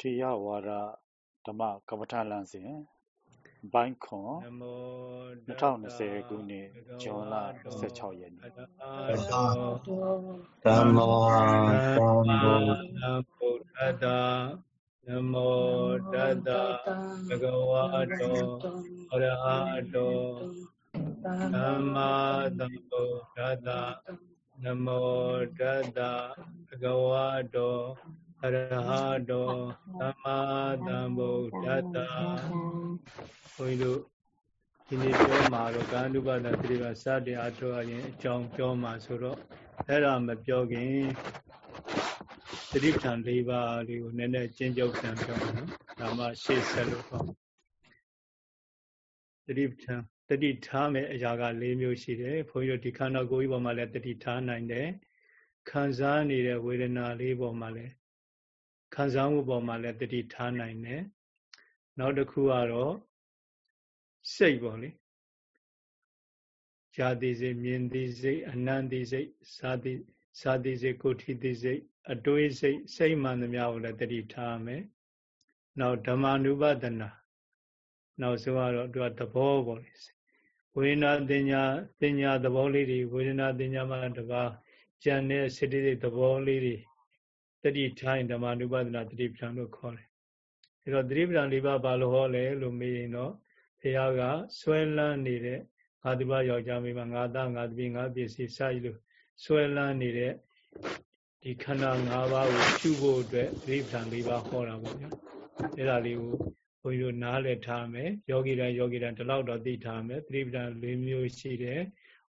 ထေရဝါဒဓမ္မကမ္မထာလမ်းစဉ်ဘိုင်းခွန်2020ခုနှစ်ဇွန်လ16ရက်နေ့သမ္မောသမ္မောဗုဒ္ဓတာနမောတတ္တဘဂဝါတောအရဟတောသမ္မာသမ္ဗုဒ္ဓတာနမောတတ္တဘဂဝါတော အရဟတောသမ္မာသမ္ဗုဒ္ဓတ္တဘုန်းကြီးတို့ဒီနေ့ပြောမှာတော့ကာနုပါဒတိကစတင်အထောက်အရင်အကြောင်းပြောမှာဆိုတော့အဲ့ဒါမပြောခင်သတိပဋ္ဌာန်၄ပါးလေးကိုနည်းနည်းကျဉ်းချုပ်ပြန်ပြောမယ်နော်ဒါမှရှေ့ဆက်လို့ပေါ့သတိပဋ္ဌာန်တတိထားမဲ့အရာက၄မျိုးရှိတယ်ဘုန်းကြီးတို့ဒီခန္ဓာကိုယ်ကြီးပေါ်မှာလည်းတတိထားနိုင်တယ်ခံစားနေတဲ့ဝေဒနာလေးပေါ်မှာလည်း ခံစားမှုပေါ်မှာလည်းတတိထားနိုင်တယ်နောက်တစ်ခုကတော့စိတ်ပေါ့လေဇာတိစိတ်မြင်တိစိတ်အနန္တိစိတ်သာတိသာတိစိတ်ကိုဋ္ဌိတိစိတ်အတွေးစိတ်စိတ်မှန်သမျှကိုလည်းတတိထားမယ်နောက်ဓမ္မ ानु ပဒနာနောက်ဆုံးကတော့သူကသဘောပေါ့လေဝေဒနာတင်ညာတင်ညာသဘောလေးတွေဝေဒနာတင်ညာမှာတပါးဉာဏ်နဲ့စေတသိက်သဘောလေးတွေ တတိထိုင်းဓမ္မ ानु ပဒနာတတိပ္ပံလို့ခေါ်တယ်အဲတော့တတိပ္ပံ၄ပါးဘာလို့ဟောလဲလို့မေးရင်တော့ဘုရားကဆွဲလန်းနေတဲ့ငါဒီပါယောက်ျားမိမငါသားငါသမီးငါပစ္စည်းစရည်လို့ဆွဲလန်းနေတဲ့ဒီခန္ဓာ၅ပါးကိုဖြူဖို့အတွက်သတိပဋ္ဌာန်၄ပါးဟောတာပေါ့ဗျာအဲ့ဒါလေးကိုဘုန်းကြီးတို့နားလည်ထားမယ်ယောဂီတိုင်းယောဂီတိုင်းဒီလောက်တော့သိထားမယ်သတိပဋ္ဌာန်၄မျိုးရှိတယ်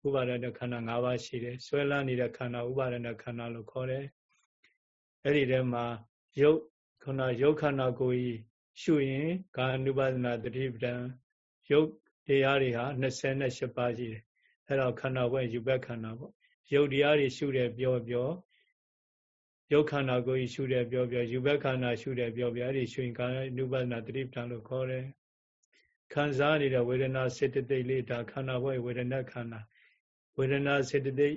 ဥပါဒณะခန္ဓာ၅ပါးရှိတယ်ဆွဲလန်းနေတဲ့ခန္ဓာဥပါဒณะခန္ဓာလို့ခေါ်တယ် အဲ့ဒီထဲမှာယုတ်ခန္ဓာယုတ်ခန္ဓာကိုယ်ကြီးရှုရင်ကာနုပါဒနာတတိပဋ္ဌာန်ယုတ်တရားတွေဟာ28ပါးရှိတယ်အဲ့တော့ခန္ဓာဘက်ယူဘက်ခန္ဓာပေါ့ယုတ်တရားတွေရှုတယ်ပြောပြောယုတ်ခန္ဓာကိုယ်ရှုတယ်ပြောပြောယူဘက်ခန္ဓာရှုတယ်ပြောပြောအဲ့ဒီရှုရင်ကာနုပါဒနာတတိပဋ္ဌာန်လို့ခေါ်တယ်ခံစားနေတဲ့ဝေဒနာစေတသိက်လေးဒါခန္ဓာဘက်ဝေဒနာခန္ဓာဝေဒနာစေတသိက်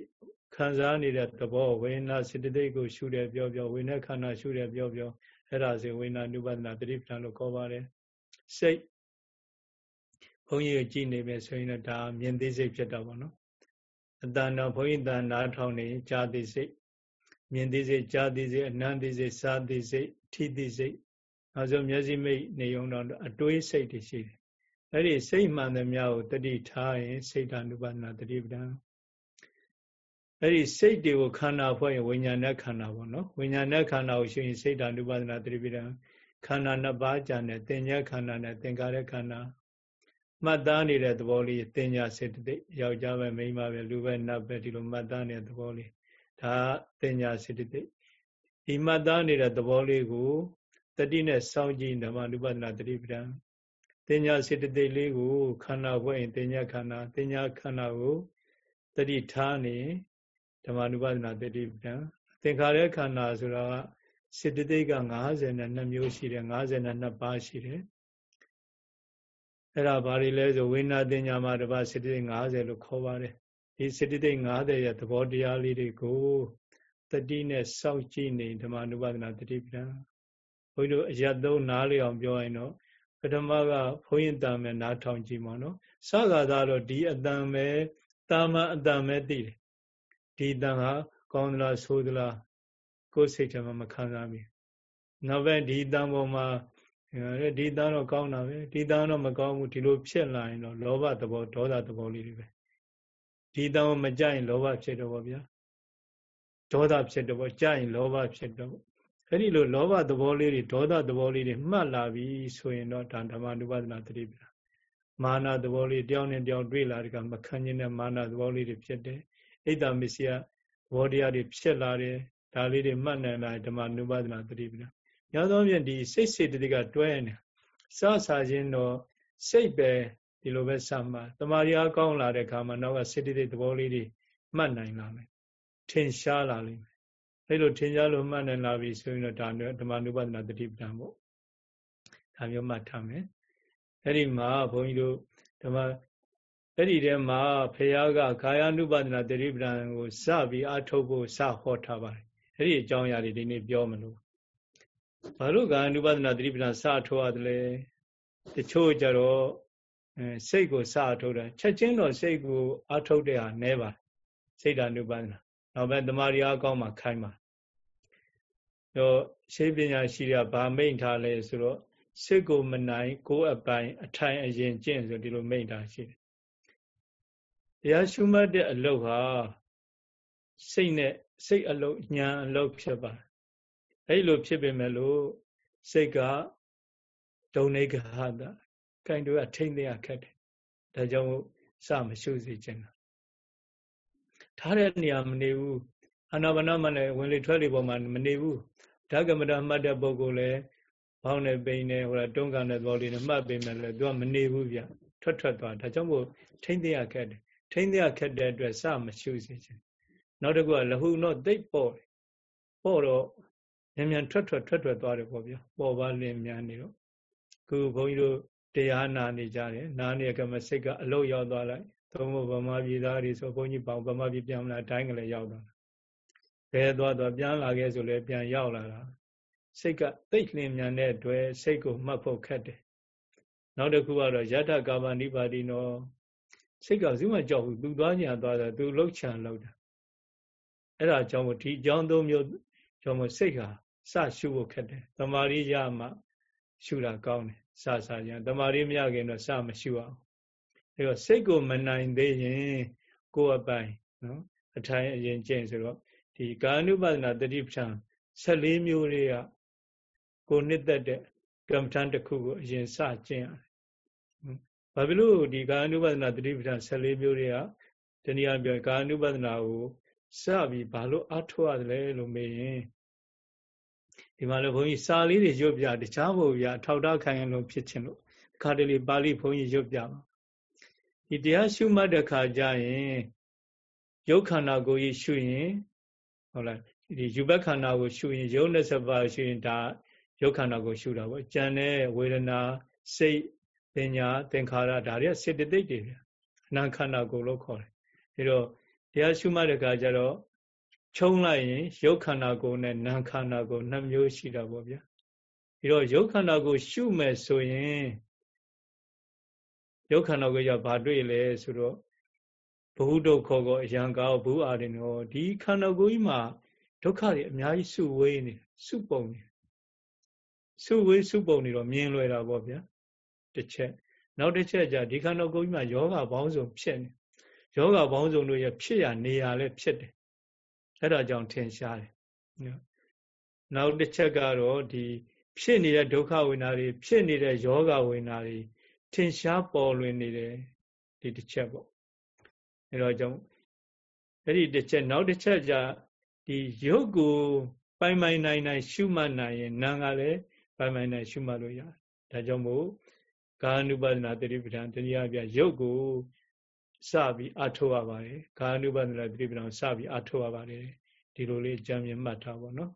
ခံစားနေတဲ့သဘောဝေဒနာစေတသိက်ကိုရှုတယ်ပြောပြောဝေဒနာခန္ဓာရှုတယ်ပြောပြောအဲ့ဒါဆိုဝေဒနာနုပါဒနာတတိပဋ္ဌာန်လို့ခေါ်ပါတယ်စိတ်ဘုန်းကြီးကြည်နေပဲဆိုရင်တော့ဒါမြင်သိစိတ်ဖြစ်တော့ဗောနော်အတန်တော်ဘုန်းကြီးတန်နားထောင်နေကြာသိစိတ်မြင်သိစိတ်ကြာသိစိတ်အနန္တိစိတ်စာသိစိတ်ထိသိစိတ်အဲဆိုမျက်စိမိတ်နေုံတော့အတွေးစိတ်တွေရှိတယ်အဲ့ဒီစိတ်မှန်သမျှကိုတတိထားရင်စိတ်ဓာနုပါဒနာတတိပဒံ အဲ့ဒီစိတ်တွေကိုခန္ဓာဖွဲ့ရင်ဝိညာဉ်နဲ့ခန္ဓာပေါ့နော်ဝိညာဉ်နဲ့ခန္ဓာကိုရှင်စိတ်ဓာနုပါဒနာတတိပဒံခန္ဓာနှစ်ပါးကြံတဲ့သင်္ညခန္ဓာနဲ့သင်္ကာရခန္ဓာမှတ်သားနေတဲ့သဘောလေးသင်ညာစေတသိက်ယောက်ျားပဲမိန်းမပဲလူပဲနတ်ပဲဒီလိုမှတ်သားနေတဲ့သဘောလေးဒါသင်ညာစေတသိက်ဒီမှတ်သားနေတဲ့သဘောလေးကိုတတိနဲ့စောင့်ကြည့်ဓမ္မနုပဒနာတတိပဒံသင်ညာစေတသိက်လေးကိုခန္ဓာဘွဲ့ရင်သင်ညာခန္ဓာသင်ညာခန္ဓာကိုတတိထားနေ ဓမ္မနုပဒနာတတိပဒံသင်္ခါရခန္ဓာဆိုတာကစေတသိက်က52မျိုးရှိတယ်52ပါးရှိတယ်အဲ့ဒါဘာတွေလဲဆိုဝိညာတင်ညာမှာတပါစေတသိက်50လို့ခေါ်ပါတယ်ဒီစေတသိက်50ရဲ့သဘောတရားလေးတွေကိုတတိနဲ့စောင့်ကြည့်နေဓမ္မနုပါဒနာတတိပဒံဘုန်းကြီးတို့အရသုံးနားလေအောင်ပြောရင်တော့ပထမကဘုန်းရင်တန်မဲ့နားထောင်ကြည့်ပါနော်စကားသားတော့ဒီအတန်ပဲတာမန်အတန်ပဲသိတယ် ဒီတန်ဟာကောင်းသလားဆိုးသလားကိုယ်စိတ်ထဲမှာမခံစားမိနောက်ပဲဒီတန်ပေါ်မှာဒီတန်တော့ကောင်းတာပဲဒီတန်တော့မကောင်းဘူးဒီလိုဖြစ်လာရင်တော့လောဘသဘောဒေါသသဘောလေးတွေပဲဒီတန်ကိုမကြိုက်ရင်လောဘဖြစ်တော့ဗောဗျာဒေါသဖြစ်တော့ဗောကြိုက်ရင်လောဘဖြစ်တော့အဲ့ဒီလိုလောဘသဘောလေးတွေဒေါသသဘောလေးတွေမှတ်လာပြီဆိုရင်တော့ဒါဓမ္မနုပဒနာတတိပဒမာနသဘောလေးတယောက်နဲ့တယောက်တွေ့လာတဲ့ကမခံခြင်းနဲ့မာနသဘောလေးတွေဖြစ်တယ် အိတ်တမစ္စယသဘောတရားတွေဖြစ်လာတယ်ဒါလေးတွေမှတ်နိုင်လာဓမ္မနုပဒနာတတိပဒညသောဖြင့်ဒီစိတ်စေတသိက်ကတွဲနေစဆာခြင်းတော့စိတ်ပဲဒီလိုပဲစမှတမာရီအကောင်းလာတဲ့ခါမှာနောက်ကစေတသိက်သဘောလေးတွေမှတ်နိုင်လာမယ်ထင်ရှားလာလိမ့်မယ်အဲ့လိုထင်ရှားလို့မှတ်နိုင်လာပြီဆိုရင်တော့ဒါဓမ္မနုပဒနာတတိပဒံပေါ့ဒါမျိုးမှတ်ထားမယ်အဲ့ဒီမှာဘုန်းကြီးတို့ဓမ္မ အဲ့ဒီထဲမှာဖះကကာယ ानु ပါဒနာတတိပဒံကိုစပြီးအထုတ်ဖို့စဟောထားပါတယ်အဲ့ဒီအကြောင်းအရာတွေဒီနေ့ပြောမလို့ဘာလို့ကာနုပဒနာသတိပဋ္ဌာန်စထိုးရတယ်လဲတချို့ကြတော့အဲစိတ်ကိုစအထုတ်တယ်ချက်ချင်းတော့စိတ်ကိုအထုတ်တဲ့ဟာနဲပါစိတ်ဓာနုပဒနာနောက်ပဲတမာရီအကောင်းမှခိုင်းပါတော့ရှေးပညာရှိတဲ့ဗာမိန်ထားလဲဆိုတော့စိတ်ကိုမနိုင်ကိုယ်အပိုင်အထိုင်အရင်ကျင့်ဆိုဒီလိုမိန်ထားရှိတယ် တရားရှုမှတ်တဲ့အလုပ်ဟာစိတ်နဲ့စိတ်အလုပ်ညာအလုပ်ဖြစ်ပါအဲ့လိုဖြစ်ပေမဲ့လို့စိတ်ကဒုံနေကဟာတာကင်တို့ကထိမ့်တဲ့ခက်တယ်ဒါကြောင့်စမရှုစေချင်တာထားတဲ့နေရာမနေဘူးအာနာပါနမနဲ့ဝင်လေထွက်လေပေါ်မှာမနေဘူးဓကမတမှတ်တဲ့ပုဂ္ဂိုလ်လည်းဘောင်းနဲ့ပိန်နဲ့ဟိုလားတွန်းကန်တဲ့သဘောလေးနဲ့မှတ်ပေမဲ့လည်းသူကမနေဘူးဗျထွက်ထွက်သွားဒါကြောင့်မို့ထိမ့်တဲ့ခက်တယ် ထိမ့်တဲ့ခက်တဲ့အတွက်စမရှုစေချင်နောက်တစ်ခုကလဟုတော့သိပ်ပေါ့ပေါ့တော့မြန်မြန်ထွက်ထွက်ထွက်ထွက်သွားတယ်ပေါ့ဗျာပေါ်ပါလင်းမြန်နေတော့ခုဘုန်းကြီးတို့တရားနာနေကြတယ်နားနေကမစိတ်ကအလုတ်ရောက်သွားလိုက်သုံးဖို့ဗမာပြည်သားတွေဆိုဘုန်းကြီးပေါင်းဗမာပြည်ပြန်လာတိုင်းကလေးရောက်သွားဘယ်သွားသွားပြန်လာခဲ့ဆိုလဲပြန်ရောက်လာတာစိတ်ကသိတ်လင်းမြန်တဲ့အတွက်စိတ်ကိုမှတ်ဖို့ခက်တယ်နောက်တစ်ခုကတော့ယတကာမနိပါတိနော စိတ်ကစုမကြောက်ဘူးသူသွားညာသွားတာသူလှုပ်ချံလှုပ်တာအဲ့ဒါကြောင့်ဒီအကြောင်းသုံးမျိုးကြောင့်စိတ်ဟာစရှုဖို့ခက်တယ်တမာရီရမှရှုတာကောင်းတယ်စစရံတမာရီမရခင်တော့စမရှုအောင်အဲတော့စိတ်ကိုမနိုင်သေးရင်ကိုယ်အပိုင်နော်အထိုင်အရင်ကျင့်ဆိုတော့ဒီကာနုပဒနာတတိပဋ္ဌာန်14မျိုးတွေကကိုနှစ်သက်တဲ့ကမ္မထန်တစ်ခုကိုအရင်စကျင့်ရတယ်။ ဘာဖြစ်လို့ဒီကာနုပဒနာတတိပဋ္ဌာန်14မျိုးတွေကတနည်းအားဖြင့်ကာနုပဒနာကိုစပြီးဘာလို့အထောက်ရတယ်လို့မေးရင်ဒီမှာလည်းဘုန်းကြီးစာလေးတွေရွတ်ပြတခြားဘုရားထောက်တာခိုင်ရလို့ဖြစ်ခြင်းလို့ခါတလေပါဠိဘုန်းကြီးရွတ်ပြပါဒီတရားရှုမှတ်တဲ့ခါကျရင်ရုပ်ခန္ဓာကိုယ်ကြီးရှုရင်ဟုတ်လားဒီယူဘက်ခန္ဓာကိုရှုရင်ရုပ်နဲ့စပါရှုရင်ဒါရုပ်ခန္ဓာကိုရှုတာပေါ့ကြံတဲ့ဝေဒနာစိတ် ပညာသင်္ခါရဒါတွေကစေတသိက်တွေအနာခန္ဓာကိုယ်လို့ခေါ်တယ်အဲတော့တရားရှုမှတ်တဲ့အခါကျတော့ခြုံလိုက်ရင်ရုပ်ခန္ဓာကိုယ်နဲ့နာမ်ခန္ဓာကိုယ်နှစ်မျိုးရှိတာပေါ့ဗျာပြီးတော့ရုပ်ခန္ဓာကိုယ်ရှုမယ်ဆိုရင်ရုပ်ခန္ဓာကိုယ်ကဘာတွေ့လဲဆိုတော့ဘုဟုဒုက္ခကိုအယံကောဘူးအာရင်ရောဒီခန္ဓာကိုယ်ကြီးမှာဒုက္ခတွေအများကြီးစုဝေးနေစုပုံနေစုဝေးစုပုံနေတော့မြင်လွယ်တာပေါ့ဗျာ တစ်ချက်နောက်တစ်ချက်ကြဒီခန္ဓာကိုယ်ကြီးမှာယောဂဘောင်းစုံဖြစ်နေယောဂဘောင်းစုံတို့ရဲ့ဖြစ်ရနေရလည်းဖြစ်တယ်အဲ့ဒါကြောင့်ထင်ရှားတယ်နောက်တစ်ချက်ကတော့ဒီဖြစ်နေတဲ့ဒုက္ခဝေဒနာတွေဖြစ်နေတဲ့ယောဂဝေဒနာတွေထင်ရှားပေါ်လွင်နေတယ်ဒီတစ်ချက်ပေါ့အဲ့တော့ကြောင့်အဲ့ဒီတစ်ချက်နောက်တစ်ချက်ကြဒီရုပ်ကိုပိုင်ပိုင်နိုင်နိုင် ရှုမှတ်နိုင်ရင်နာကလည်းပိုင်ပိုင်နိုင်ရှုမှတ်လို့ရတယ်ဒါကြောင့်မို့ ကာနုပဒနာတတိပဌာန်တရားပြရုပ်ကိုစပြီးအထောက်ရပါတယ်ကာနုပဒနာတတိပဌာန်စပြီးအထောက်ရပါတယ်ဒီလိုလေးကြံမြင်မှတ်ထားပါတော့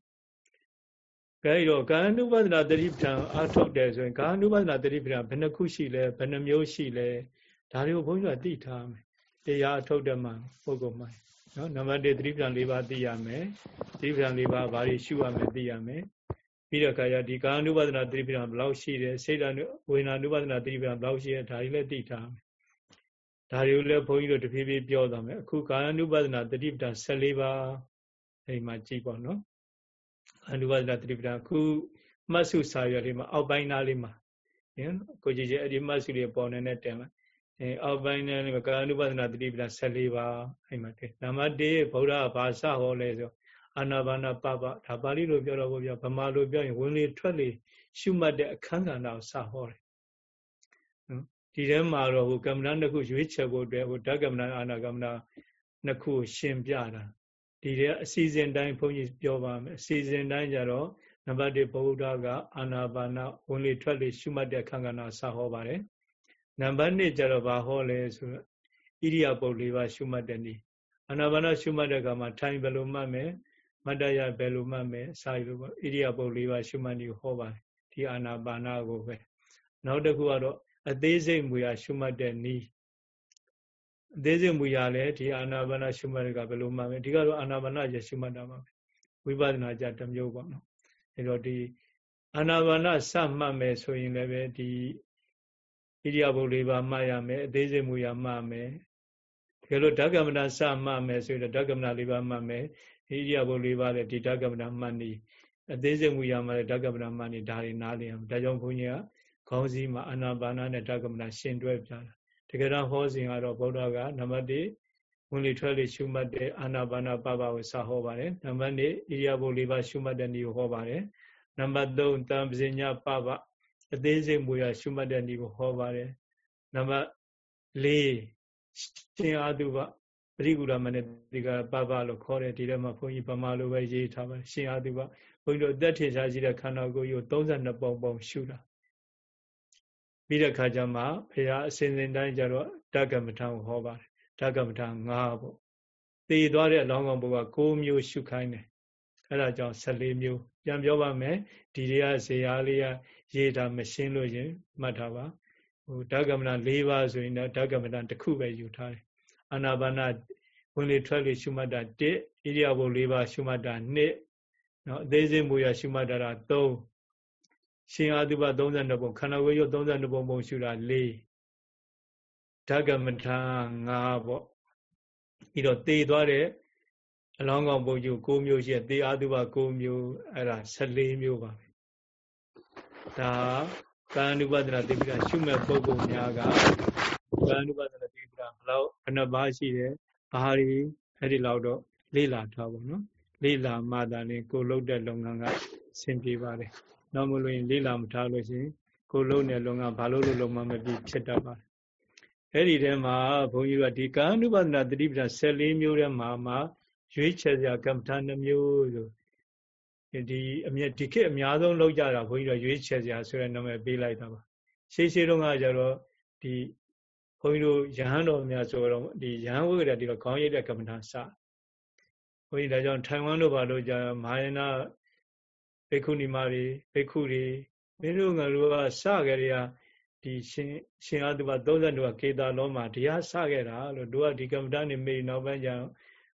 ကဲတော့ကာနုပဒနာတတိပဌာန်အထောက်တယ်ဆိုရင်ကာနုပဒနာတတိပဌာန်ဘယ်နှခုရှိလဲဘယ်နှမျိုးရှိလဲဒါတွေကိုဘုန်းကြီးကသိထားမယ်တရားအထုတ်တယ်မှာပုဂ္ဂိုလ်မှာနော်နံပါတ်1သတိပ္ပံ၄ပါးသိရမယ်သတိပ္ပံ၄ပါးဘာတွေရှုရမယ်သိရမယ် ပြီးတော့ခါရဒီကာနုပဒနာသတိပ္ပံဘယ်လောက်ရှိတယ်စေတနုဝေနာနုပဒနာသတိပ္ပံဘယ်လောက်ရှိတယ်ဒါတွေလည်းသိထားမယ်ဒါတွေကိုလည်းဘုန်းကြီးတို့တဖြည်းဖြည်းပြောသွားမယ်အခုကာနုပဒနာသတိပ္ပံ14ပါးအဲ့မှာကြည့်ပါနော်အနုပဒနာသတိပ္ပံအခုမှတ်စုစာရွက်လေးမှာအောက်ပိုင်းသားလေးမှာကိုကြည့်ကြအဲ့ဒီမှတ်စုလေးပေါ်နေတဲ့တင်လိုက်အဲအောက်ပိုင်းနဲ့ကာယ ानु ပဒနာတတိပဒ14ပါးအဲ့မှာတွေ့နံပါတ်1ဗုဒ္ဓဘာသာဟောလဲဆို အာနာပါနာပပဒါပါဠိလိုပြောတော့ဘုရားဗမာလိုပြောရင်ဝင်လေထွက်လေရှုမှတ်တဲ့အခန်းကဏ္ဍကိုစဟောတယ်နော်ဒီထဲမှာတော့ဟိုကမ္မဋ္ဌာန်းတစ်ခုရွေးချယ်ဖို့အတွက်ဟိုဓကမ္မဋ္ဌာန်းအာနာကမ္မဋ္ဌာန်းနှစ်ခုရှင်းပြတာဒီထဲအစီအစဉ်တိုင်းဘုန်းကြီးပြောပါမယ်အစီအစဉ်တိုင်းကြတော့နံပါတ်1ဗုဒ္ဓကအာနာပါနာဝင်လေထွက်လေရှုမှတ်တဲ့အခန်းကဏ္ဍစဟောပါတယ်နံပါတ်2ကျတော့ဘာဟောလဲဆိုတော့ဣရိယာပုတ်၄ပါးရှုမှတ်တဲ့နည်းအာနာပါနရှုမှတ်တဲ့အခါမှာထိုင်ဘယ်လိုမှတ်မယ် မတ္တရဘယ်လိုမှတ်မယ်စာရလိုပေါ့ဣရိယာပုတ်၄ပါးရှုမှတ်နည်းဟောပါတယ်ဒီအာနာပါနကိုပဲနောက်တစ်ခုကတော့အသေးစိတ်မူရရှုမှတ်တဲ့နည်းအသေးစိတ်မူရလည်းဒီအာနာပါနရှုမှတ်ကဘယ်လိုမှတ်မယ်ဒီကတော့အာနာပါနရရှုမှတ်တာပါပဲဝိပဿနာကြတစ်မျိုးပေါ့နော်အဲတော့ဒီအာနာပါနစမှတ်မယ်ဆိုရင်လည်းပဲဒီဣရိယာပုတ်၄ပါးမှတ်ရမယ်အသေးစိတ်မူရမှတ်မယ်တကယ်လို့ဓကမဏစမှတ်မယ်ဆိုရင်ဓကမဏ၄ပါးမှတ်မယ် ဣရိယာပုတ်၄ပါးလည်းဒီဓကမဏမှတ်နေအသေးစိတ်မူရမှလည်းဓကမဏမှတ်နေဒါတွေနားလည်အောင်ဒါကြောင့်ဘုန်းကြီးကခေါင်းစည်းမှာအာနာပါနနဲ့ဓကမဏရှင်တွဲပြတာတကယ်တော့ဟောစဉ်ကတော့ဗုဒ္ဓကနံပါတ်1ဝင်လေထွက်လေရှုမှတ်တဲ့အာနာပါနာပပကိုစဟောပါတယ်နံပါတ်2ဣရိယာပုတ်၄ပါးရှုမှတ်တဲ့နည်းကိုဟောပါတယ်နံပါတ်3တံပဇညပပအသေးစိတ်မူရရှုမှတ်တဲ့နည်းကိုဟောပါတယ်နံပါတ်4ရှင်အာတုပ ပရိကူရမနဲ့ဒီကပပလို့ခေါ်တယ်ဒီထဲမှာဘုန်းကြီးဗမာလိုပဲရေးထားပါတယ်ရှင်အာတုပဘုန်းကြီးတို့အသက်ထင်ရှားရှိတဲ့ခန္ဓာကိုယ်ကို32ပုံပုံရှုတာပြီးတဲ့ခါကျမှဘုရားအစဉ်စဉ်တိုင်းကျတော့ဓကမထံကိုဟောပါတယ်ဓကမထံ9ပေါ့တည်သွားတဲ့အလောင်းကောင်ဘုရား6မျိုးရှုခိုင်းတယ်အဲ့ဒါကြောင့်14မျိုးပြန်ပြောပါမယ်ဒီတွေကဇေယျလေးကရေးတာမရှင်းလို့ရင်မှတ်ထားပါဟိုဓကမဏ၄ပါးဆိုရင်တော့ဓကမဏတစ်ခုပဲယူထားတယ် အာနာပါနဝင်လေထွက်လေရှုမှတ်တာ1ဣရိယာပု၄ပါးရှုမှတ်တာ2နော်အသေးစိတ်မူရရှုမှတ်တာ3ရှင်အာတုပ32ပုံခန္ဓာကိုယ်ရုပ်32ပုံပုံရှုတာ4ဓကမထ5ပေါ့ပြီးတော့သေသွားတဲ့အလောင်းကောင်ပုံကျ9မျိုးရှိသေအာတုပ9မျိုးအဲ့ဒါ14မျိုးပါပဲဒါကာနုပဒနာတိပိကရှုမဲ့ပုဂ္ဂိုလ်များကကာနုပဒနာတိပိကဘ လောက်ဘယ်နှပါးရှိတယ်ဘာတွေအဲ့ဒီလောက်တော့လေ့လာထားပါတော့လေ့လာမှသာလေကိုလုတ်တဲ့လုပ်ငန်းကအဆင်ပြေပါတယ်နောက်မလို့ရင်လေ့လာမထားလို့ရှိရင်ကိုလုတ်တဲ့လုပ်ငန်းဘာလို့လို့လုံးမမပြီးဖြစ်တတ်ပါတယ်အဲ့ဒီထဲမှာဘုန်းကြီးကဒီကာနုပဒနာတတိပဒ14မျိုးထဲမှာမှရွေးချယ်စရာကမ္မထာနှမျိုးဆိုဒီအမြဲဒီခေတ်အများဆုံးလောက်ကြတာဘုန်းကြီးတို့ရွေးချယ်စရာဆိုတဲ့နာမည်ပေးလိုက်တာပါရှေးရှေးတုန်းကကျတော့ဒီဘု န်းကြီးတို့ယဟန်တော်များဆိုတော့ဒီယဟန်ဝိကရဒီတော့ခေါင်းရိပ်တဲ့ကမ္မထာစဘုန်းကြီးဒါကြောင့်ထိုင်ဝမ်တို့ဘာလို့ကြာမာယနာဘိက္ခုနီမတွေဘိက္ခုတွေမင်းတို့ငါတို့ကစကြရဒီရှင်ရှင်အတုပ32ကကေတာလောမှာတရားစခဲ့တာလို့တို့ကဒီကမ္မထာနေမိနောက်ပိုင်းကျ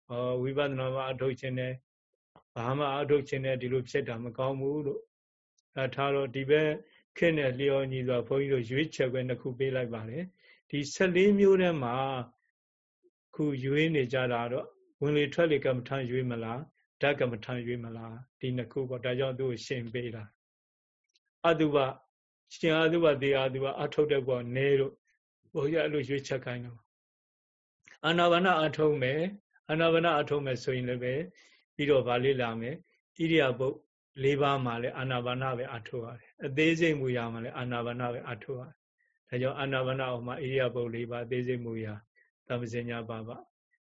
ဟောဝိပဿနာမှာအထုတ်ခြင်းနဲ့ဘာမှအထုတ်ခြင်းနဲ့ဒီလိုဖြစ်တာမကောင်းဘူးလို့အဲထားတော့ဒီဘက်ခင်းနဲ့လျော်ညီစွာဘုန်းကြီးတို့ရွေးချယ်ခွင့်တစ်ခုပေးလိုက်ပါတယ် ဒီ14မျိုးထဲမှာခုရွေးနေကြတာတော့ဝင်လေထွက်လေကမ္မထရွေးမလားဓကမ္မထရွေးမလားဒီနှစ်ခုပေါ့ဒါကြောင့်သူ့ကိုရှင်းပေးတာအတုပရှင်အတုပတေအတုပအထုတ်တဲ့ကောနဲတို့ဘုရားအဲ့လိုရွေးချက်ခိုင်းတော့အာနာပါနအထုတ်မယ်အာနာပါနအထုတ်မယ်ဆိုရင်လည်းပဲပြီးတော့ဗာလေးလာမယ်ဣရိယာပုတ်၄ပါးမှာလည်းအာနာပါနပဲအထုတ်ရတယ်အသေးစိတ်မူရာမှာလည်းအာနာပါနပဲအထုတ်ရတယ် ဒါကြောင့်အာနာပါနအောင်မှာဣရိယာပုတ်၄ပါးအသေးစိတ်မူရာသဗ္ဗစညာပါပါ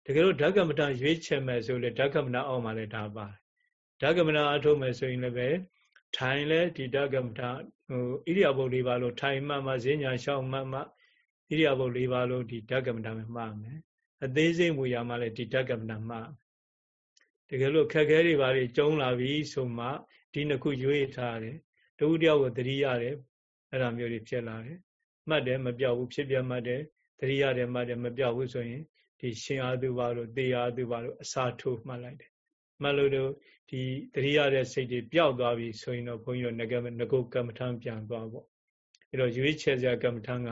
တကယ်လို့ဓကမတရွေးချယ်မယ်ဆိုလေဓကမတအောင်မှာလည်းဒါပါတယ်ဓကမတအထုတ်မယ်ဆိုရင်လည်းပဲထိုင်လဲဒီဓကမတဟိုဣရိယာပုတ်၄ပါးလို့ထိုင်မှမှဈဉညာရှောင်းမှမှဣရိယာပုတ်၄ပါးလို့ဒီဓကမတပဲမှားမယ်အသေးစိတ်မူရာမှာလည်းဒီဓကမတမှားတကယ်လို့ခက်ခဲတွေပါတွေကျုံလာပြီဆိုမှဒီနှစ်ခုရွေးထားတယ်တဝူတယောက်ကိုတတိရတယ်အဲ့ဒါမျိုးတွေဖြစ်လာတယ် မှတ်တယ်မပြောက်ဘူးဖြစ်ပြမှတ်တယ်တတိရတယ်မှတ်တယ်မပြောက်ဘူးဆိုရင်ဒီရှင်အာသူပါလို့တေအာသူပါလို့အစာထိုးမှတ်လိုက်တယ်မှတ်လို့တော့ဒီတတိရတဲ့စိတ်တွေပျောက်သွားပြီဆိုရင်တော့ဘုန်းကြီးတို့ငကငကုတ်ကမ္မထံပြန်သွားပေါ့အဲ့တော့ရွေးချယ်စရာကမ္မထံက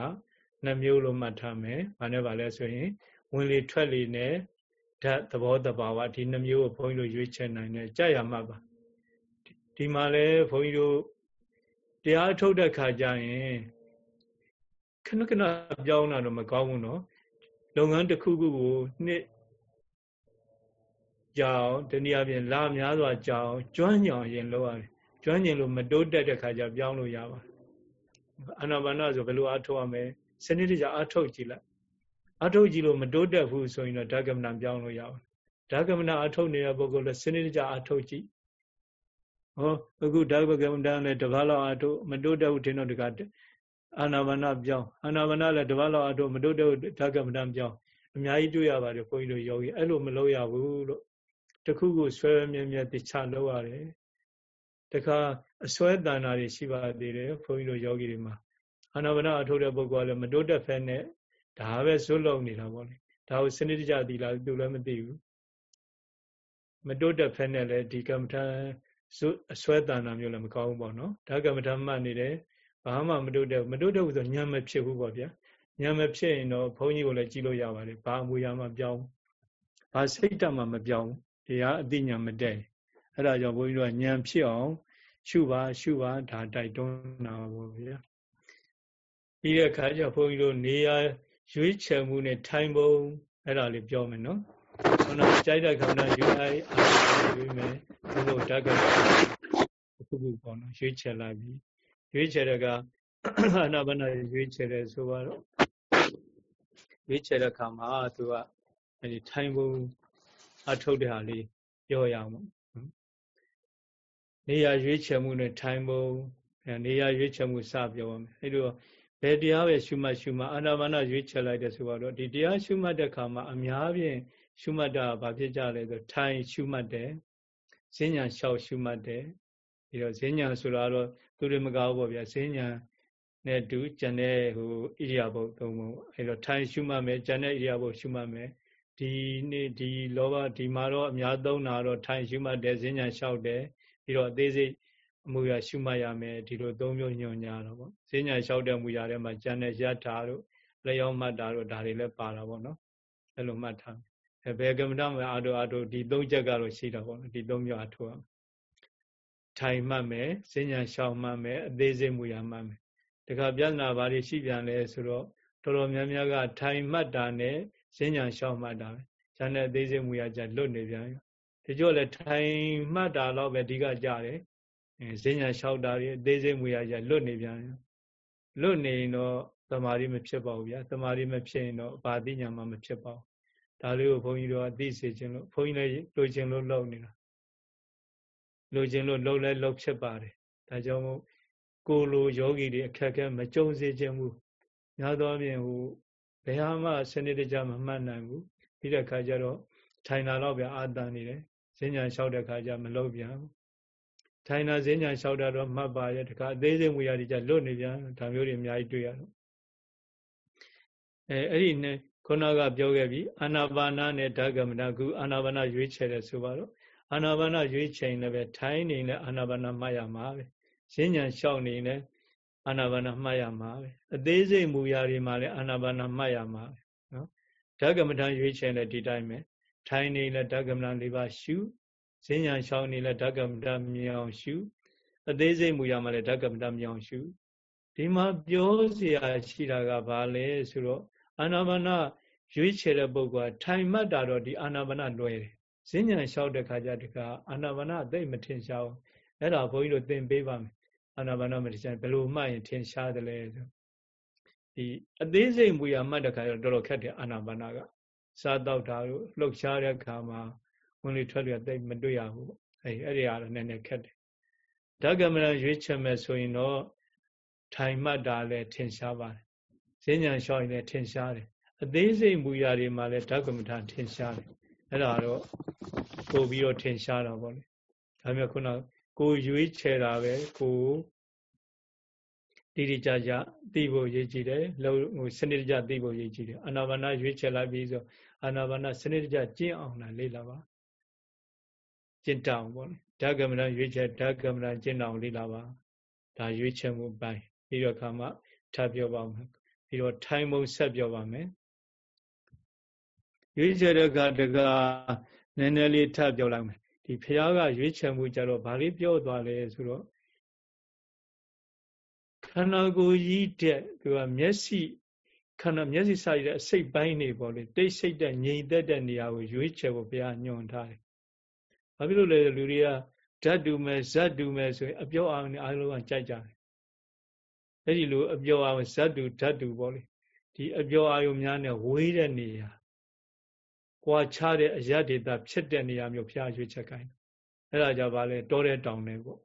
နှစ်မျိုးလို့မှတ်ထားမယ်။ဘာနဲ့ပါလဲဆိုရင်ဝင်လေထွက်လေနဲ့ဓာတ်သဘောတဘာဝဒီနှမျိုးကိုဘုန်းကြီးတို့ရွေးချယ်နိုင်တယ်ကြာရမှာပါဒီမှာလဲဘုန်းကြီးတို့တရားထုတ်တဲ့ခါကျရင် ခဏခဏပြောင်းတာတော့မကောင်းဘူးနော်လုပ်ငန်းတစ်ခုခုကိုနှစ်ကြောင်တနည်းအားဖြင့်လာများစွာကြောင်ကျွမ်းညောင်ရင်လောက်ရတယ်ကျွမ်းကျင်လို့မတိုးတက်တဲ့ခါကျပြောင်းလို့ရပါတယ်အာနာပါနဆိုဘယ်လိုအထုတ်ရမလဲစနစ်တကျအထုတ်ကြည့်လိုက်အထုတ်ကြည့်လို့မတိုးတက်ဘူးဆိုရင်တော့ဓကမဏပြောင်းလို့ရအောင်ဓကမဏအထုတ်နေတဲ့ပုဂ္ဂိုလ်လည်းစနစ်တကျအထုတ်ကြည့်ဟောအခုဓကမဏလည်းတပတ်လောက်အထုတ်မတိုးတက်ဘူးထင်တော့ဒီက အာနာပါနပြောင်းအာနာပါနလည်းတပတ်လောက်အထုတ်မတိုးတက်ဘူးဓကမဏပြောင်းအများကြီးတွေ့ရပါတယ်ဘုန်းကြီးတို့ယောဂီအဲ့လိုမလုပ်ရဘူးလို့တခုခုဆွဲမြဲမြဲတခြားလုပ်ရတယ်တခါအစွဲတဏ္ဍာတွေရှိပါသေးတယ်ဘုန်းကြီးတို့ယောဂီတွေမှာအာနာပါနအထုတ်တဲ့ပုဂ္ဂိုလ်ကလည်းမတိုးတက်ဖက်နဲ့ဒါပဲဇွတ်လုံနေတာပေါ့လေဒါကိုစနစ်တကျသီလာသူလည်းမသိဘူးမတိုးတက်ဖက်နဲ့လည်းဒီကမ္မထာအစွဲတဏ္ဍာမျိုးလည်းမကောင်းဘူးပေါ့နော်ဒါကမ္မဋ္ဌာန်းမှတ်နေတယ် ဘာမှမတို့တဲ့မတို့တဲ့ဘူးဆိုညံမဖြစ်ဘူးပေါ့ဗျာညံမဖြစ်ရင်တော့ဘုန်းကြီးကိုလည်းကြည့်လို့ရပါတယ်ဘာအမူအရာမှပြောင်းဘာစိတ်တမှမပြောင်းတရားအသိဉာဏ်မတည့်အဲ့ဒါကြောင့်ဘုန်းကြီးတို့ကညံဖြစ်အောင်ရှုပါရှုပါဒါတိုက်တွန်းတာပေါ့ဗျာပြီးတဲ့အခါကျဘုန်းကြီးတို့နေရာရွေးချယ်မှုနဲ့ထိုင်ပုံအဲ့ဒါလေးပြောမယ်နော်ခန္ဓာကြိုက်တဲ့ခန္ဓာရွေးလိုက်အာရွေးမယ်ဘုလို့တက်ကခုခုပေါ့နော်ရွေးချယ်လိုက်ပြီ ရွေးချယ်တဲ့ကအနာဘာနာရွေးချယ်တယ်ဆိုတော့ရွေးချယ်တဲ့အခါမှာသူကအဲဒီထိုင်ပုံအထုတ်တဲ့ဟာလေးပြောရအောင်ပေါ့နေရာရွေးချယ်မှုနဲ့ထိုင်ပုံနေရာရွေးချယ်မှုစပြောပါမယ်အဲလိုဘယ်တရားပဲရှုမှတ်ရှုမှတ်အာနာပါနရွေးချယ်လိုက်တဲ့ဆိုတော့ဒီတရားရှုမှတ်တဲ့အခါမှာအများဖြင့်ရှုမှတ်တာဘာဖြစ်ကြလဲဆိုထိုင်ရှုမှတ်တယ်ဈဉ္ညာလျှောက်ရှုမှတ်တယ်ပြီးတော့ဈဉ္ညာဆိုတာတော့ သူတွေမကောက်ဘူးပေါ့ဗျာဈဉ္ညာနဲ့တူကျန်တဲ့ဟိုဣရိယာပုတ်သုံးပုံအဲတော့ထိုင်ရှုမှတ်မယ်ကျန်တဲ့ဣရိယာပုတ်ရှုမှတ်မယ်ဒီနေ့ဒီလောဘဒီမှာတော့အများသုံးတာတော့ထိုင်ရှုမှတ်တယ်ဈဉ္ညာလျှောက်တယ်ပြီးတော့အသေးစိတ်အမှုရရှုမှတ်ရမယ်ဒီလိုသုံးမျိုးညွှန်ကြတော့ပေါ့ဈဉ္ညာလျှောက်တဲ့မူရထဲမှာကျန်တဲ့ယထာတို့လျောမှတ်တာတို့ဒါတွေလည်းပါတာပေါ့နော်အဲ့လိုမှတ်ထားအဲဘယ်ကမ္မဋ္ဌာန်းမှာအာတို့အာတို့ဒီသုံးချက်ကတော့ရှိတာပေါ့နော်ဒီသုံးမျိုးအထောက် ထိုင်မှတ်မယ်ဈဉ္ညာလျှောက်မှတ်မယ်အသေးစိတ်မူရမှတ်မယ်တခါပြဿနာဘာတွေရှိပြန်လဲဆိုတော့တော်တော်များများကထိုင်မှတ်တာနဲ့ဈဉ္ညာလျှောက်မှတ်တာပဲဉာဏ်နဲ့အသေးစိတ်မူရကြလွတ်နေပြန်ဒီကြောလည်းထိုင်မှတ်တာတော့ပဲအဓိကကြတယ်ဈဉ္ညာလျှောက်တာတွေအသေးစိတ်မူရကြလွတ်နေပြန်လွတ်နေရင်တော့သမာဓိမဖြစ်ပါဘူးဗျာသမာဓိမဖြစ်ရင်တော့ဘာသိညာမှမဖြစ်ပါဘူးဒါလေးကိုဘုန်းကြီးတို့အသိစေခြင်းလို့ဘုန်းကြီးလည်းလိုချင်လို့လုပ်နေတာ လိုချင်လို့လုပ်လဲလုပ်ဖြစ်ပါတယ်ဒါကြောင့်မို့ကိုလိုယောဂီတွေအခက်အခဲမကြုံစေခြင်းဘူးများသောအားဖြင့်ဟိုဘယ်ဟာမှစနစ်တကျမမှတ်နိုင်ဘူးပြီးတဲ့အခါကျတော့ထိုင်တာတော့ဗျအာတန်နေတယ်ဈဉ္ညာလျှောက်တဲ့အခါကျမလုပ်ပြန်ဘူးထိုင်တာဈဉ္ညာလျှောက်တာတော့မှတ်ပါရဲ့တခါအသေးစိတ်ဝေရတွေကျလွတ်နေပြန်ဒါမျိုးတွေအများကြီးတွေ့ရတော့အဲအဲ့ဒီနဲ့ခုနကပြောခဲ့ပြီအာနာပါနာနဲ့ဓကမနာကုအာနာပါနာရွေးချယ်တယ်ဆိုပါတော့ အာနာပါနာရွေးချယ်လည်းပဲထိုင်းနေလည်းအာနာပါနာမှတ်ရမှာပဲဈဉ္ညာလျှောက်နေလည်းအာနာပါနာမှတ်ရမှာပဲအသေးစိတ်မူရာတွေမှာလည်းအာနာပါနာမှတ်ရမှာပဲနော်ဓကမထံရွေးချယ်လည်းဒီတိုင်းပဲထိုင်းနေလည်းဓကမထံ၄ပါးရှုဈဉ္ညာလျှောက်နေလည်းဓကမထံမြောင်ရှုအသေးစိတ်မူရာမှာလည်းဓကမထံမြောင်ရှုဒီမှာပြောเสียရှိတာကဘာလဲဆိုတော့အာနာပါနာရွေးချယ်တဲ့ပုဂ္ဂိုလ်ကထိုင်မှတ်တာတော့ဒီအာနာပါနာလွယ်တယ် ဈဉ္ညာလျှောက်တဲ့ခါကျတကအာနာပါနာအသိမထင်ရှားဘူးအဲ့ဒါဘုန်းကြီးတို့သင်ပေးပါမယ်အာနာပါနာမထင်ရှားဘယ်လိုမှတ်ရင်ထင်ရှားတယ်လဲဆိုဒီအသေးစိတ်မူရမှတ်တဲ့ခါကျတော့တော်တော်ခက်တယ်အာနာပါနာကစားတော့တာတို့လှုပ်ရှားတဲ့ခါမှာဝင်လေထွက်လေတိတ်မတွေ့ရဘူးအဲ့အဲ့ဒီအားလည်းနည်းနည်းခက်တယ်ဓကမရရွေးချယ်မဲ့ဆိုရင်တော့ထိုင်မှတ်တာလည်းထင်ရှားပါတယ်ဈဉ္ညာလျှောက်ရင်လည်းထင်ရှားတယ်အသေးစိတ်မူရာတွေမှာလည်းဓကမထထင်ရှားတယ် အဲ့ဒါတော့ပို့ပြီးတော့ထင်ရှားတာပေါ့လေဒါမျိုးခုနကိုရွေးချယ်တာပဲကိုတိတိကျကျသိဖို့ရည်ကြည်တယ်လုံဟိုစနစ်တကျသိဖို့ရည်ကြည်တယ်အာနာပါနရွေးချယ်လိုက်ပြီးဆိုအာနာပါနစနစ်တကျကျင့်အောင်လားလေ့လာပါကျင့်တောင်ပေါ့လေဓကမဏရွေးချယ်ဓကမဏကျင့်တောင်လေ့လာပါဒါရွေးချယ်မှုပိုင်းပြီးတော့ခါမှထပ်ပြောပါမယ်ပြီးတော့ထိုင်မုံဆက်ပြောပါမယ် ရွေးချယ်တဲ့ကတကနည်းနည်းလေးထပ်ပြောလိုက်မယ်ဒီဖះကရွေးချယ်မှုကြတော့ဗာလေးပြောသွားလဲဆိုတော့ခန္ဓာကိုယ်ကြီးတဲ့သူကမျက်စိခန္ဓာမျက်စိစာရတဲ့အစိတ်ပိုင်းနေပေါ့လေတိတ်ဆိတ်တဲ့ငြိမ်သက်တဲ့နေရာကိုရွေးချယ်ဖို့ဘုရားညွှန်ထားတယ်။ဘာဖြစ်လို့လဲလူတွေကဓာတ်တူမဲ့ဇတ်တူမဲ့ဆိုရင်အပြောအောင်အားလုံးကကြိုက်ကြတယ်။အဲ့ဒီလိုအပြောအောင်ဇတ်တူဓာတ်တူပေါ့လေဒီအပြောအာယုများနဲ့ဝေးတဲ့နေရာ ကွာခြားတဲ့အရဒေတာဖြစ်တဲ့နေရာမျိုးဘုရားရွေးချက်ခိုင်းတယ်။အဲ့ဒါကြောင့်ဗာလဲတောတဲ့တောင်တွေပေါ့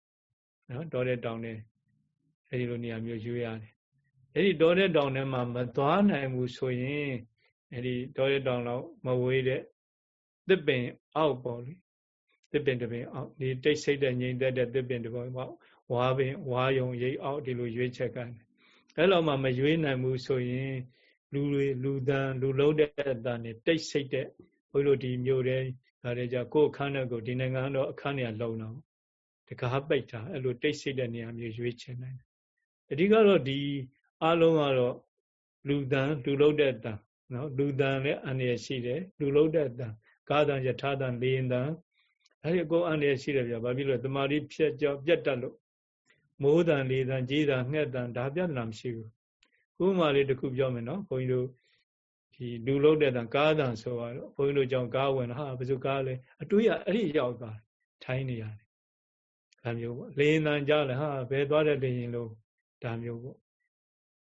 နော်တောတဲ့တောင်တွေအဲဒီလိုနေရာမျိုးရွေးရတယ်အဲဒီတောတဲ့တောင်ထဲမှာမသွားနိုင်ဘူးဆိုရင်အဲဒီတောတဲ့တောင်တော့မဝေးတဲ့သစ်ပင်အောက်ပေါ့လေသစ်ပင်တစ်ပင်အောက်ဒီတိတ်ဆိတ်တဲ့ငြိမ်သက်တဲ့သစ်ပင်တစ်ပင်ပေါ့ဝါပင်ဝါယုံရိပ်အောက်ဒီလိုရွေးချက်ကန်အဲ့လိုမှမရွေးနိုင်ဘူးဆိုရင်လူတွေလူတန်လူလုံးတဲ့အတန်နဲ့တိတ်ဆိတ်တဲ့ ဘုလိုဒီမျိုးတွေဒါတွေကြကိုယ်အခန်းနဲ့ကိုဒီနိုင်ငံတော့အခန်းတွေကလုံတော့တကားပိတ်တာအဲ့လိုတိတ်ဆိတ်တဲ့နေရာမျိုးရွေးချယ်နိုင်တယ်အဓိကတော့ဒီအလုံးကတော့လူတန်လူလုံးတဲ့တန်နော်လူတန်လည်းအန္တရာယ်ရှိတယ်လူလုံးတဲ့တန်ကာတန်ယထာတန်လေရင်တန်အဲ့ဒီအကုန်အန္တရာယ်ရှိတယ်ဗျာဘာဖြစ်လို့တမာတိဖြက်ကြောပြတ်တတ်လို့မိုးတန်လေတန်ကြီးတန်ငှက်တန်ဒါပြတ်လာမရှိဘူးဥပမာလေးတစ်ခုပြောမယ်နော်ဘုန်းကြီးတို့ ဒီလူလုံးတဲ့တန်ကားတန်ဆိုတော့ဘုန်းကြီးတို့ကြောင့်ကားဝင်ဟာဘယ်သူကားလဲအတွေးရအဲ့ဒီရောက်သွားထိုင်းနေရတယ်ဒါမျိုးပေါ့လေရင်တန်ကြားလဲဟာဘယ်သွားတဲ့လေရင်လို့ဒါမျိုးပေါ့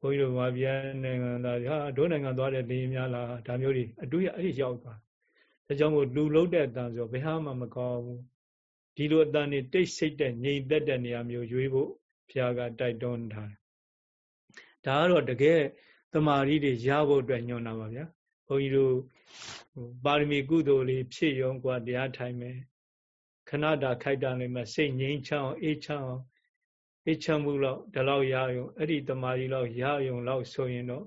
ဘုန်းကြီးတို့ဘာပြန်နိုင်ငံသားဟာဒုနိုင်ငံသွားတဲ့လေရင်များလားဒါမျိုးတွေအတွေးရအဲ့ဒီရောက်သွားဒါကြောင့်မို့လူလုံးတဲ့အတန်ဆိုဘယ်ဟာမှမကောင်းဘူးဒီလိုအတန်နေတိတ်ဆိတ်တဲ့ငြိမ်သက်တဲ့နေရာမျိုးရွေးဖို့ဘုရားကတိုက်တွန်းထားတယ်ဒါကတော့တကယ်တ မာရီတွေရဖို့အတွက်ညွှန်တာပါဗျာဘုန်းကြီးတို့ပါရမီကုသိုလ်လေးဖြည့်ရုံกว่าတရားထိုင်မယ်ခဏတာခိုက်တာနေမှာစိတ်ငြိမ်းချမ်းအေးချမ်းအေးချမ်းမှုလောက်ဒီလောက်ရရုံအဲ့ဒီတမာရီလောက်ရရုံလောက်ဆိုရင်တော့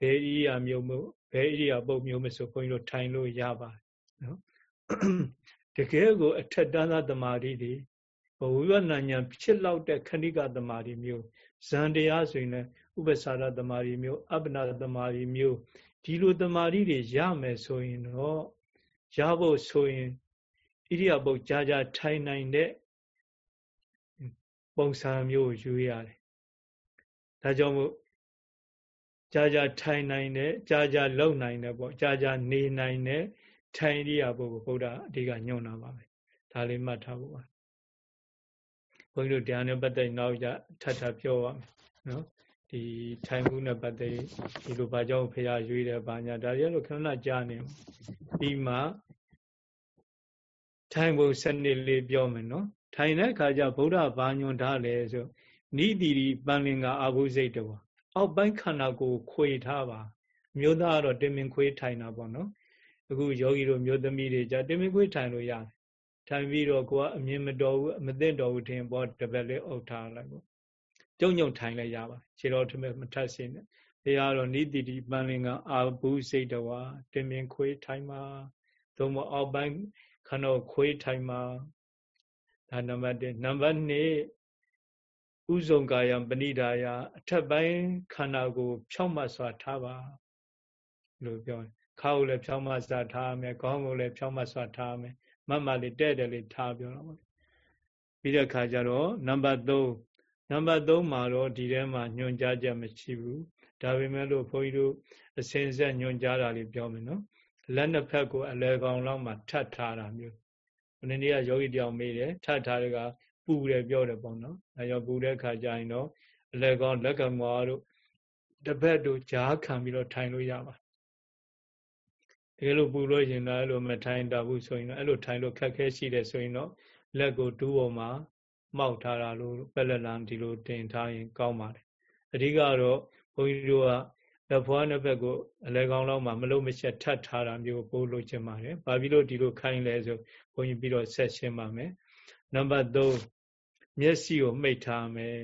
ဘယ်ဣရိယာမျိုးမျိုးဘယ်ဣရိယာပုတ်မျိုးမဆိုဘုန်းကြီးတို့ထိုင်လို့ရပါတယ်နော်တကယ်ကိုအထက်တန်းသားတမာတိတွေဝိပဿနာဉာဏ်ဖြစ်လောက်တဲ့ခဏိကတမာတိမျိုးဇန်တရားဆိုရင်လည်း ဥပ္ပစာရတမာတိမျိုးအပ္ပနာတမာတိမျိုးဒီလိုတမာတိတွေရမယ်ဆိုရင်တော့ရဖို့ဆိုရင်ဣရိယာပုတ်ကြာကြာထိုင်နိုင်တဲ့ပုံစံမျိုးကိုယူရတယ်ဒါကြောင့်မို့ကြာကြာထိုင်နိုင်တဲ့ကြာကြာလုံနိုင်တဲ့ပေါ့ကြာကြာနေနိုင်တဲ့ထိုင်ရိယာပုဂ္ဂိုလ်ဗုဒ္ဓအဓိကညွှန်တာပါပဲဒါလေးမှတ်ထားဖို့ပါဘုန်းကြီးတို့တရားနဲ့ပတ်သက်နောက်ကြထပ်ထပ်ပြောပါမယ်နော် ဒီထိုင်မှုနဲ့ပတ်သက်ဒီလိုဘာကြောင့်ဖရာရွေးတယ်ဘာညာဒါတွေလို့ခဏကြားနေပြီးမှထိုင်ဖို့စနစ်လေးပြောမယ်နော်ထိုင်တဲ့အခါကျဗုဒ္ဓဘာညွန်ထားလဲဆိုနိတိရိပန်လင်္ကာအာဟုစိတ်တော်အောက်ပိုင်းခန္ဓာကိုခွေထားပါမျိုးသားကတော့တင်မင်ခွေးထိုင်တာပေါ့နော်အခုယောဂီတို့မျိုးသမီးတွေじゃတင်မခွေးထိုင်လို့ရတယ်ထိုင်ပြီးတော့ကိုကအမြင်မတော်ဘူးမသိတော်ဘူးထင်ပေါ်တပက်လေးအုပ်ထားလိုက်ပေါ့ ကြုံကြုံထိုင်လည်းရပါခြေတော်ထမမထပ်စင်းနဲ့တရားတော်နိတိတိပန်းလင်ကအာဘူးစိတ်တော်ဟာတင်မြင်ခွေးထိုင်မှာသို့မဟုတ်အောက်ပိုင်းခဏခွေးထိုင်မှာဒါနံပါတ်1နံပါတ်2ဥဇုံကာယံပဏိဒါယအထက်ပိုင်းခန္ဓာကို ဖြောင့်မတ်စွာထားပါလို့ပြောတယ်ခါကိုလည်းဖြောင်းမစွာထားမယ်ခေါင်းကိုလည်းဖြောင်းမစွာထားမယ်မတ်မလေးတဲ့တယ်လေးထားပြောတော့ပြီးတဲ့ခါကျတော့နံပါတ်3 နံပါတ်3မှာတော့ဒီထဲမှာညွန်ကြားချက်မရှိဘူးဒါပေမဲ့လို့ဘုန်းကြီးတို့အစင်ဆက်ညွန်ကြားတာလေးပြောမယ်နော်လက်နှစ်ဖက်ကိုအလဲကောင်လောက်မှထပ်ထားတာမျိုးဘုနေ့ကယောဂီတယောက်မေးတယ်ထပ်ထားတယ်ကပူတယ်ပြောတယ်ပေါ့နော်အဲကြောင့်ပူတဲ့ခါကျရင်တော့အလဲကောင်လက်ကမွားတို့တပတ်တို့ကြားခံပြီးတော့ထိုင်လို့ရပါတကယ်လို့ပူလို့ရင်တော့အဲ့လိုမထိုင်တာဘူးဆိုရင်တော့အဲ့လိုထိုင်လို့ခက်ခဲရှိတယ်ဆိုရင်တော့လက်ကိုတူးပေါ်မှာ မှောက်ထားတာလို့ပက်လက်လန်ဒီလိုတင်ထားရင်ကောင်းပါတယ်အဓိကတော့ဘုန်းကြီးတို့ကလက်ဖွားနှစ်ဘက်ကိုအလဲကောင်းလောက်မှမလို့မချက်ထပ်ထားတာမျိုးပို့လို့ချင်ပါတယ်။ဘာဖြစ်လို့ဒီလိုခိုင်းလဲဆိုဘုန်းကြီးပြီးတော့ဆက်ရှင်းပါမယ်။နံပါတ်3မျက်စိကိုမှိတ်ထားမယ်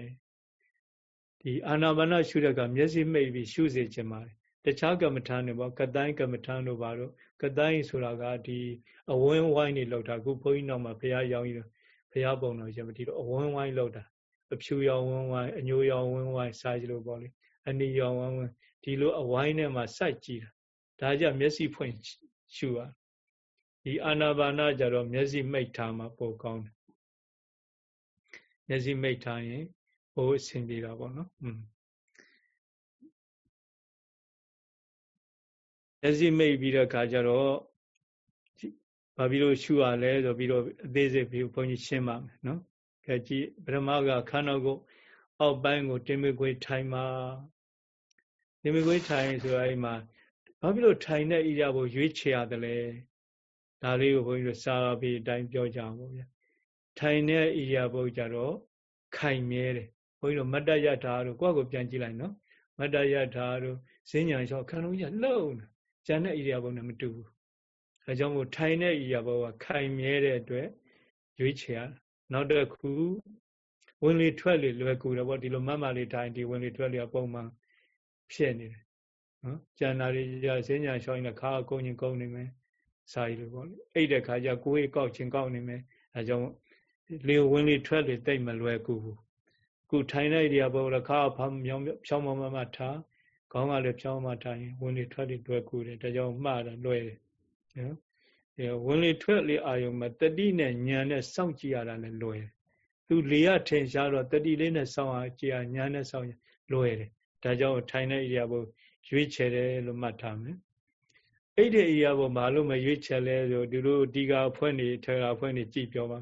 ။ဒီအာနာပါနရှုတဲ့ကမျက်စိမှိတ်ပြီးရှုစေချင်ပါတယ်တခြားကမ္မထာတွေပေါ့ကတိုင်းကမ္မထာတို့ပါတော့ကတိုင်းဆိုတာကဒီအဝင်းဝိုင်းနေလောက်တာခုဘုန်းကြီးနောက်မှာဘုရားရောင်းကြီး ဘုရားပုံတော်ရှင်မဒီတော့အဝင်းဝိုင်းလောက်တာအဖြူရောင်ဝင်းဝိုင်းအညိုရောင်ဝင်းဝိုင်းစာကြလို့ပေါ့လေအနီရောင်ဝင်းဝင်းဒီလိုအဝိုင်းထဲမှာစိုက်ကြည့်တာဒါကြမျက်စိဖွင့်ရှုရဒီအာနာပါနာကြတော့မျက်စိမိတ်ထားမှာပိုကောင်းတယ်မျက်စိမိတ်ထားရင်ဟိုအဆင်ပြေတာပေါ့နော်อืมမျက်စိမိတ်ပြီးတဲ့အခါကျတော့ ဘာပြီးလို့ရှုရလဲဆိုပြီးတော့အသေးစိတ်ပြီးဘုန်းကြီးရှင်းပါမယ်နော်။ကြကြည့်ပထမကခန္ဓာကိုအောက်ပိုင်းကိုတင်မခွေထိုင်မှာတင်မခွေထိုင်ဆိုအဲ့မှာဘာဖြစ်လို့ထိုင်တဲ့ဣရိယာပုရွေးချယ်ရတယ်လဲ။ဒါလေးကိုဘုန်းကြီးတို့စာပြီးအတိုင်းပြောကြအောင်ဗျာ။ထိုင်တဲ့ဣရိယာပုကြတော့ခိုင်မြဲတယ်။ဘုန်းကြီးတို့မတ္တယထာတို့ကိုယ့်ကိုပြန်ကြည့်လိုက်နော်။မတ္တယထာတို့ဈဉ္ညာလျှောက်ခန္ဓာကြီးလှုပ်နေကျန်တဲ့ဣရိယာပုနဲ့မတူဘူး အဲကြောင့်မို့ထိုင်တဲ့ဣရိယာပုကခိုင်မြဲတဲ့အတွက်ရွေးချယ်ရနောက်တစ်ခုဝင်လေထွက်လေလွယ်ကူတယ်ပေါ့ဒီလိုမတ်မလေးထိုင်ဒီဝင်လေထွက်လေပုံမှန်ဖြစ်နေတယ်နော်ကျန်တာတွေကြစဉ္ညာလျှောင်းရင်ခါအကုန်ချင်းကုန်နေမယ်စာရီလိုပေါ့လေအဲ့တဲ့ခါကျကိုယ်ရေးကောက်ချင်းကောက်နေမယ်အဲကြောင့်လေဝင်လေထွက်လေတိတ်မလွယ်ကူဘူးခုထိုင်တဲ့နေရာပေါ်လက်ခါဖမြောင်းဖြောင်းမမမထားခေါင်းကလည်းဖြောင်းမထားရင်ဝင်လေထွက်လေလွယ်ကူတယ်ဒါကြောင့်မှားတာလွယ်တယ် နော်အဲဝင်လေထွက်လေအာယုံမှာတတိနဲ့ဉာဏ်နဲ့စောင့်ကြည့်ရတာလည်းလွယ်တယ်သူလေရထင်ရှားတော့တတိလေးနဲ့စောင့်အောင်ကြည့်ရဉာဏ်နဲ့စောင့်ရလွယ်တယ်ဒါကြောင့်ထိုင်တဲ့နေရာပေါ်ရွေးချယ်တယ်လို့မှတ်ထားမယ်အဲ့ဒီအရာပေါ်ဘာလို့မရွေးချယ်လဲဆိုဒီလိုဒီကဖွဲ့နေထေရဖွဲ့နေကြည့်ပြောပါ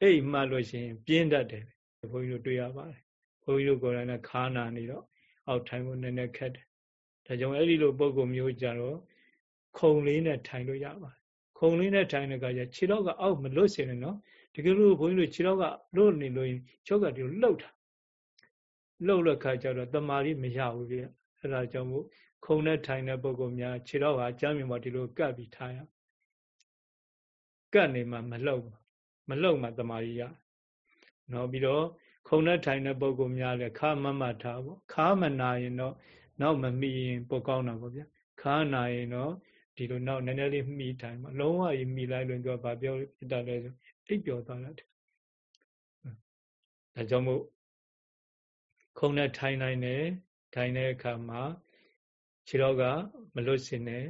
အဲ့မှတ်လို့ရှိရင်ပြင်းတတ်တယ်ဘုန်းကြီးတို့တွေ့ရပါတယ်ဘုန်းကြီးတို့ကိုယ်တိုင်လည်းခါနာနေတော့အောက်ထိုင်ဖို့နည်းနည်းခက်တယ်ဒါကြောင့်အဲ့ဒီလိုပုံကုမျိုးကြတော့ ခုံလေးနဲ့ထိုင်လို့ရပါတယ်ခုံလေးနဲ့ထိုင်တဲ့အခါကျခြေတော့ကအောက်မလွတ်စေနဲ့နော်တကယ်လို့ဘုန်းကြီးတို့ခြေတော့ကလွတ်နေလို့ရင်ကျောက်ကဒီလိုလှုပ်တာလှုပ်တဲ့ခါကျတော့တမာရီမရဘူးပြအဲ့ဒါကြောင့်မို့ခုံနဲ့ထိုင်တဲ့ပုဂ္ဂိုလ်များခြေတော့ဟာကျမ်းမြင်ပေါ်ဒီလိုကပ်ပြီးထားရကပ်နေမှမလှုပ်မလှုပ်မှတမာရီရနော်ပြီးတော့ခုံနဲ့ထိုင်တဲ့ပုဂ္ဂိုလ်များလည်းခါမမထားပေါ့ခါမနာရင်တော့နောက်မမီရင်ပိုကောင်းတာပေါ့ဗျာခါနာရင်တော့ ဒီလိုနောက်နည်းနည်းလေးမှီထိုင်မှာလုံးဝကြီးမှီလိုက်လို့သူကဘာပြောဖြစ်တာလဲဆိုအိပ်ပျော်သွားတာဒါကြောင့်မို့ခုံနဲ့ထိုင်နိုင်တယ်ထိုင်တဲ့အခါမှာခြေတော့ကမလွတ်စင်နဲ့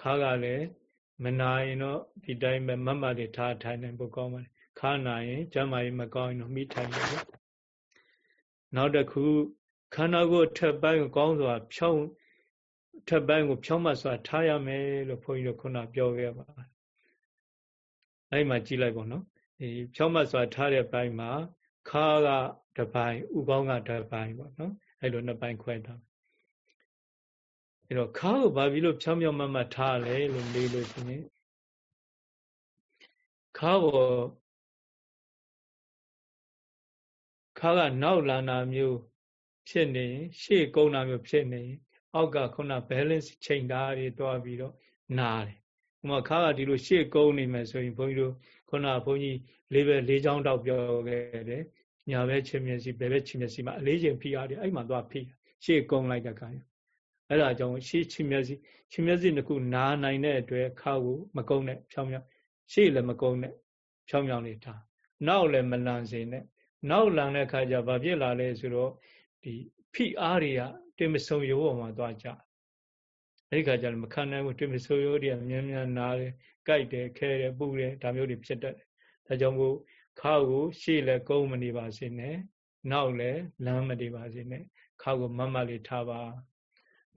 ခါကလည်းမနာရင်တော့ဒီတိုင်းပဲမတ်မတ်တွေထားထိုင်နိုင်ဖို့ကောင်းပါတယ်ခါနာရင်ကျမ်းမာရေးမကောင်းရင်တော့မိထိုင်တယ်နောက်တစ်ခုခန္ဓာကိုယ်ထက်ပိုင်းကိုကောင်းစွာဖြောင်း ထက်ပိုင်းကိုဖြောင်းမစွာထားရမယ်လို့ဘုန်းကြီးတို့ခုနပြောခဲ့ပါအဲ့မှာကြည့်လိုက်ပါနော်ဒီဖြောင်းမစွာထားတဲ့ပိုင်းမှာခါကတစ်ပိုင်းဥကောင်းကတစ်ပိုင်းပေါ့နော်အဲ့လိုနှစ်ပိုင်းခွဲထားအဲ့တော့ခါကိုဘာပြီးလို့ဖြောင်းဖြောင်းမမထားလဲလို့မေးလို့ရှိရင်ခါကိုခါကနောက်လာနာမျိုးဖြစ်နေရှေ့ကုန်းတာမျိုးဖြစ်နေ အောက်ကခုန balance ချိန်တာတွေတွားပြီးတော့နာတယ်ဥမာခါကဒီလိုရှေ့ကုန်းနေမယ်ဆိုရင်ဘုန်းကြီးတို့ခုနဘုန်းကြီးလေးပဲလေးချောင်းတောက်ပြောခဲ့တယ်ညာဘက်ချင်းမျက်စိဘယ်ဘက်ချင်းမျက်စိမှာအလေးချိန်ဖိရတယ်အဲ့မှာသွားဖိရှေ့ကုန်းလိုက်တဲ့ခါအဲ့ဒါကြောင့်ရှေ့ချင်းမျက်စိချင်းမျက်စိတစ်ခုနားနိုင်တဲ့အတွက်ခါကိုမကုန်းနဲ့ဖြောင်းဖြောင်းရှေ့လည်းမကုန်းနဲ့ဖြောင်းဖြောင်းနေတာနောက်လည်းမလန်စေနဲ့နောက်လန်တဲ့ခါကျဘာဖြစ်လာလဲဆိုတော့ဒီဖိအားတွေက တင်မဆုံရိုးပေါ်မှာသွားကြအဲ့ဒီခါကျတော့မခံနိုင်ဘူးတင်မဆုံရိုးတွေကမြန်းမြန်းနားတယ်ကြိုက်တယ်ခဲတယ်ပူတယ်ဒါမျိုးတွေဖြစ်တတ်တယ်ဒါကြောင့်မို့ခါကိုရှေ့လည်းကုန်းမနေပါစေနဲ့နောက်လည်းလမ်းမနေပါစေနဲ့ခါကိုမတ်မတ်လေးထားပါ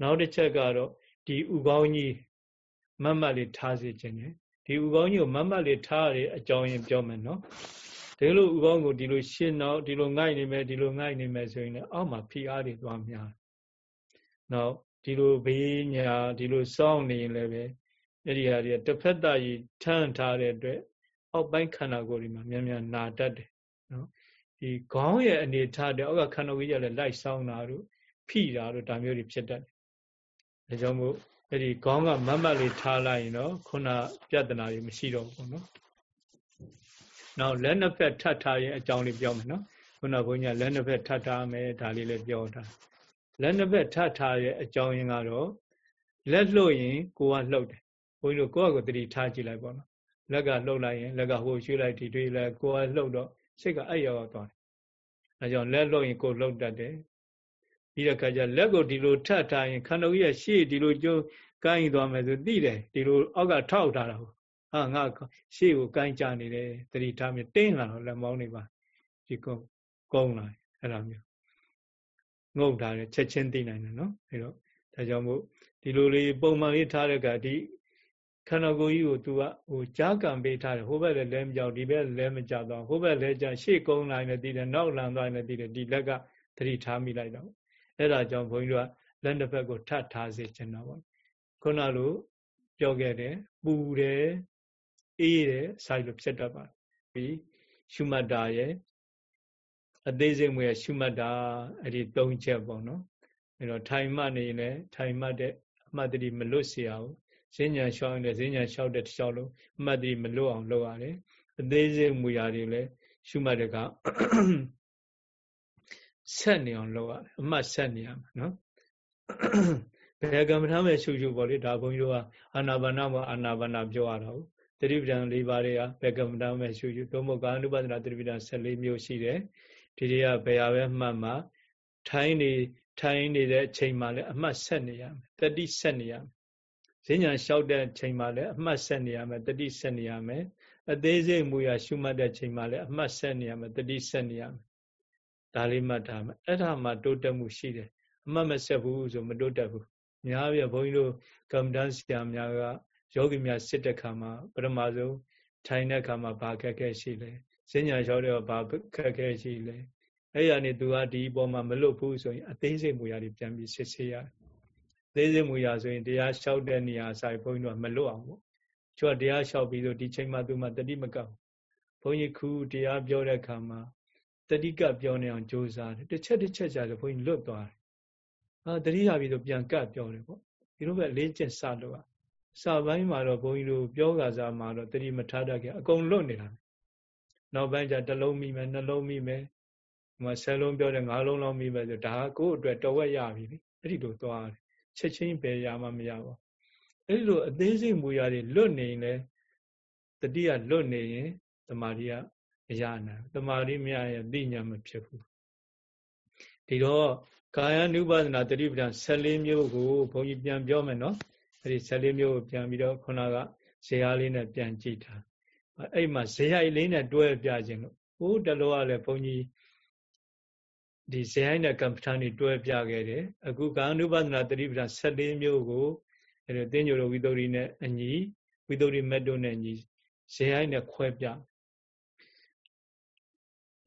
နောက်တစ်ချက်ကတော့ဒီဥကောင်းကြီးမတ်မတ်လေးထားစေခြင်းနဲ့ဒီဥကောင်းကြီးကိုမတ်မတ်လေးထားရတဲ့အကြောင်းရင်းပြောမယ်နော်ဒီလိုဥကောင်းကိုဒီလိုရှင်းတော့ဒီလိုငိုက်နေမယ်ဒီလိုငိုက်နေမယ်ဆိုရင်လည်းအောက်မှာဖိအားတွေသွားများ နောက်ဒီလိုဘေးညာဒီလိုစောင့်နေရင်လည်းပဲအဲ့ဒီဟာတွေတစ်ဖက်သားကြီးထမ်းထားတဲ့အတွက်အောက်ပိုင်းခန္ဓာကိုယ်ဒီမှာများများနာတတ်တယ်နော်ဒီခေါင်းရဲ့အနေထားတဲ့အောက်ကခန္ဓာကိုယ်ကြီးလည်းလိုက်ဆောင်တာတို့ဖိတာတို့ဒါမျိုးတွေဖြစ်တတ်တယ်ဒါကြောင့်မို့အဲ့ဒီခေါင်းကမတ်မတ်လေးထားလိုက်ရင်တော့ခုနပြဿနာတွေမရှိတော့ဘူးနော်နောက်လက်နှစ်ဖက်ထပ်ထားရင်အကြောင်းလေးပြောမယ်နော်ခုနဘုန်းကြီးလက်နှစ်ဖက်ထပ်ထားမယ်ဒါလေးလည်းပြောတာ လက်နှစ်ဖက်ထပ်ထားရဲ့အကြောင်းရင်းကတော့လက်လှုပ်ရင်ကိုကလှုပ်တယ်ဘုန်းကြီးတို့ကိုယ့်အကိုတတိထားကြည့်လိုက်ပေါ့နော်လက်ကလှုပ်လိုက်ရင်လက်ကဟိုရွှေ့လိုက်ဒီတွေးလိုက်ကိုကလှုပ်တော့စိတ်ကအဲ့ရောက်သွားတယ်အဲကြောင့်လက်လှုပ်ရင်ကိုလှုပ်တတ်တယ်ပြီးတဲ့အခါကျလက်ကိုဒီလိုထပ်ထားရင်ခန္ဓာကြီးရဲ့ရှေ့ဒီလိုကျိုးကိုင်းသွားမယ်ဆိုသိတယ်ဒီလိုအောက်ကထောက်ထားတာဟုတ်ဟာငါရှေ့ကိုကိုင်းကြနေတယ်တတိထားမြတင်းလာတော့လက်မောင်းနေပါဒီကုန်းကုန်းလာအဲ့လိုမျိုး ငုတ်ထားတယ်ချက်ချင်းသိနိုင်တယ်နော်အဲတော့ဒါကြောင့်မို့ဒီလိုလေးပုံမှန်လေးထားတဲ့ကဒီခန္ဓာကိုယ်ကြီးကို तू ကဟိုကြားကံပေးထားတယ်ဟိုဘက်လည်းလဲမကြောက်ဒီဘက်လည်းမကြောက်တော့ဟိုဘက်လည်းကြာရှေ့ကုန်းလိုက်လည်းတည်တယ်နောက်လန်သွားလည်းတည်တယ်ဒီလက်ကသတိထားမိလိုက်တော့အဲ့ဒါကြောင့်ဘုန်းကြီးတို့ကလက်တစ်ဖက်ကိုထပ်ထားစေချင်တာပေါ့ခုနလိုပြောခဲ့တယ်ပူတယ်အေးတယ်ဆိုင်လိုဖြစ်တတ်ပါပြီးရှုမှတ်တာရဲ့ အသေးစိတ်မွေရှုမှတ်တာအဲ့ဒီ၃ချက်ပေါ့နော်အဲ့တော့ထိုင်မှတ်နေရင်လည်းထိုင်မှတ်တဲ့အမှတ်တတိမလွတ်စေအောင်ဈဉ္ညာလျှောက်ရင်လည်းဈဉ္ညာလျှောက်တဲ့တစ်လျှောက်လုံးအမှတ်တတိမလွတ်အောင်လုပ်ရတယ်အသေးစိတ်မူရာတွေလည်းရှုမှတ်တဲ့ကဆက်နေအောင်လုပ်ရတယ်အမှတ်ဆက်နေရမှာနော်ဘယ်ကမ္မထာမဲ့ရှုရှုပေါ့လေဒါဘုန်းကြီးတို့ကအာနာပါနမှာအာနာပါနပြောရတာဟုတ်သတိပဋ္ဌာန်၄ပါးတွေကဘယ်ကမ္မဋ္ဌာန်းပဲရှုယူသို့မဟုတ်ကာနုပဒနာသတိပဋ္ဌာန်14မျိုးရှိတယ် ဒီတွေကဘယ်ဟာပဲမှတ်မှထိုင်းနေထိုင်းနေတဲ့အချိန်မှလည်းအမှတ်ဆက်နေရမယ်တတိဆက်နေရမယ်ဈဉ္ညာလျှောက်တဲ့ချိန်မှလည်းအမှတ်ဆက်နေရမယ်တတိဆက်နေရမယ်အသေးစိတ်မူရရှုမှတ်တဲ့ချိန်မှလည်းအမှတ်ဆက်နေရမယ်တတိဆက်နေရမယ်ဒါလေးမှတ်ထားမယ်အဲ့ဒါမှတိုးတက်မှုရှိတယ်အမှတ်မဆက်ဘူးဆိုမတိုးတက်ဘူးများပြဘုန်းကြီးတို့ကမ္မဋ္ဌာန်းဆရာများကယောဂီများစစ်တဲ့ခါမှာပထမဆုံးထိုင်တဲ့ခါမှာဘာခက်ခဲရှိလဲ ဈဉ္ညာလျှောက်တဲ့ဘာခက်ခဲရှိလဲအဲ့ရနေသူကဒီပေါ်မှာမလွတ်ဘူးဆိုရင်အသေးစိတ်မူရာတွေပြန်ပြီးစစ်ဆေးရတယ်သေးစိတ်မူရာဆိုရင်တရားလျှောက်တဲ့နေရာဆိုင်ဘုန်းကြီးတို့ကမလွတ်အောင်ပေါ့ကျွတ်တရားလျှောက်ပြီးတော့ဒီချိန်မှသူမှတတိမကောက်ဘုန်းကြီးခုတရားပြောတဲ့အခါမှာတတိကပြောနေအောင်ကြိုးစားတယ်တစ်ချက်တစ်ချက်ကြာဆိုဘုန်းကြီးလွတ်သွားတယ်အာတတိယပြီးတော့ပြန်ကတ်ပြောတယ်ပေါ့ဒီလိုပဲလေးကျင့်စလို့อ่ะစာပိုင်းမှာတော့ဘုန်းကြီးတို့ပြောကစားမှာတော့တတိမထားတတ်ခင်အကုန်လွတ်နေတာ နောက်ပိုင်းကျတစ်လုံးမိမယ်နှလုံးမိမယ်ဟိုဆယ်လုံးပြောတယ်ငါးလုံးလောက်မိမယ်ဆိုဒါကကိုယ့်အတွက်တော်ဝက်ရပြီလေအဲ့ဒီလိုသွားတယ်ချက်ချင်းပဲရမှမရပါအဲ့ဒီလိုအသေးစိတ်မူရာတွေလွတ်နေရင်လေတတိယလွတ်နေရင်တမာရီကအရနာတမာရီမရရင်သိညာမဖြစ်ဘူးဒီတော့ကာယ ानु ပါဒနာတတိပဒံ14မျိုးကိုဘုန်းကြီးပြန်ပြောမယ်နော်အဲ့ဒီ14မျိုးကိုပြန်ပြီးတော့ခုနကဇေယျလေးနဲ့ပြန်ကြည့်တာ အဲ့မှာဇေယျလေးနဲ့တွဲပြခြင်းလို့ဟိုတလောကလည်းဘုန်းကြီးဒီဇေယိုင်းနဲ့ကမ္ပဋ္ဌာန်းတွေတွဲပြခဲ့တယ်အခုကာနုပဒနာတတိပဒ14မျိုးကိုအဲဒါတင်းညိုလိုဝိသုဒ္ဓိနဲ့အညီဝိသုဒ္ဓိမက်တို့နဲ့ညီဇေယိုင်းနဲ့ခွဲပြ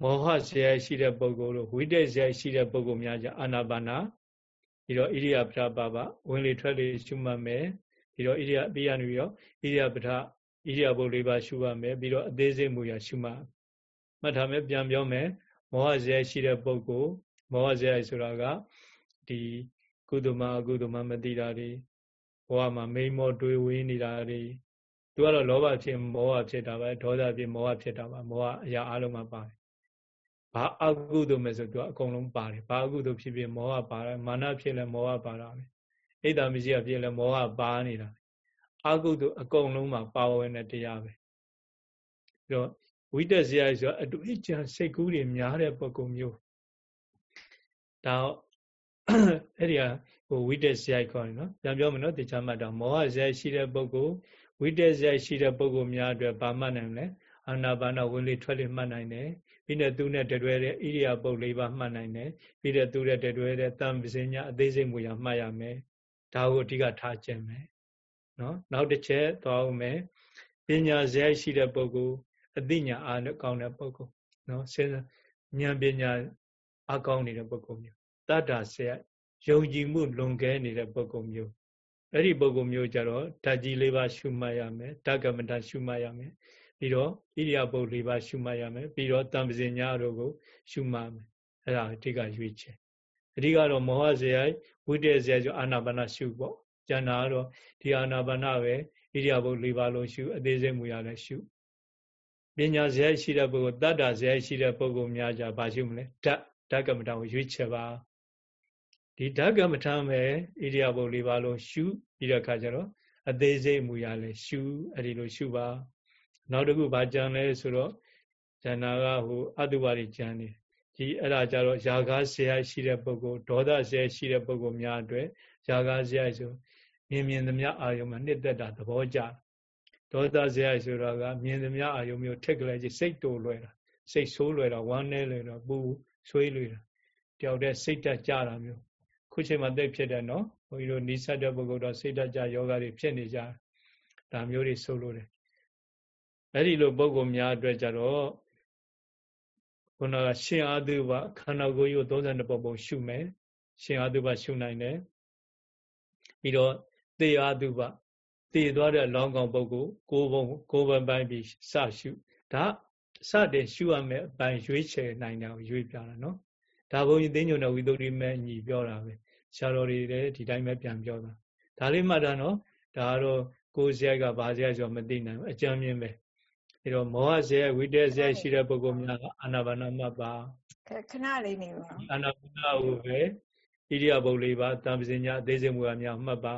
မောဟဇေယိုင်းရှိတဲ့ပုဂ္ဂိုလ်တို့ဝိတက်ဇေယိုင်းရှိတဲ့ပုဂ္ဂိုလ်များကြအာနာပါနာပြီးတော့ဣရိယာပထပါပဝင်လေထွက်လေရှုမှတ်မယ်ပြီးတော့ဣရိယာပြီးရနေပြီးတော့ဣရိယာပထ ဣရိယာပုတ်လေးပါရှုမှတ်မယ်ပြီးတော့အသေးစိတ်မူရရှုမှတ်မှတ်ထားမယ်ပြန်ပြောမယ်မောဟဇယရှိတဲ့ပုဂ္ဂိုလ်မောဟဇယဆိုတာကဒီကုသမအကုသမမသိတာတွေဘဝမှာမိမောတွေးဝင်းနေတာတွေသူကတော့လောဘဖြစ်မောဟဖြစ်တာပဲဒေါသဖြစ်မောဟဖြစ်တာပါမောဟအရာအလုံးမှာပါတယ်ဘာအကုသိုလ်မဲ့ဆိုသူကအကုန်လုံးပါတယ်ဘာအကုသိုလ်ဖြစ်ဖြစ်မောဟပါတယ်မာနဖြစ်လဲမောဟပါတာပဲအိတ်တာမရှိရဖြစ်လဲမောဟပါနေတာ အကုသိုလ်အကုန်လုံးမှာပါဝင်တဲ့တရားပဲပြီးတော့ဝိတက်ဇယဆိုအတူအကျစိတ်ကူးတွေများတဲ့ပုဂ္ဂိုလ်မျိုးဒါအဲ့ဒီဟာဟိုဝိတက်ဇယခေါ်တယ်နော်ပြန်ပြောမယ်နော်တရားမှတ်တော့မောဟဇယရှိတဲ့ပုဂ္ဂိုလ်ဝိတက်ဇယရှိတဲ့ပုဂ္ဂိုလ်များအတွက်ဘာမှတ်နိုင်လဲအာနာပါနဝင်လေထွက်လေမှတ်နိုင်တယ်ပြီးတဲ့သူနဲ့တတွဲတဲ့ဣရိယာပုတ်လေးပါမှတ်နိုင်တယ်ပြီးတဲ့သူနဲ့တတွဲတဲ့တံပစဉ္ညာအသေးစိတ်မူရမှတ်ရမယ်ဒါကိုအဓိကထားခြင်းမယ် နော်နောက်တစ်ချက်သွားအောင်မယ်ပညာဇယရှိတဲ့ပုဂ္ဂိုလ်အသိဉာဏ်အားနဲ့ကောင်းတဲ့ပုဂ္ဂိုလ်နော်စဉ်းဉာဏ်ပညာအကောင်းနေတဲ့ပုဂ္ဂိုလ်မျိုးတတ္တာဆက်ယုံကြည်မှုလွန်ကဲနေတဲ့ပုဂ္ဂိုလ်မျိုးအဲ့ဒီပုဂ္ဂိုလ်မျိုးကြတော့ဓာတ်ကြီးလေးပါရှုမှတ်ရမယ်ဓာတ်ကမ္မဋ္ဌာန်းရှုမှတ်ရမယ်ပြီးတော့ဣရိယာပုတ်လေးပါရှုမှတ်ရမယ်ပြီးတော့တံပစင်ညာတို့ကို ရှုမှတ်မယ်အဲ့ဒါအဓိကရွေးချယ်အဓိကတော့မောဟဇေယဝိတ္တဇေယဆိုအာနာပါနရှုပေါ့ ကျန်တာကတော့ဒီအာနာပါနပဲဣရိယာပုတ်လေးပါလုံးရှုအသေးစိတ်မူရလည်းရှုပညာဇယရှိတဲ့ပုဂ္ဂိုလ်တတ္တာဇယရှိတဲ့ပုဂ္ဂိုလ်များကြဘာရှုမလဲဓာတ်ဓာတ်ကမ္မဋ္ဌာန်းကိုရွေးချယ်ပါဒီဓာတ်ကမ္မဋ္ဌာန်းပဲဣရိယာပုတ်လေးပါလုံးရှုပြီးတဲ့အခါကျတော့အသေးစိတ်မူရလဲရှုအဲ့ဒီလိုရှုပါနောက်တစ်ခုဘာကြံလဲဆိုတော့ဇဏကဟိုအတုပါရိကြံနေဒီအဲ့ဒါကြတော့ယာဂဇယရှိတဲ့ပုဂ္ဂိုလ်ဒေါသဇယရှိတဲ့ပုဂ္ဂိုလ်များအတွက်ယာဂဇယဆို မြင်မြင်သမျှအာယုံမှာနှစ်သက်တာသဘောကျဒေါသဇယဆိုတာကမြင်သမျှအာယုံမျိုးထက်ကလေးကြီးစိတ်တိုလွယ်တာစိတ်ဆိုးလွယ်တာဝမ်းနည်းလွယ်တာပူဆွေးလွယ်တာတယောက်တည်းစိတ်တက်ကြတာမျိုးခုချိန်မှာသိဖြစ်တယ်နော်ဘုန်းကြီးတို့နိစ္စတဲ့ပုဂ္ဂိုလ်တော့စိတ်တက်ကြယောဂတွေဖြစ်နေကြဒါမျိုးတွေဆိုလို့တယ်အဲ့ဒီလိုပုဂ္ဂိုလ်များအတွက်ကြတော့ခုနကရှင်အာသုဘခန္ဓာကိုယ်ကြီးကို32ပုံပုံရှုမယ်ရှင်အာသုဘရှုနိုင်တယ်ပြီးတော့ သေအာသုဘတည်သွားတဲ့လောင်းကောင်ပုဂ္ဂိုလ်ကိုယ်ပုံကိုယ်ပံပိုင်းပြီးစရှုဒါစတဲ့ရှုရမယ်အပိုင်းရွေးချယ်နိုင်တာကိုရွေးပြတာနော်ဒါဘုန်းကြီးသိညုံတဲ့ဝိသုဒ္ဓိမဲ့ညီပြောတာပဲဆရာတော်တွေလည်းဒီတိုင်းပဲပြန်ပြောတာဒါလေးမှတ်တာနော်ဒါကတော့ကိုယ်ဇယကဘာဇယဆိုမသိနိုင်ဘူးအကြမ်းမြင်ပဲအဲတော့မောဟဇယဝိတေဇယရှိတဲ့ပုဂ္ဂိုလ်များကအာနာပါနမှတ်ပါခဏလေးနေပါအာနာပါနကိုပဲဣရိယာပုတ်လေးပါတံပစဉ္ညာအသေးစိတ်မူအများမှတ်ပါ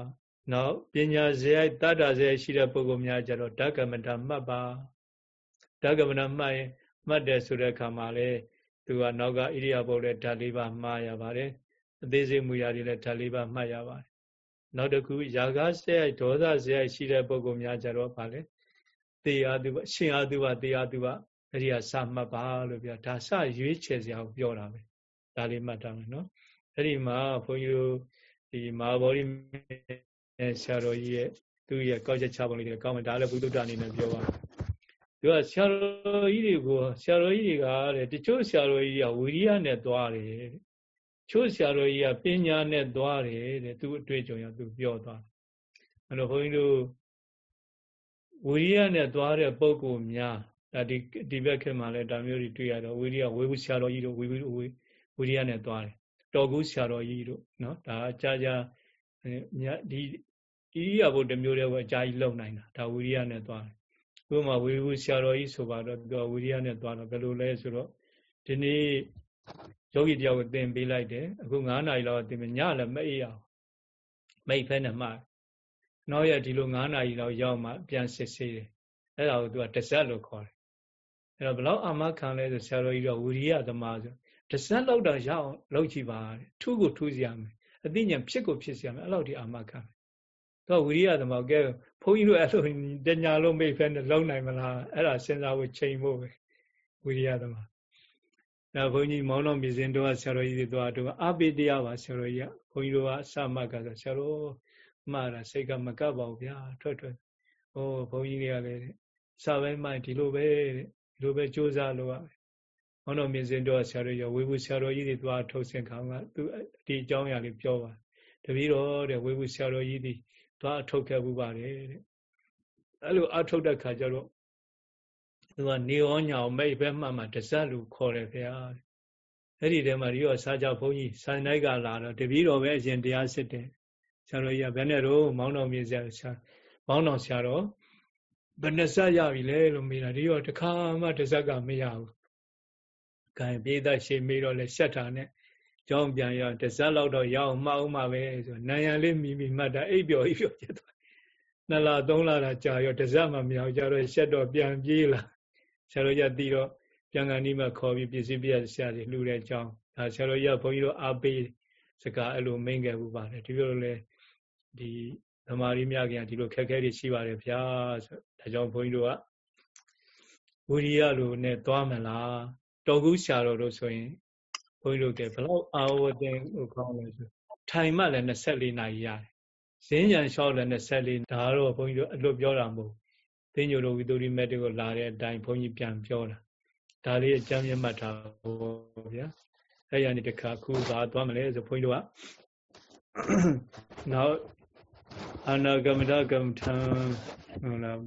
နောက်ပညာဇယတတ္တဇယရှိတဲ့ပုဂ္ဂိုလ်များကြတော့ဓကမတာမှတ်ပါဓကမတာမှတ်ရင်မှတ်တယ်ဆိုတဲ့အခါမှာလေသူကနောက်ကဣရိယာပုတ်နဲ့ဓာတ်လေးပါမှားရပါတယ်အသေးစိတ်မူရာတွေလည်းဓာတ်လေးပါမှတ်ရပါတယ်နောက်တစ်ခုယာဂစရိုက်ဒေါသစရိုက်ရှိတဲ့ပုဂ္ဂိုလ်များကြတော့ဗာလေတေအာသူရှင်အာသူဘတေအာသူဘအဲ့ဒီကစမှတ်ပါလို့ပြောဒါစရွေးချယ်စရာကိုပြောတာပဲဒါလေးမှတ်ထားမယ်နော်အဲ့ဒီမှာဘုန်းကြီးတို့ဒီမဟာဗောဓိ ဆရာတော်ကြီးရဲ့သူ့ရဲ့ကောက်ချက်ချပုံလေးတွေကောင်းမယ်ဒါလည်းဘုဒ္ဓအနေနဲ့ပြောပါသူကဆရာတော်ကြီးတွေကိုဆရာတော်ကြီးတွေကတဲ့တချို့ဆရာတော်ကြီးကဝိရိယနဲ့သွားတယ်ချို့ဆရာတော်ကြီးကပညာနဲ့သွားတယ်တဲ့သူအတွေ့အကြုံရသူပြောသွားတယ်အဲ့တော့ဘုန်းကြီးတို့ဝိရိယနဲ့သွားတဲ့ပုံကိုများဒါဒီဒီဘက်ခေတ်မှာလည်းဒါမျိုးတွေတွေ့ရတော့ဝိရိယဝေဘူးဆရာတော်ကြီးတို့ဝေဘူးဝေဝိရိယနဲ့သွားတယ်တော်ကူးဆရာတော်ကြီးတို့နော်ဒါအကြကြဒီ ဣရိယာပုတမျိုးတည်းကိုအကြာကြီးလုံနိုင်တာဒါဝိရိယနဲ့သွားတယ်ဥပမာဝေဘူးဆရာတော်ကြီးဆိုပါတော့သူကဝိရိယနဲ့သွားတော့ဘယ်လိုလဲဆိုတော့ဒီနေ့ယောဂီတယောက်ကိုသင်ပေးလိုက်တယ်အခု9နာရီလောက်သင်ပေးညလည်းမအိပ်ရအောင်မိတ်ဖဲနဲ့မှနောက်ရဒီလို9နာရီလောက်ရောက်မှပြန်စစ်ဆေးတယ်အဲ့ဒါကိုသူကတဆက်လို့ခေါ်တယ်အဲ့တော့ဘလောက်အာမခံလဲဆိုဆရာတော်ကြီးကဝိရိယသမားဆိုတဆက်လောက်တော့ရအောင်လုပ်ကြည့်ပါတဲ့ထူးကိုထူးစီရမယ်အသိဉာဏ်ဖြစ်ကိုဖြစ်စီရမယ်အဲ့လောက်ဒီအာမခံတော့ ဝိရိယသမားကဲဘုန်းကြီးတို့အဲ့လိုတညာလုံးမိတ်ဖဲနဲ့လုံနိုင်မလားအဲ့ဒါစဉ်းစားဖို့ချိန်ဖို့ပဲဝိရိယသမားဒါဘုန်းကြီးမောင်တော်မြစဉ်တို့ကဆရာတော်ကြီးတွေတော့တို့အပိတရားပါဆရာတော်ကြီးကဘုန်းကြီးတို့ကအစမှတ်ကဆိုဆရာတော်မှားတာစိတ်ကမကပ်ပါဘူးဗျာထွက်ထွက်ဟောဘုန်းကြီးတွေကလည်းစာပဲမှဒီလိုပဲဒီလိုပဲစူးစမ်းလို့ရမောင်တော်မြစဉ်တို့ကဆရာတော်ကြီးဝေဘူးဆရာတော်ကြီးတွေသွားထုတ်ဆင်ခံကသူဒီအကြောင်းအရာလေးပြောပါတပည့်တော်တဲ့ဝေဘူးဆရာတော်ကြီးတွေ သွားအထုတ်ခဲ့မှုပါတယ်တဲ့အဲ့လိုအထုတ်တဲ့ခါကျတော့သူကနေဩညာမိတ်ဘက်မှမှတစက်လူခေါ်တယ်ခင်ဗျာအဲ့ဒီထဲမှာဒီရောစာကြဘုန်းကြီးစာနိုက်ကလာတော့တပည့်တော်ပဲအရင်တရားစစ်တယ်ဆရာတော်ကြီးကဘယ်နဲ့တော့မောင်းတော်မြင်ဆရာဆရာမောင်းတော်ဆရာတော်ဘယ်နှစက်ရပြီလဲလို့မေးတာဒီရောတခါမှတစက်ကမရဘူး။ကံပြေးသက်ရှိမေးတော့လဲရှက်တာနဲ့ ကြောင်းပြန်ရတစက်လောက်တော့ရအောင်မှအောင်မှပဲဆိုနံရံလေးမိမိမှတ်တာအိပ်ပျော်အိပ်ပျော်ဖြစ်သွားနှစ်လသုံးလတာကြာရောတစက်မှမရအောင်ကြာတော့ရှက်တော့ပြန်ပြေးလာဆရာတော်ကြီးတီးတော့ပြန်ကန်ဒီမှာခေါ်ပြီးပစ္စည်းပြဆရာကြီးလှူတဲ့အကြောင်းဒါဆရာတော်ကြီးကဘုန်းကြီးတို့အားပေးစကားအဲ့လိုမိန်ခဲ့ဘူးပါတယ်ဒီလိုလေဒီသမာဓိမြခင်ဒီလိုခက်ခဲတွေရှိပါတယ်ဗျာဆိုဒါကြောင့်ဘုန်းကြီးတို့ကဝိရိယလိုနဲ့သွားမလားတော်ကူးဆရာတော်တို့ဆိုရင် ဘုန်းကြီးတို့ကဘလောက်အာဝတ်တဲ့ဟိုကောင်းလဲဆိုထိုင်မှလည်း24နာရီရတယ်ဈဉ္ဉံလျှောက်လည်း24ဒါတော့ဘုန်းကြီးတို့အလွတ်ပြောတာမဟုတ်သင်္ညိုလိုဝိသုရိမက်တွေကိုလာတဲ့အတိုင်းဘုန်းကြီးပြန်ပြောတာဒါလေးအကြမ်းမြတ်မှတ်ထားဖို့ဗျာအဲ့ရနေတခါခုသာသွားမလဲဆိုဘုန်းကြီးတို့ကနောက်အာနာဂမတကမ္မထံဟုတ်လား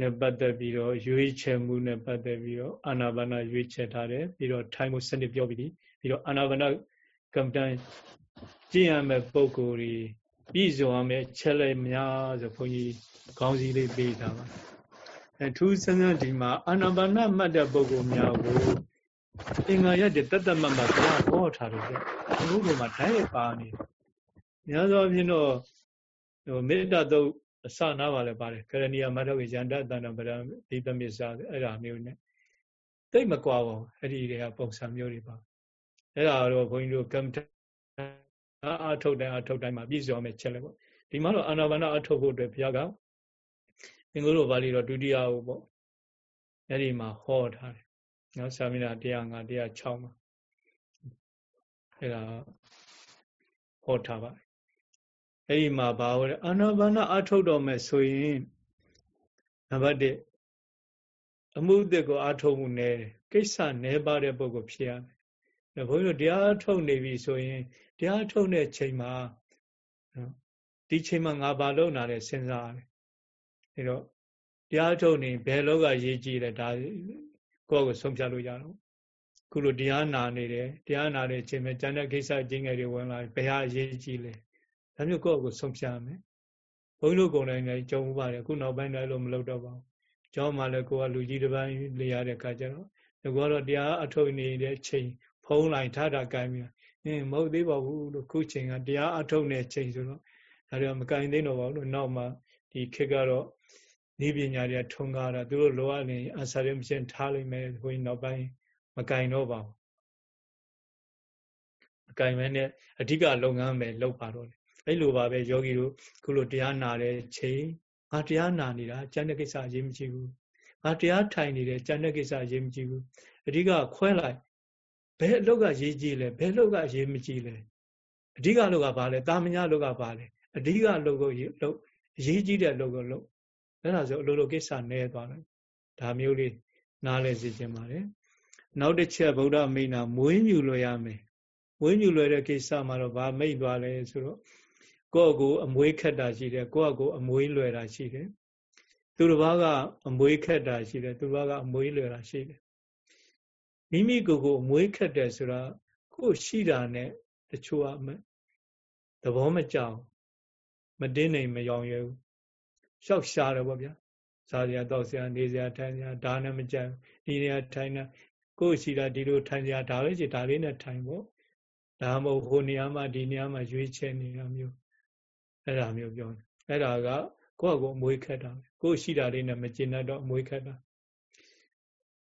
နဲ့ပတ်သက်ပြီးတော့ရွေးချယ်မှုနဲ့ပတ်သက်ပြီးတော့အာနာပါနာရွေးချယ်ထားတယ်ပြီးတော့ထိုင်မှုစနစ်ပြောပြီး ပြီးတော့အာနာပါနာကမ္မတန်ကျင့်ရမယ့်ပုံကိုယ်ကြီးပြည်စုံရမယ့်ချက်လက်များဆိုဘုန်းကြီးခေါင်းစည်းလေးပေးထားပါအဲထူးဆန်းဆန်းဒီမှာအာနာပါနမှတ်တဲ့ပုဂ္ဂိုလ်များကိုအင်္ဂါရတဲ့တတ္တမမဘုရားဟောထားတယ်ဗျ။ဘုရားမှာဓာတ်ရပါနေတယ်။များသောအားဖြင့်တော့ဟိုမေတ္တာတုတ်အစနာပါလဲပါတယ်ကရဏီယမထဝေဇန္တတဏ္ဍပရဒီသမစ္စာအဲ့ဒါမျိုးနဲ့တိတ်မကွာပါဘူးအဲ့ဒီတွေကပုံစံမျိုးတွေပါ အဲ့ဒါတော့ဘုန်းကြီးတို့ကမ္မထအာထုတ်တိုင်းအာထုတ်တိုင်းမှာပြည့်စုံမဲ့ချက်လဲပေါ့ဒီမှာတော့အာနာပါနအထုတ်ဖို့အတွက်ဘုရားကအင်္ဂုတ္တပါဠိတော်ဒုတိယဟုတ်ပေါ့အဲ့ဒီမှာဟောထားတယ်နော်သာမဏေ105 106မှာအဲ့ဒါဟောထားပါတယ်အဲ့ဒီမှာဘာလို့အာနာပါနအထုတ်တော်မဲ့ဆိုရင်နံပါတ်1အမှုအစ်ကိုအထုတ်မှုနဲ့ကိစ္စနဲပါတဲ့ပုဂ္ဂိုလ်ဖြစ်ရမယ်။ ဘုန်းကြီးတို့တရားထုတ်နေပြီဆိုရင်တရားထုတ်တဲ့ချိန်မှာဒီချိန်မှာငါဘာလုပ်နာလဲစဉ်းစားရတယ်။အဲတော့တရားထုတ်နေဘယ်လောကရေးကြည့်လဲဒါကိုယ့်ကိုဆုံးဖြတ်လို့ရတော့ခုလိုတရားနာနေတယ်တရားနာတဲ့အချိန်မှာကျန်တဲ့ကိစ္စအချင်းငယ်တွေဝင်လာဘယ်ဟာရေးကြည့်လဲဒါမျိုးကိုယ့်ကိုဆုံးဖြတ်ရမယ်ဘုန်းကြီးတို့ကိုယ်တိုင်လည်းကြုံပါတယ်အခုနောက်ပိုင်းလည်းလို့မလုပ်တော့ပါဘူးကျောင်းမှာလည်းကိုကလူကြီးတစ်ပိုင်းလေရတဲ့ခါကျတော့ဒီကတော့တရားအထုတ်နေတဲ့ချိန် ဖုံးလိုက်ထတာကိုင်းပြီးအင်းမဟုတ်သေးပါဘူးလို့ခုချိန်ကတရားအထုတ်နေချိန်ဆိုတော့ဒါတွေကမကင်သိတော့ပါဘူးလို့နောက်မှဒီခေတ်ကတော့ဤပညာတွေကထုံကားတာသူတို့လောအလင်အစာရမရှင်ထားလိုက်မယ်ဘုန်းကြီးနောက်ပိုင်းမကင်တော့ပါဘူးမကင်မဲနဲ့အဓိကလုပ်ငန်းပဲလုပ်ပါတော့တယ်အဲ့လိုပါပဲယောဂီတို့ခုလိုတရားနာတဲ့ချိန်ငါတရားနာနေတာကျန်တဲ့ကိစ္စအရေးမကြီးဘူးငါတရားထိုင်နေတယ်ကျန်တဲ့ကိစ္စအရေးမကြီးဘူးအဓိကခွဲလိုက် ဘယ်အလုပ်ကရေးကြီးလဲဘယ်အလုပ်ကရေးမကြီးလဲအဓိကအလုပ်ကဘာလဲတာမညာအလုပ်ကဘာလဲအဓိကအလုပ်ကိုလုပ်အရေးကြီးတဲ့အလုပ်ကိုလုပ်အဲ့ဒါဆိုအလိုလိုကိစ္စနဲသွားတယ်ဒါမျိုးလေးနားလဲစီခြင်းပါတယ်နောက်တစ်ချက်ဗုဒ္ဓမိန်နာမွေးမြူလွယ်ရမယ်မွေးမြူလွယ်တဲ့ကိစ္စမှာတော့ဗာမိတ်သွားလဲဆိုတော့ကိုယ့်ကိုအမွေးခက်တာရှိတယ်ကိုယ့်ကိုအမွေးလွယ်တာရှိတယ်သူတစ်ပါးကအမွေးခက်တာရှိတယ်သူတစ်ပါးကအမွေးလွယ်တာရှိတယ် မိမိကိုယ်ကိုအမွေးခက်တယ်ဆိုတာကိုယ်ရှိတာနဲ့တချို့ကသဘောမကြောက်မတင်းနိုင်မယောင်ရွယ်ဘူးရှောက်ရှားတယ်ပေါ့ဗျာစားစရာတောက်စရာနေစရာထိုင်စရာဒါနဲ့မကြိုက်ဒီနေရာထိုင်နေကိုယ်ရှိတာဒီလိုထိုင်စရာဒါလေးရှိဒါလေးနဲ့ထိုင်ပေါ့ဒါမှမဟုတ်ဟိုနေရာမှာဒီနေရာမှာရွေးချယ်နေတာမျိုးအဲ့ဒါမျိုးပြောတယ်အဲ့ဒါကကိုယ့်အကိုအမွေးခက်တာကိုယ်ရှိတာလေးနဲ့မကျင်တတ်တော့အမွေးခက်တာ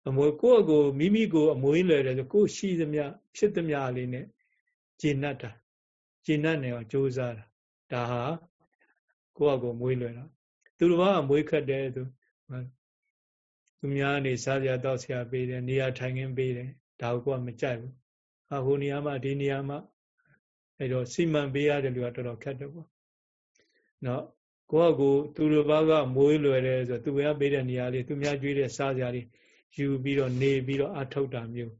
အမွေးကိုယ့်အကိုမိမိကိုအမွေးလွယ်တယ်ဆိုကိုယ်ရှိသမျှဖြစ်သမျှလေးနဲ့ကျင်တတ်တာကျင်တတ်နေအောင်ကြိုးစားတာဒါဟာကိုယ့်အကိုမွေးလွယ်တာသူတစ်ပါးကမွေးခက်တယ်သူသူများနေစားစရာတောက်စရာပေးတယ်နေရာထိုင်ခင်းပေးတယ်ဒါကိုကိုယ်ကမကြိုက်ဘူးဟာဟိုနေရာမှာဒီနေရာမှာအဲ့တော့စီမံပေးရတယ်လူကတော်တော်ခက်တယ်ပေါ့နော်ကိုယ့်အကိုသူတစ်ပါးကမွေးလွယ်တယ်ဆိုသူများပေးတဲ့နေရာလေးသူများကြွေးတဲ့စားစရာလေး ယူပြီးတော့နေပြီးတော့အထုတ်တာမျိုး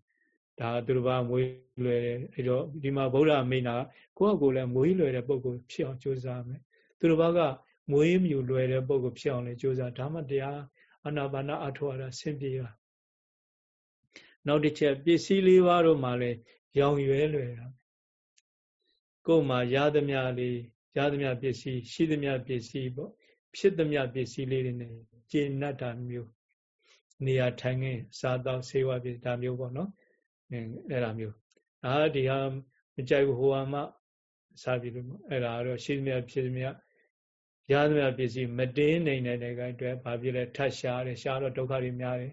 ဒါသူတစ်ပါးမွေးလွယ်တယ်အဲ့တော့ဒီမှာဗုဒ္ဓမိန်တာကိုယ့်အကိုလည်းမွေးလွယ်တဲ့ပုံကိုဖြစ်အောင်ကြိုးစားမယ်သူတစ်ပါးကမွေးမြူလွယ်တဲ့ပုံကိုဖြစ်အောင်လေကြိုးစားဒါမှတရားအနာပါနာအထောက်အရဆင်ပြေပါနောက်တစ်ချက်ပစ္စည်းလေးပါးတော့မှလည်းရောင်ရွယ်လွယ်တာကိုယ်မှာရသမျှလေးရသမျှပစ္စည်းရှိသမျှပစ္စည်းပေါ့ဖြစ်သမျှပစ္စည်းလေးတွေနဲ့ကျေနပ်တာမျိုး နေရာထိုင်ခင်းစားတော့ဆေးဝါးပစ္စည်းဒါမျိုးပေါ့နော်အဲအဲ့ဒါမျိုးအာဒီဟာမကြိုက်ဘူးဟိုဟာမှစားပြီလို့အဲ့ဒါတော့ရှိသမျှဖြစ်သမျှရသမျှပစ္စည်းမတင်းနိုင်တဲ့ကအတွက်ဘာဖြစ်လဲထတ်ရှားတယ်ရှားတော့ဒုက္ခတွေများတယ်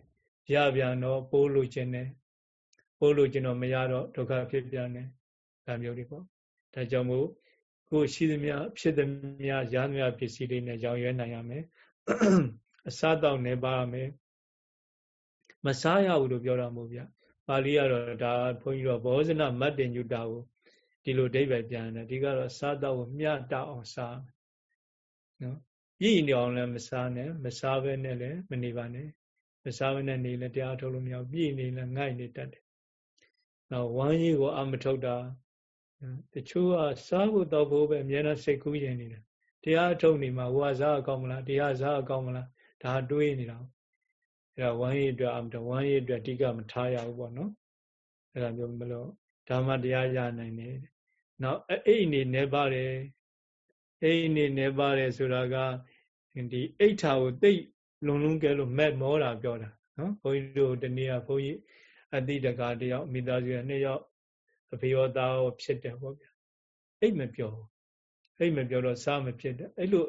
ရပြန်တော့ပိုးလို့ခြင်းတယ်ပိုးလို့ခြင်းတော့မရတော့ဒုက္ခဖြစ်ပြန်တယ်ဒါမျိုးတွေပေါ့ဒါကြောင့်မို့ကိုရှိသမျှဖြစ်သမျှရသမျှပစ္စည်းတွေနဲ့ရောင်ရွယ်နိုင်ရမယ်အစားတောက်နေပါမယ် မစားရဘူးလို့ပြောတာမဟုတ်ဗျပါဠိကတော့ဒါဘုန်းကြီးတော့ဘောဇနမတ္တင်ညုတာကိုဒီလိုအဓိပ္ပာယ်ပြန်တယ်ဒီကတော့စားတောက်ကိုမျှတအောင်စားနော်ပြည့်နေအောင်လည်းမစားနဲ့မစားဘဲနဲ့လည်းမနေပါနဲ့မစားဘဲနဲ့နေလည်းတရားထုတ်လို့မရဘူးပြည့်နေလည်းငိုက်နေတတ်တယ်နောက်ဝမ်းရည်ကိုအမထုတ်တာတချို့ကစားဖို့တော့ဖို့ပဲအများနဲ့စိတ်ကူးရင်နေတယ်တရားထုတ်နေမှာဟိုကစားအကောင်းမလားတရားစားအကောင်းမလားဒါတွေးနေတာ အဲ့ဒါဝမ်းရည်အတွက်အမတဝမ်းရည်အတွက်အဓိကမထားရဘူးပေါ့နော်အဲ့ဒါမျိုးမလို့ဓမ္မတရားရနိုင်တယ်နောက်အဲ့အနေနဲ့ပါတယ်အိမ်နေနေပါတယ်ဆိုတာကဒီအိဋ္ဌာကိုတိတ်လုံလုံးကဲလို့မက်မောတာပြောတာနော်ဘုန်းကြီးတို့တနေ့ကဘုန်းကြီးအတိတကာတယောက်မိသားစုရဲ့နှစ်ယောက်အဖေရောသားရောဖြစ်တယ်ပေါ့ဗျာအိတ်မပြောအိတ်မပြောတော့စားမဖြစ်တယ်အဲ့လို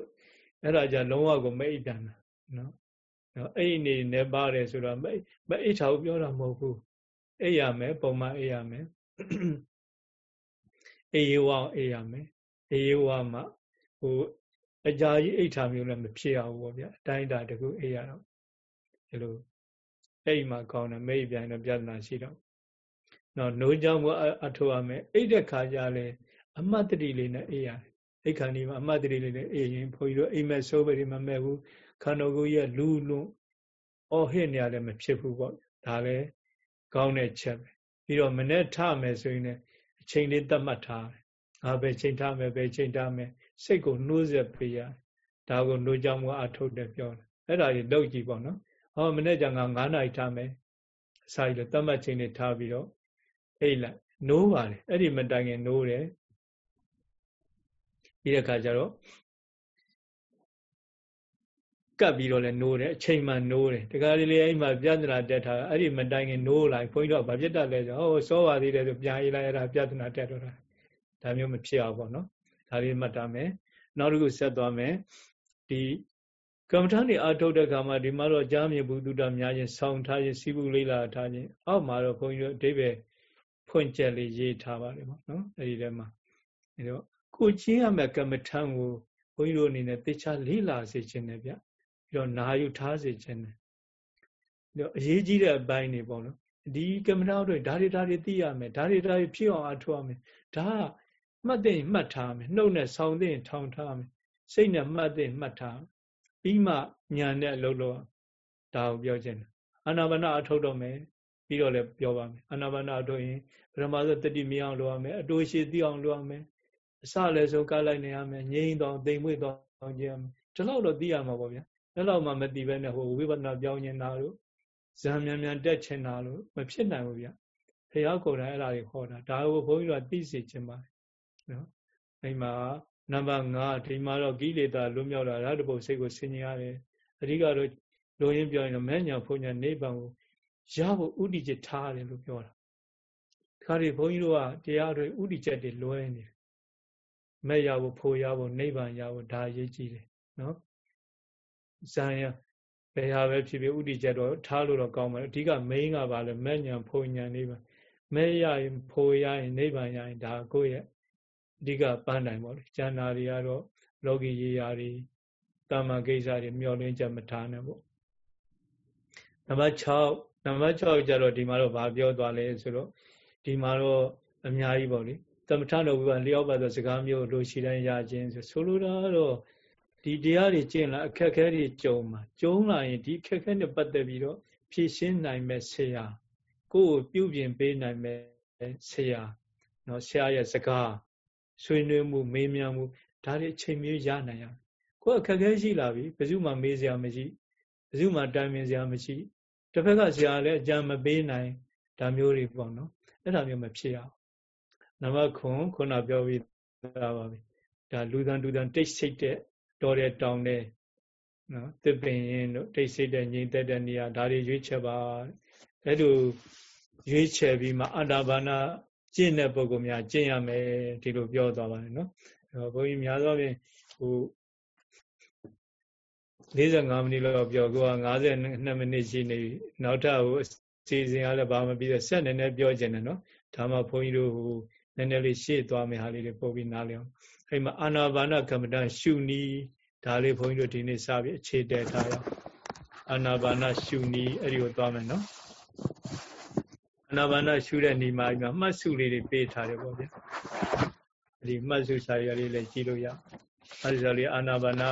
အဲ့ဒါကြလုံးဝကိုမအိတ်ပြန်တာနော် အဲ့နေနေပါတယ်ဆိုတော့မအိတ်ထာကိုပြောတာမဟုတ်ဘူးအိတ်ရမယ်ပုံမှန်အိတ်ရမယ်အေးဝအောင်အေးရမယ်အေးဝမှဟိုအကြာကြီးအိဋ္ဌာမျိုးလည်းမဖြစ်အောင်ပေါ့ဗျာအတိုင်းတာတခုအိပ်ရတော့ဒီလိုအိပ်မှကောင်းတယ်မိတ်ပြန်တော့ပြဿနာရှိတော့နော်နိုးကြောင့်အထောက်ရမယ်အိပ်တဲ့ခါကျလဲအမတ်တတိလေးနဲ့အိပ်ရတယ်အိတ်ခန္ဒီမှာအမတ်တတိလေးနဲ့အိပ်ရင်ဘုန်းကြီးတို့အိမ်မက်ဆိုးပဲမမဲ့ဘူး ခန္ဓာကိုယ်ကြီးကလူလွန်အော်ဟစ်နေရတယ်မဖြစ်ဘူးပေါ့ဒါလည်းကောင်းတဲ့ချက်ပဲပြီးတော့မနဲ့ထမယ်ဆိုရင်လည်းအချိန်လေးသတ်မှတ်ထားတယ်ငါပဲချိန်ထားမယ်ပဲချိန်ထားမယ်စိတ်ကိုနှိုးဆက်ပေးရဒါကိုနှိုးကြောင်းမအထုတ်တယ်ပြောတယ်အဲ့ဒါကြီးလောက်ကြည့်ပေါ့နော်ဟောမနေ့ကငါ9နာရီထားမယ်အစာကြီးလည်းတတ်မှတ်ချိန်လေးထားပြီးတော့အိတ်လိုက်နိုးပါလေအဲ့ဒီမတိုင်ခင်နိုးတယ်ပြီးတဲ့ခါကျတော့ ကပ်ပြီးတော့လည်းနိုးတယ်အချိန်မှနိုးတယ်တခါလေလေအဲ့မှာပြဿနာတက်ထားအဲ့ဒီမတိုင်ခင်နိုးလိုက်ဘုန်းကြီးတို့ဗာပြတ်တတ်လဲဆိုဟောစောပါသေးတယ်ဆိုပြန်အေးလိုက်အဲ့ဒါပြဿနာတက်တော့တာဒါမျိုးမဖြစ်အောင်ပေါ့နော်ဒါလေးမှတ်ထားမယ်နောက်တစ်ခုဆက်သွားမယ်ဒီကမ္မထာနေအာထုတ်တဲ့ခါမှာဒီမှာတော့ကြားမြင်ဘုဒ္ဓများချင်းဆောင်းထားခြင်းစီးပူလေးလာထားခြင်းအောက်မှာတော့ဘုန်းကြီးတို့အတိပ္ပယ်ဖွင့်ချက်လေးရေးထားပါတယ်ပေါ့နော်အဲဒီထဲမှာအဲတော့ကိုချင်းရမယ့်ကမ္မထာကိုဘုန်းကြီးတို့အနေနဲ့တေချာလေးလာစေခြင်းနဲ့ဗျ ပြီးတော့နာယူထားစေခြင်းနဲ့ပြီးတော့အရေးကြီးတဲ့အပိုင်းတွေပေါ့နော်ဒီကမ္မထာတွေဒါတွေဒါတွေသိရမယ်ဒါတွေဒါတွေဖြစ်အောင်အထောက်ရမယ်ဒါကမှတ်သိမှတ်ထားမယ်နှုတ်နဲ့ဆောင်းသိထောင်ထားမယ်စိတ်နဲ့မှတ်သိမှတ်ထားပြီးမှညာနဲ့လှုပ်လို့ဒါကိုပြောခြင်းအာနာပါနအထုတ်တော့မယ်ပြီးတော့လည်းပြောပါမယ်အာနာပါနအထုတ်ရင်ပထမဆုံးတတိမြအောင်လုပ်ရမယ်အတိုးရှိသိအောင်လုပ်ရမယ်အစလည်းဆုံးကလိုက်နေရမယ်ငြိမ်းတော့တိမ်မွေ့တော့ကြည့်ရမယ်ဒီလောက်တော့သိရမှာပေါ့ဗျာ အဲ့လောက်မှမသိဘဲနဲ့ဟိုဝိပဿနာပြောင်းနေတာလို့ဇံမြန်မြန်တက်ချင်တာလို့မဖြစ်နိုင်ဘူးဗျာဖះကိုယ်တိုင်အဲ့ဒါတွေဟောတာဒါကိုဘုန်းကြီးတို့သိစေချင်ပါတယ်နော်အဲ့မှာနံပါတ်5ဒီမှာတော့ကိလေသာလွတ်မြောက်တာရတပုတ်စိတ်ကိုဆင်ញရတယ်အဓိကတော့လိုရင်းပြောရင်တော့မဲ့ညာဖုန်ညာနိဗ္ဗာန်ကိုရဖို့ဥဒိချက်ထားတယ်လို့ပြောတာခါဒီဘုန်းကြီးတို့ကတရားတွေဥဒိချက်တွေလွဲနေတယ်မဲ့ရဖို့ဖို့ရဖို့နိဗ္ဗာန်ရဖို့ဒါအရေးကြီးတယ်နော် ဇာယဘယ်ဟာပဲဖြစ်ဖြစ်ဥဒိချက်တော့ထားလို့တော့ကောင်းပါလေအဓိက main ကပါလေမဲ့ညာဖုန်ညာနိဗ္ဗာန်မဲ့ရရင်ဖို့ရရင်နိဗ္ဗာန်ရရင်ဒါကိုယ့်ရဲ့အဓိကပန်းတိုင်ပေါ့လေကျန်တာတွေကတော့လောကီရေးရာတွေတာမန်ကိစ္စတွေမျောလင်းချက်မထားနဲ့ပေါ့နံပါတ်6နံပါတ်6ကျတော့ဒီမှာတော့ဗာပြောသွားလဲဆိုတော့ဒီမှာတော့အများကြီးပေါ့လေသမထတော်ဝိပဿနာလျောက်ပါသောစကားမျိုးလိုရှိတိုင်းရခြင်းဆိုဆိုလိုတာတော့ ဒီတရားတွေကျင့်လာအခက်ခဲတွေကြုံမှာကြုံလာရင်ဒီအခက်ခဲနဲ့ပတ်သက်ပြီးတော့ဖြည့်ရှင်းနိုင်မဲ့ဆရာကိုယ်ကိုပြုပြင်ပေးနိုင်မဲ့ဆရာเนาะဆရာရဲ့စကားဆွေးနွေးမှုမေးမြန်းမှုဒါတွေအချိန်မျိုးရနိုင်ရကိုယ်အခက်ခဲရှိလာပြီဘယ်သူမှမေးစရာမရှိဘယ်သူမှတိုင်ပင်စရာမရှိတစ်ဖက်ကဆရာလည်းအကြံမပေးနိုင်ဒါမျိုးတွေပေါ့နော်အဲ့ဒါမျိုးမဖြစ်အောင်နံပါတ်9ခုနပြောပြီးသားပါပြီဒါလူသံလူသံတိတ်ဆိတ်တဲ့ တော်တဲ့တောင်းတဲ့နော်သစ်ပင်ရင်တို့တိတ်ဆိတ်တဲ့ငြိမ်သက်တဲ့နေရာဒါတွေရွေးချယ်ပါအဲ့လိုရွေးချယ်ပြီးမှအတ္တဘာနာကျင့်တဲ့ပုဂ္ဂိုလ်များကျင့်ရမယ်ဒီလိုပြောသွားပါတယ်နော်အဲဘုန်းကြီးများသောဖြင့်ဟို45မိနစ်လောက်ပြောကိုက52မိနစ်ရှိနေနောက်ထပ်ဟိုအစီအစဉ်အားလည်းဘာမှပြီးတော့ဆက်နေနေပြောကျင်တယ်နော်ဒါမှဘုန်းကြီးတို့ဟိုနည်းနည်းလေးရှေ့သွားမယ်ဟာလေးတွေပို့ပြီးနားလည်အောင် အဲ့မှာအာနာပါနကမ္မဋ္ဌာန်းရှုနီးဒါလေးဘုန်းကြီးတို့ဒီနေ့စပြီးအခြေတည်ထားရအောင်အာနာပါနရှုနီးအဲ့ဒီကိုသွားမယ်နော်အာနာပါနရှုတဲ့နေမှာဒီမှာမှတ်စုလေးတွေပေးထားတယ်ပေါ့ဗျာဒီမှတ်စုစာရလေးလည်းကြည့်လို့ရအဲဒီဆိုလေးအာနာပါန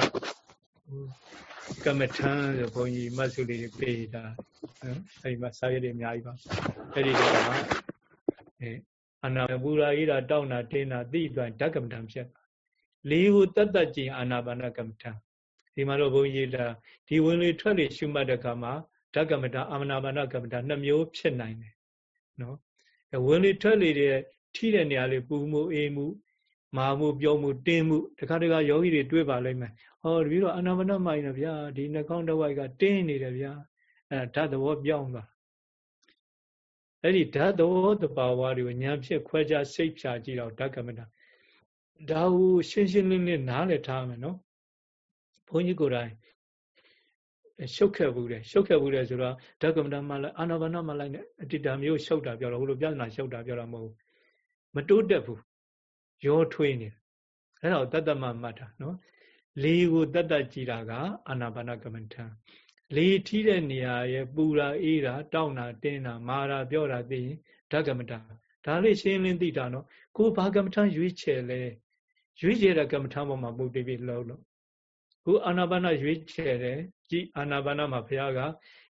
ကမ္မထံဆိုဘုန်းကြီးမှတ်စုလေးတွေပေးတာအဲဒီမှာစာရတွေအများကြီးပါအဲ့ဒီတော့အဲအာနာပူရာဤတာတောက်နာတင်းနာသိသွားဓကမ္မထံဖြစ်သွား လေးဟုတတ်တတ်ကြည်အာနာပါနကမ္မထံဒီမှာတော့ဘုန်းကြီးဒါဒီဝင်လေထွက်လေရှုမှတ်တဲ့အခါမှာဓကမ္မထအာမနာပါနကမ္မထနှစ်မျိုးဖြစ်နိုင်တယ်နော်ဝင်လေထွက်လေတဲ့ထိတဲ့နေရာလေးပူမှုအေးမှုမာမှုပြောမှုတင်းမှုတခါတခါယောဂီတွေတွေးပါလိမ့်မယ်ဟောတပည့်တော့အနာမနမိုင်းတော့ဗျာဒီနှာခေါင်းတစ်ဝိုက်ကတင်းနေတယ်ဗျာအဲဓာတ်သဘောပြောင်းသွားအဲ့ဒီဓာတ်သဘောတဘာဝတွေကိုညာဖြစ်ခွဲခြားစိတ်ဖြာကြည့်တော့ဓာတ်ကမ္မတာ ဒါဟုရှင်းရှင်းလင်းလင်းနားလည်ထားမယ်နော်ဘုန်းကြီးကိုယ်တိုင်ရှုပ်ခဲ့ဘူးတယ်ရှုပ်ခဲ့ဘူးတယ်ဆိုတော့ဓကမ္မဋ္ဌာန်းမှလည်းအာနာပါနမှလည်းအတ္တမျိုးရှုပ်တာပြောတော့ဟိုလိုပြဿနာရှုပ်တာပြောတာမဟုတ်ဘူးမတိုးတက်ဘူးရောထွေးနေအဲ့တော့တတ္တမမှတ်တာနော်လေကိုတတ္တကြည်တာကအာနာပါနကမ္မဋ္ဌာန်းလေထီးတဲ့နေရာရဲ့ပူတာအေးတာတောက်တာတင်းတာမာတာပြောတာသိရင်ဓကမ္မဋ္ဌာန်းဒါလေးရှင်းလင်းသိတာနော်ကိုဘာကမ္မဋ္ဌာန်းရွေးချယ်လဲ ရွေးချယ်တဲ့ကမ္မဋ္ဌာန်းပေါ်မှာပုတ်တိပြီးလှုပ်လို့ခုအာနာပါနရွေးချယ်တယ်ကြည်အာနာပါနမှာဘုရားက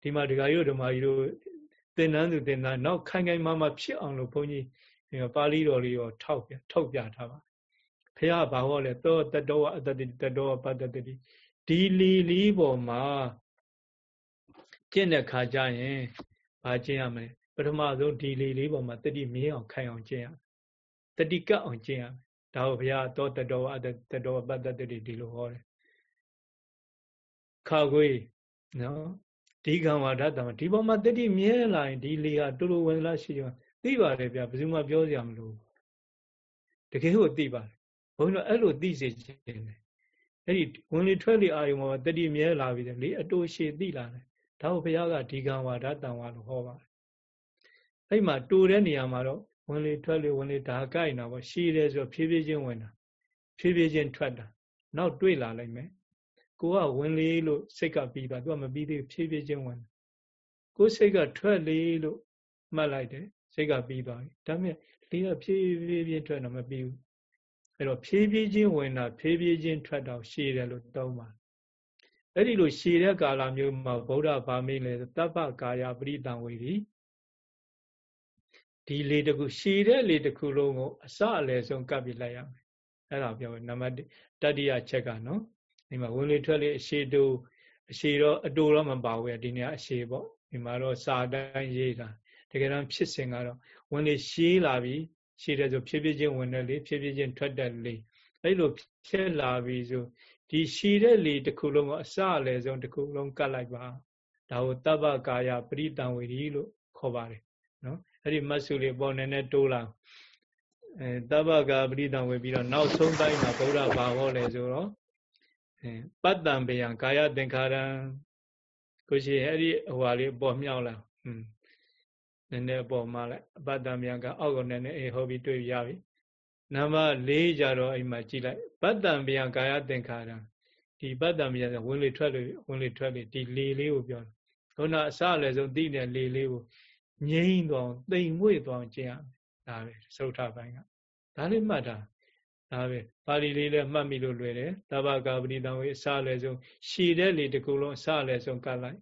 ဒီမှာဒကာယုဓမ္မကြီးတို့သင်္นานသူသင်္นานနောက်ခိုင်ခိုင်မာမာဖြစ်အောင်လို့ဘုန်းကြီးပါဠိတော်လေးရောထောက်ပြထုတ်ပြထားပါဘုရားဘာဟောလဲသောတတောအတ္တတိတတောပတ္တတိဒီလီလီပေါ်မှာကျင့်တဲ့ခါကျရင်ဘာကျင့်ရမလဲပထမဆုံးဒီလီလေးပေါ်မှာတတိမြင်းအောင်ခိုင်အောင်ကျင့်ရတတိကပ်အောင်ကျင့်ရ ဒါကိုဘုရားသောတတောအတ္တတတောပတ္တတိဒီလိုဟောတယ်ခါခွေးနော်ဒီကံဝါဒတမဒီပေါ်မှာတတိမြဲလာရင်ဒီလေဟာတူတူဝင်လာရှိရောသိပါတယ်ဗျဘယ်သူမှပြောစရာမလိုတကယ်ကိုသိပါတယ်ဘုန်းကြီးတို့အဲ့လိုသိစေခြင်းတယ်အဲ့ဒီဝင်လေထွက်လေအာယုံမှာတတိမြဲလာပြီလေအတူရှည်သိလာတယ်ဒါကိုဘုရားကဒီကံဝါဒတန်ဝါလို့ဟောပါတယ်အဲ့မှာတူတဲ့နေရာမှာတော့ ဝင်လေထွက်လေဝင်လေဒါကိုက်တာပေါ့ရှည်တယ်ဆိုတော့ဖြည်းဖြည်းချင်းဝင်တာဖြည်းဖြည်းချင်းထွက်တာနောက်တွေ့လာလိုက်မယ်ကိုကဝင်လေလို့စိတ်ကပြီးသွားသူကမပြီးသေးဖြည်းဖြည်းချင်းဝင်ကိုစိတ်ကထွက်လေလို့မှတ်လိုက်တယ်စိတ်ကပြီးသွားပြီဒါပေမဲ့လေးကဖြည်းဖြည်းချင်းထွက်တော့မပြီးဘူးအဲ့တော့ဖြည်းဖြည်းချင်းဝင်တာဖြည်းဖြည်းချင်းထွက်တော့ရှည်တယ်လို့သုံးပါအဲ့ဒီလိုရှည်တဲ့ကာလမျိုးမှာဗုဒ္ဓဗာမိလဲတပ္ပကာယပရိတံဝေဒီ ဒီလေတခုရှည်တဲ့လေတခုလုံးကိုအစအလယ်ဆုံးကပ်ပြီးလိုက်ရမယ်အဲ့ဒါပြောနံပါတ်တတိယချက်ကနော်ဒီမှာဝင်လေထွက်လေအရှိတူအရှိတော့အတူတော့မပါဘူးဒီနေရာအရှိပေါ့ဒီမှာတော့စာတိုင်းရေးတာတကယ်တော့ဖြစ်စဉ်ကတော့ဝင်လေရှည်လာပြီရှည်တယ်ဆိုဖြည်းဖြည်းချင်းဝင်တယ်လေဖြည်းဖြည်းချင်းထွက်တယ်လေအဲ့လိုဖြစ်လာပြီဆိုဒီရှည်တဲ့လေတစ်ခုလုံးကိုအစအလယ်ဆုံးတစ်ခုလုံးကတ်လိုက်ပါဒါကိုတပ္ပကာယပရိတံဝေဒီလို့ခေါ်ပါတယ်နော် အဲ့ဒီမတ်စုလေးပေါ်နေနဲ့တိုးလာအဲတပ္ပကာပရိတံဝေပြီးတော့နောက်ဆုံးတိုင်းမှာဗုဒ္ဓဘာဟောလဲဆိုတော့အဲပတ္တံဘေယံကာယသင်္ခါရံကိုရှိအဲ့ဒီဟိုဟာလေးပေါ်မြောက်လာอืมနည်းနည်းပေါ်မှာလိုက်ပတ္တံဘေယံကအောက်ကိုနည်းနည်းအေးဟောပြီးတွေ့ရပြီနံပါတ်၄ကြတော့အိမ်မှာကြည့်လိုက်ပတ္တံဘေယံကာယသင်္ခါရံဒီပတ္တံဘေယံဝင်လေထွက်လေဝင်လေထွက်လေဒီလေလေးကိုပြောတယ်ခုနအစလည်းဆုံးသိတဲ့လေလေးကို ငြိမ့်သွားတိမ်မွေ့သွားကျင့်ရမယ်ဒါပဲသုထပိုင်းကဒါလေးမှတ်တာဒါပဲပါဠိလေးလည်းမှတ်မိလို့လွယ်တယ်တဘကပရိသံဝေအစလည်းဆုံးရှည်တဲ့လေတစ်ခုလုံးအစလည်းဆုံးကတ်လိုက်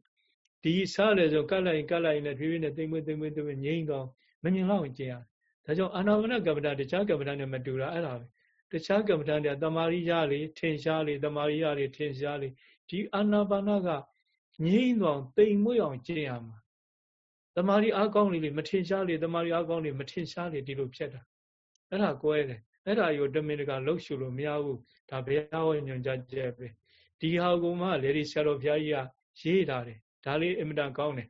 ဒီအစလည်းဆုံးကတ်လိုက်ကတ်လိုက်နဲ့ဖြည်းဖြည်းနဲ့တိမ်မွေ့တိမ်မွေ့တိမ်မွေ့ငြိမ့်သွားမမြင်တော့ကျင့်ရဒါကြောင့်အာနာဝနကပ္ပတာတခြားကပ္ပတာနဲ့မတူတာအဲ့ဒါပဲတခြားကမ္မဋ္ဌာန်းတွေတမာရိယလေးထင်ရှားလေးတမာရိယလေးထင်ရှားလေးဒီအာနာပါနကငြိမ့်သွားတိမ်မွေ့အောင်ကျင့်ရမှာ တမာရီအားကောင်းလေးလေးမထင်ရှားလေတမာရီအားကောင်းလေးမထင်ရှားလေဒီလိုဖြစ်တာအဲ့ဒါကွဲတယ်အဲ့ဒါရောတမင်တကာလှုပ်ရှုလို့မရဘူးဒါဘုရားဟောညွှန်ကြားချက်ပဲဒီဟာကမှလေဒီဆရာတော်ဘုရားကြီးကရေးထားတယ်ဒါလေးအင်မတန်ကောင်းတယ်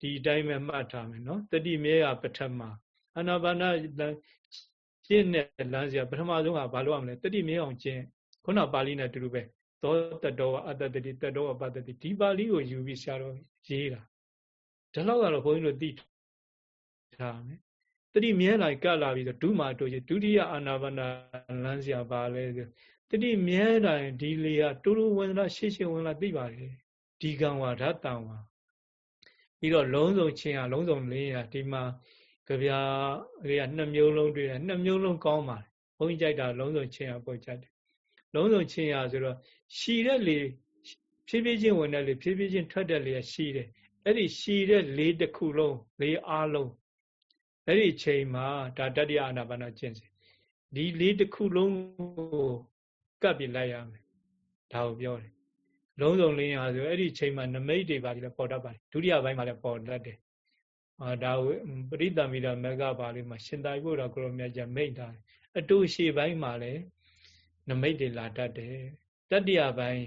ဒီအတိုင်းပဲမှတ်ထားမယ်နော်တတိမြဲရပထမအနာဘာနာကျင့်တဲ့လမ်းစရာပထမဆုံးကဘာလို့ရမလဲတတိမြဲအောင်ကျင့်ခုနပါဠိနဲ့တူတူပဲသောတတောအတ္တတိတတောအပတ္တတိဒီပါဠိကိုယူပြီးဆရာတော်ရေးတာ ဒီလောက်ကတော့ဘုန်းကြီးတို့သိထားမယ်တတိမြဲလိုက်ကလာပြီးတော့ဒုမာတို့ဒုတိယအာနာပါနာလမ်းစရာပါလဲတတိမြဲတိုင်းဒီလေကတူတူဝင်လာရှေ့ရှေ့ဝင်လာသိပါတယ်ဒီကံဝါဓာတံဝါပြီးတော့လုံးစုံချင်းဟာလုံးစုံလင်းရဒီမှာကြပြားလေးကနှစ်မျိုးလုံးတွေ့တယ်နှစ်မျိုးလုံးကောင်းပါတယ်ဘုန်းကြီးကြိုက်တာလုံးစုံချင်းဟာပေါ်ကြတယ်လုံးစုံချင်းဟာဆိုတော့ရှည်တဲ့လေဖြည်းဖြည်းချင်းဝင်တဲ့လေဖြည်းဖြည်းချင်းထွက်တဲ့လေရှိတယ် အဲ့ဒီရှည်တဲ့လေးတစ်ခုလုံးလေးအားလုံးအဲ့ဒီချိန်မှာဒါတတိယအာနာပါနကျင့်စဉ်ဒီလေးတစ်ခုလုံးကိုကပ်ပြလိုက်ရမယ်ဒါကိုပြောတယ်လုံးစုံလင်းဟာဆိုအဲ့ဒီချိန်မှာနမိတ်တွေပါလေပေါ်တတ်ပါတယ်ဒုတိယပိုင်းမှာလည်းပေါ်တတ်တယ်အာဒါပရိသမီရမကပါလေးမှာရှင်သာရိပုတ္တရာကိုရောမြတ်ကျမိတ်တာအတူရှေ့ပိုင်းမှာလည်းနမိတ်တွေလာတတ်တယ်တတိယပိုင်း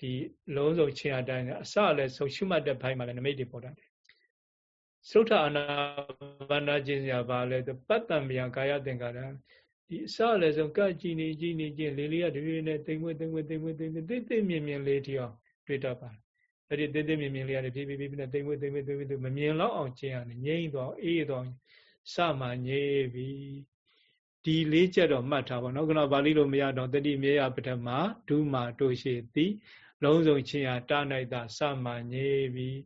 ဒီလုံးစုံချင်းအတိုင်းအစလည်းဆုံးရှုမှတ်တဲ့ဘိုင်းမှာလည်းနမိတ်တွေပေါ်တတ်တယ်သုထအာနာဘာနာခြင်းစရာပါလဲပတ္တံမြာကာယသင်္ကာရဒီအစလည်းဆုံးကကြည်နေကြည်နေခြင်းလေးလေးကတပြည့်နဲ့တိမ်မွေ့တိမ်မွေ့တိမ်မွေ့တိမ်မွေ့တိတ်တိတ်မြင်မြင်လေးတည်းအောင်တွေ့တတ်ပါတယ်အဲ့ဒီတိတ်တိတ်မြင်မြင်လေးကနေဖြည်းဖြည်းဖြည်းနဲ့တိမ်မွေ့တိမ်မွေ့တိမ်မွေ့မမြင်တော့အောင်ခြင်းရတယ်ငြိမ့်တော့အေးတော့စမှငြိပြီဒီလေးချက်တော့မှတ်ထားပါတော့ခုနပါဠိလိုမရတော့တတိမြေယပထမဒုမာတို့ရှိသည် လုံးစုံချင်းဟာတာနိုင်တာစမှညေပြီး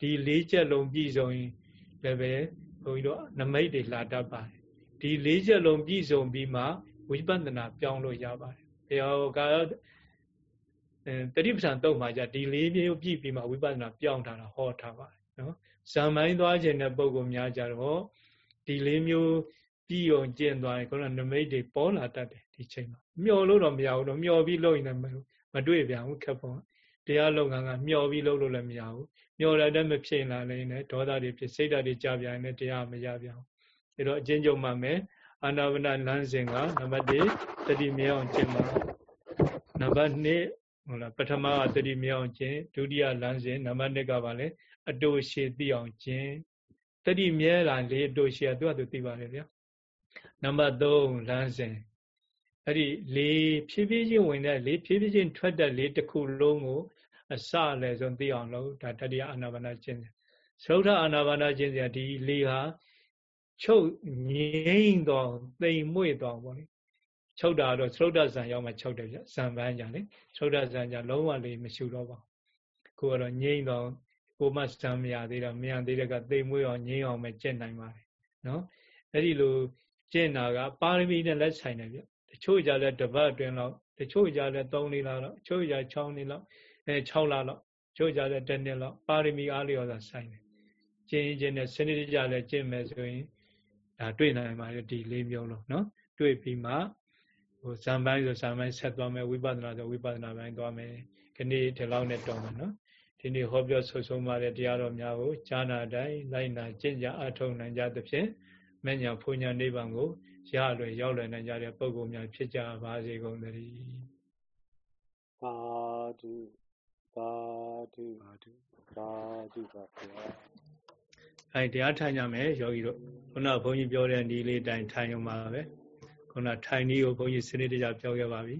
ဒီလေးချက်လုံးပြည့်စုံရင်လည်းပဲဘုန်းကြီးတို့နမိတ်တွေလာတတ်ပါတယ်ဒီလေးချက်လုံးပြည့်စုံပြီးမှဝိပဿနာပြောင်းလို့ရပါတယ်ဘုရားကတတိပ္ပံတုတ်မှာじゃဒီလေးမျိုးပြည့်ပြီးမှဝိပဿနာပြောင်းထားတာဟောထားပါတယ်နော်ဇံမိုင်းသွားခြင်းတဲ့ပုံကများကြတော့ဒီလေးမျိုးပြီးအောင်ကျင့်သွားရင်ခုနနမိတ်တွေပေါ်လာတတ်တယ်ဒီချိန်မှာမျောလို့တော့မရဘူးတော့မျောပြီးလုပ်ရင်လည်းမ တွေ့ပြန်ဘူးခက်ပုံတရားလုပ်ငန်းကမျောပြီးလုပ်လို့လည်းမရဘူးမျောတဲ့တည်းမဖြစ်လာလည်းနဲ့ဒေါသတွေဖြစ်စိတ်ဓာတ်တွေကြပြန်ရင်လည်းတရားမရပြန်ဘူးအဲတော့အချင်းချုပ်မှမယ်အာနာဝနလမ်းစဉ်ကနံပါတ်1တတိမြေအောင်ကျင့်ပါနံပါတ်2ဟုတ်လားပထမကတတိမြေအောင်ကျင့်ဒုတိယလမ်းစဉ်နံပါတ်2ကပါလေအတူရှည်သိအောင်ကျင့်တတိမြဲလာလေအတူရှည်ကသူကသူသိပါလေဗျာနံပါတ်3လမ်းစဉ် အဲ့ဒီလေဖြည်းဖြည်းချင်းဝင်တဲ့လေဖြည်းဖြည်းချင်းထွက်တဲ့လေတစ်ခုလုံးကိုအစလည်းဆုံးသိအောင်လုပ်ဒါတတိယအာနာပါနာကျင့်စဉ်သရုပ်ထအာနာပါနာကျင့်စဉ်ဒီလေဟာချုပ်ငိမ့်တော့တိမ်မွေ့တော့ဗောလေချုပ်တာတော့သရုပ်ထဇံရောက်မှချုပ်တယ်ဗျဇံပန်းကြလေသရုပ်ထဇံကြလုံးဝလေးမရှိတော့ပါကိုကတော့ငိမ့်တော့ကိုမဇံမရသေးတော့မရသေးတဲ့ကတိမ်မွေ့အောင်ငိမ့်အောင်ပဲကျင့်နိုင်ပါတယ်နော်အဲ့ဒီလိုကျင့်တာကပါရမီနဲ့လက်ဆိုင်တယ်ဗျ တချို့ကြလဲတပတ်အတွင်းလောက်တချို့ကြလဲ3လလောက်တချို့ကြ6နှစ်လောက်အဲ6လလောက်တချို့ကြလဲ1နှစ်လောက်ပါရမီအားလျော်သာဆိုင်တယ်ကျင့်ရင်ကျင့်တဲ့စနစ်တကျလဲကျင့်မယ်ဆိုရင်ဒါတွေ့နိုင်ပါတယ်ဒီလေးမျိုးလုံးနော်တွေ့ပြီးမှဟိုဇံပိုင်းဆိုဇံပိုင်းဆက်သွားမယ်ဝိပဿနာဆိုဝိပဿနာပိုင်းသွားမယ်ခဏဒီလောက်နဲ့တော်မယ်နော်ဒီနေ့ဟောပြောဆုဆုံးပါတဲ့တရားတော်များကိုဈာနာတိုင်းလိုက်နာကျင့်ကြအထောက်နိုင်ကြသဖြင့်မညာဖုန်ညာနိဗ္ဗာန်ကို ရလွယ်ရောက်လွယ်နိုင်ကြတဲ့ပုဂ္ဂိုလ်များဖြစ်ကြပါစေကုန်သတည်းသာဓုသာဓုသာဓုသာဓုပါဗျာအဲတရားထိုင်ကြမယ်ယောဂီတို့ခုနဘုန်းကြီးပြောတဲ့ဒီလေးတိုင်ထိုင်ရုံပါပဲခုနထိုင်နည်းကိုဘုန်းကြီးစနစ်တကျပြောခဲ့ပါပြီ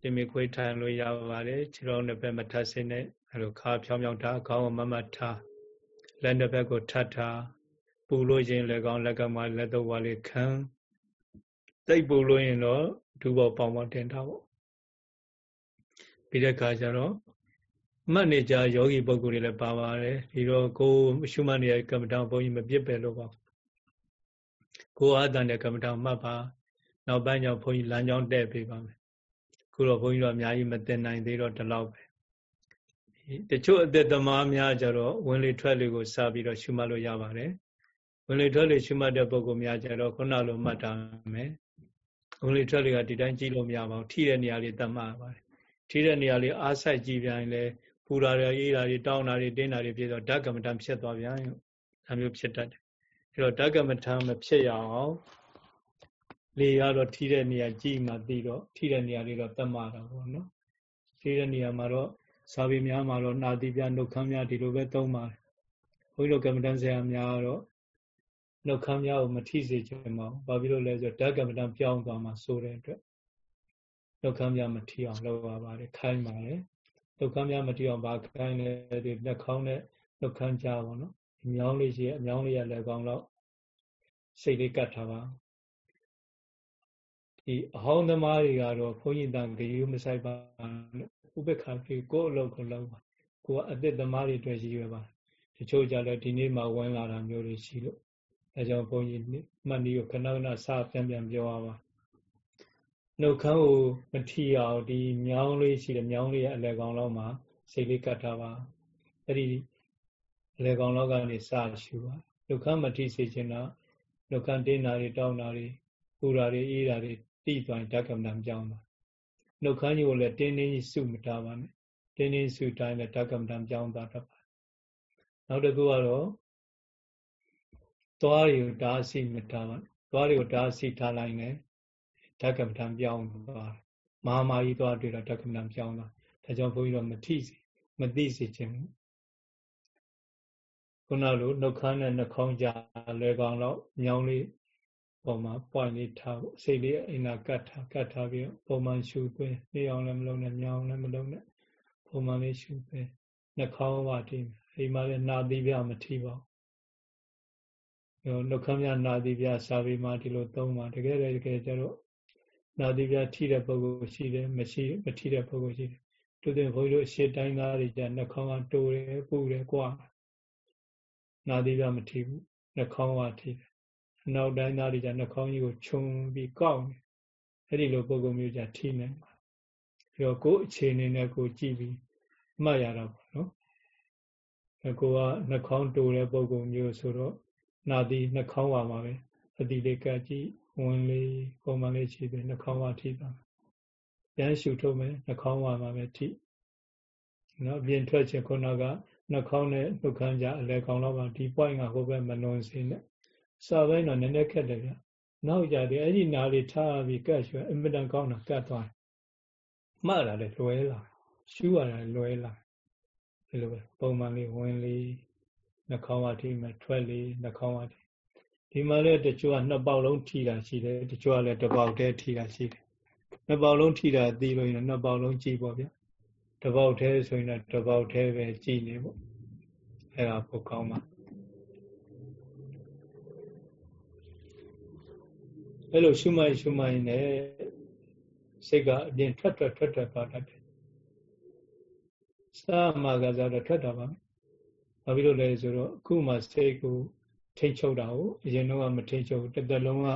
ဒီမိခွေးထိုင်လို့ရပါတယ်ခြေတော်နှစ်ဘက်မထပ်စင်းနဲ့အဲလိုခါဖြောင်းဖြောင်းထားခေါင်းကိုမမထားလက်နှစ်ဘက်ကိုထပ်ထားပူ လို့ရင်လည်းကောင်းလက်ကမှလက်တော့ဝါလေးခံတိတ်ပူလို့ရင်တော့ဒူဘောပေါင်ပေါင်တင်ထားပေါ့ပြီးတဲ့အခါကျတော့မှတ်နေကြယောဂီပုဂ္ဂိုလ်တွေလည်းပါပါတယ်ဒီတော့ကိုရှုမှတ်နေတဲ့ကမ္မဋ္ဌာန်းဘုန်းကြီးမပြစ်ပယ်လို့ပါကိုအာတန်တဲ့ကမ္မဋ္ဌာန်းမှတ်ပါနောက်ပိုင်းကျဘုန်းကြီးလမ်းကြောင်းတက်ပေးပါမယ်ခုတော့ဘုန်းကြီးတို့အများကြီးမတင်နိုင်သေးတော့ဒီလောက်ပဲတချို့အသက်သမားများကြတော့ဝင်လေထွက်လေကိုစပြီးတော့ရှုမှတ်လို့ရပါတယ် ဝင်လေထွက်လေရှုမှတ်တဲ့ပုဂ္ဂိုလ်များကြတော့ခုနလိုမှတ်တာမယ်ဝင်လေထွက်လေကဒီတိုင်းကြည့်လို့မရပါဘူးထိတဲ့နေရာလေးသတ်မှတ်ပါတယ်ထိတဲ့နေရာလေးအားဆိုင်ကြည့်ပြန်ရင်လည်းပူတာတွေအေးတာတွေတောင်းတာတွေတင်းတာတွေဖြစ်တော့ဓကမ္မထံဖြစ်သွားပြန်ဒါမျိုးဖြစ်တတ်တယ်အဲတော့ဓကမ္မထံမဖြစ်ရအောင်လေရတော့ထိတဲ့နေရာကြည့်မှသိတော့ထိတဲ့နေရာလေးတော့သတ်မှတ်တာပေါ့နော်ထိတဲ့နေရာမှာတော့စာပေများမှာတော့နာတိပြနှုတ်ခမ်းများဒီလိုပဲသုံးပါတယ်ဘုန်းကြီးတို့ကမ္မထံဆရာများတော့ နှုတ်ခမ်းများကိုမထိစေချင်ပါဘူး။ဘာဖြစ်လို့လဲဆိုတော့ဓကမ္မတန်ပြောင်းသွားမှဆိုတဲ့အတွက်နှုတ်ခမ်းများမထိအောင်လုပ်ရပါတယ်ခိုင်းပါတယ်။နှုတ်ခမ်းများမထိအောင်ဘာခိုင်းလဲဒီနှက်ခေါင်းနဲ့နှုတ်ခမ်းကြားပေါ့နော်။အမြောင်းလေးရှိအမြောင်းလေးရလည်းကောင်းတော့စိတ်လေးကတ်ထားပါဒီအဟောင်းသမားတွေကတော့ဘုန်းကြီးတန်ဂရုမဆိုင်ပါဥပ္ပခါပြေကိုယ်အလုပ်ကိုလုပ်ပါကိုကအသက်သမားတွေအတွက်ရည်ရွယ်ပါတချို့ကြလည်းဒီနေ့မှဝင်လာတာမျိုးတွေရှိလို့ အဲကြောင့်ဘုန်းကြီးမှတ်နည်းကိုခဏခဏစပြန်ပြန်ပြောရပါနှုတ်ခမ်းကိုမထီအောင်ဒီမြောင်းလေးရှိတယ်မြောင်းလေးရဲ့အလဲကောင်လောက်မှာစိတ်လေးကတ်ထားပါအဲ့ဒီအလဲကောင်လောက်ကနေစရှူပါနှုတ်ခမ်းမထီစေချင်တော့နှုတ်ခမ်းတင်းတာတွေတောင်းတာတွေပူတာတွေအေးတာတွေတိသွားရင်ဓကမ္မံပြောင်းတာနှုတ်ခမ်းကြီးကိုလည်းတင်းတင်းကြီးစုမထားပါနဲ့တင်းတင်းစုတိုင်းလည်းဓကမ္မံပြောင်းသွားတတ်ပါနောက်တစ်ခုကတော့ သွားတွေကိုဓာတ်စီမထားပါသွားတွေကိုဓာတ်စီထားလိုက်နေဓကမ္မထံပြောင်းသွားမဟာမာကြီးသွားတွေ့တော့ဓကမ္မထံပြောင်းသွားဒါကြောင့်ဘုန်းကြီးတို့မထိစေမသိစေခြင်းခုနလိုနှုတ်ခမ်းနဲ့နှာခေါင်းကြားလွယ်ကောင်တော့ညောင်းလေးပုံမှာပွိုင်လေးထားစိတ်လေးအိနာကတ်ထားကတ်ထားပြီးပုံမှန်ရှုသွင်းနေအောင်လည်းမလုံးနဲ့ညောင်းလည်းမလုံးနဲ့ပုံမှန်လေးရှုသွင်းနှာခေါင်းဝတိအိမ်မှာလည်းနာသီးပြမထိပါဘူး နှုတ်ခမ်းများနာသီပြစာပေမှာဒီလိုသုံးပါတကယ်တကယ်ကျတော့နာသီပြထိတဲ့ပုဂ္ဂိုလ်ရှိတယ်မရှိမထိတဲ့ပုဂ္ဂိုလ်ရှိတယ်သူတင်ဘုန်းကြီးတို့ရှေ့တိုင်းသားတွေကျနှာခေါင်းကတိုးတယ်ပူတယ်ကြွားနာသီပြမထိဘူးနှာခေါင်းကထိတယ်အနောက်တိုင်းသားတွေကျနှာခေါင်းကြီးကိုခြုံပြီးကောက်နေအဲ့ဒီလိုပုဂ္ဂိုလ်မျိုးကျထိနေပါပြီးတော့ကိုယ်အခြေအနေနဲ့ကိုကြည့်ပြီးမှတ်ရတာပေါ့နော်ကိုကနှာခေါင်းတိုးတဲ့ပုဂ္ဂိုလ်မျိုးဆိုတော့ နာသီနှာခေါင်းဝါမှာပဲအတိလေးကကြည့်ဝင်လေးပုံမှန်လေးရှိတယ်နှာခေါင်းဝါထိတာပြန်ရှုထုတ်မယ်နှာခေါင်းဝါမှာပဲထိနော်ပြင်ထွက်ခြင်းခုနကနှာခေါင်းနဲ့နှုတ်ခမ်းကြအလဲကောင်းတော့ပါဒီ point ကဟိုဘက်မလွန်စင်းနဲ့စာပိုင်းတော့နည်းနည်းခက်တယ်ဗျနောက်ကြတယ်အဲ့ဒီနားလေးထားပြီးကတ်ရွှဲအင်မတန်ကောင်းတာကတ်သွားမှတ်လာတယ်လွယ်လာရှူရတာလွယ်လာဒီလိုပဲပုံမှန်လေးဝင်လေး နှာခေါင်းဝါထိမယ်ထွက်လေနှာခေါင်းဝါထိဒီမှာလည်းတချို့ကနှစ်ပေါက်လုံးထိတာရှိတယ်တချို့ကလည်းတစ်ပေါက်တည်းထိတာရှိတယ်နှစ်ပေါက်လုံးထိတာသိလို့ရင်နှစ်ပေါက်လုံးကြည့်ပေါ့ဗျာတစ်ပေါက်တည်းဆိုရင်တော့တစ်ပေါက်တည်းပဲကြည့်နေပေါ့အဲ့ဒါပိုကောင်းပါအဲ့လိုရှုမှတ်ရှုမှတ်နေစိတ်ကအပြင်ထွက်ထွက်ထွက်ထွက်သွားတတ်တယ်စာမကစားတော့ထွက်တာပါ ဘာဖြစ်လို့လဲဆိုတော့အခုမှစိတ်ကိုထိတ်ချုပ်တာကိုအရင်တော့မထိတ်ချုပ်တစ်သက်လုံးက